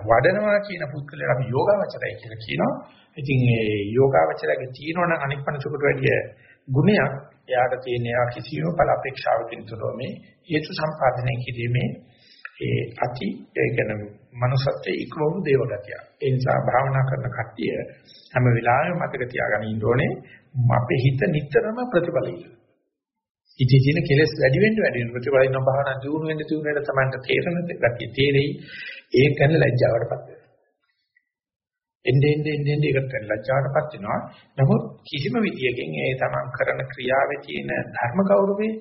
වඩනවා කියන පුද්ගලයා අපි යෝගාවචරයි කියලා කියනවා. ඉතින් ඒ යෝගාවචරයේ තියෙනවනම් අනික් පණසුකට වැඩිය ගුණයක් එයාට තියෙන එයා කිසිම බල අපේක්ෂාවකින් තොරව මේ හේතු සම්පාදනය කිරීමේ ඒ අති ඒ කියන්නේ manussත්වයේ ඉක්මවු දේවගතිය. ඒ නිසා භාවනා කරන කට්ටිය හැම වෙලාවෙම මතක තියාගන්න ඉන්න ඕනේ අපේ හිත නිතරම ප්‍රතිඵල ඉල්ලන. ඉතින් තියෙන කෙලස් වැඩි වෙන්න වැඩි වෙන ප්‍රතිඵල ඉන්න භාවනා දියුණු වෙන්න දියුණු වෙන්න තමයි තේරෙන ගතිය තේරෙයි. ඒක ගැන ලැජ්ජාවටපත් වෙනවා. එන්නේ එන්නේ එන්නේ ඒකට ලැජ්ජාවටපත් වෙනවා. නමුත් කිසිම විදියකින් ඒ තමන් කරන ක්‍රියාවේ තියෙන ධර්ම ගෞරවේ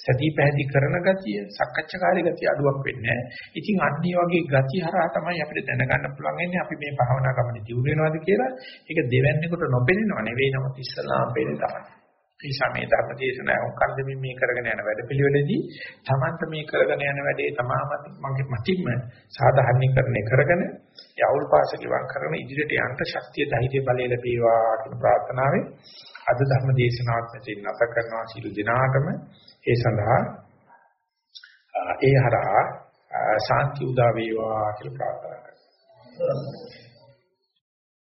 සතිය පැහැදි කරන ගතිය, සක්කච්ඡාකාරී ගතිය අඩුවක් වෙන්නේ නැහැ. ඉතින් අන්නේ වගේ ගති හරහා තමයි අපිට දැනගන්න පුළුවන් වෙන්නේ අපි මේ භාවනා ගමනේ දියුණු වෙනවද කියලා. ඒක දෙවැන්නේකට නොපෙනෙනව නෙවෙයි නමුත් ඉස්සලා අපේනේ තමයි. ඒ සමේ ධර්ම දේශනාව උකන් දෙමින් මේ කරගෙන යන වැඩපිළිවෙලදී තමන්ට මේ කරගෙන යන වැඩේ තමාම මගේ මතින්ම සාධාරණීකරණය කරගෙන යවුල් පාස ගිවන් කරන ඉදිරියට යන්න ශක්තිය ධෛර්ය බලය ලැබේවා කියන ප්‍රාර්ථනාවෙන් අද ධර්ම දේශනාවත් මෙතන නැත කරනවා සිළු දිනාටම. ඒ සඳහා ඒ හරහා ශාන්ති උදා වේවා කියලා ප්‍රාර්ථනා කරනවා.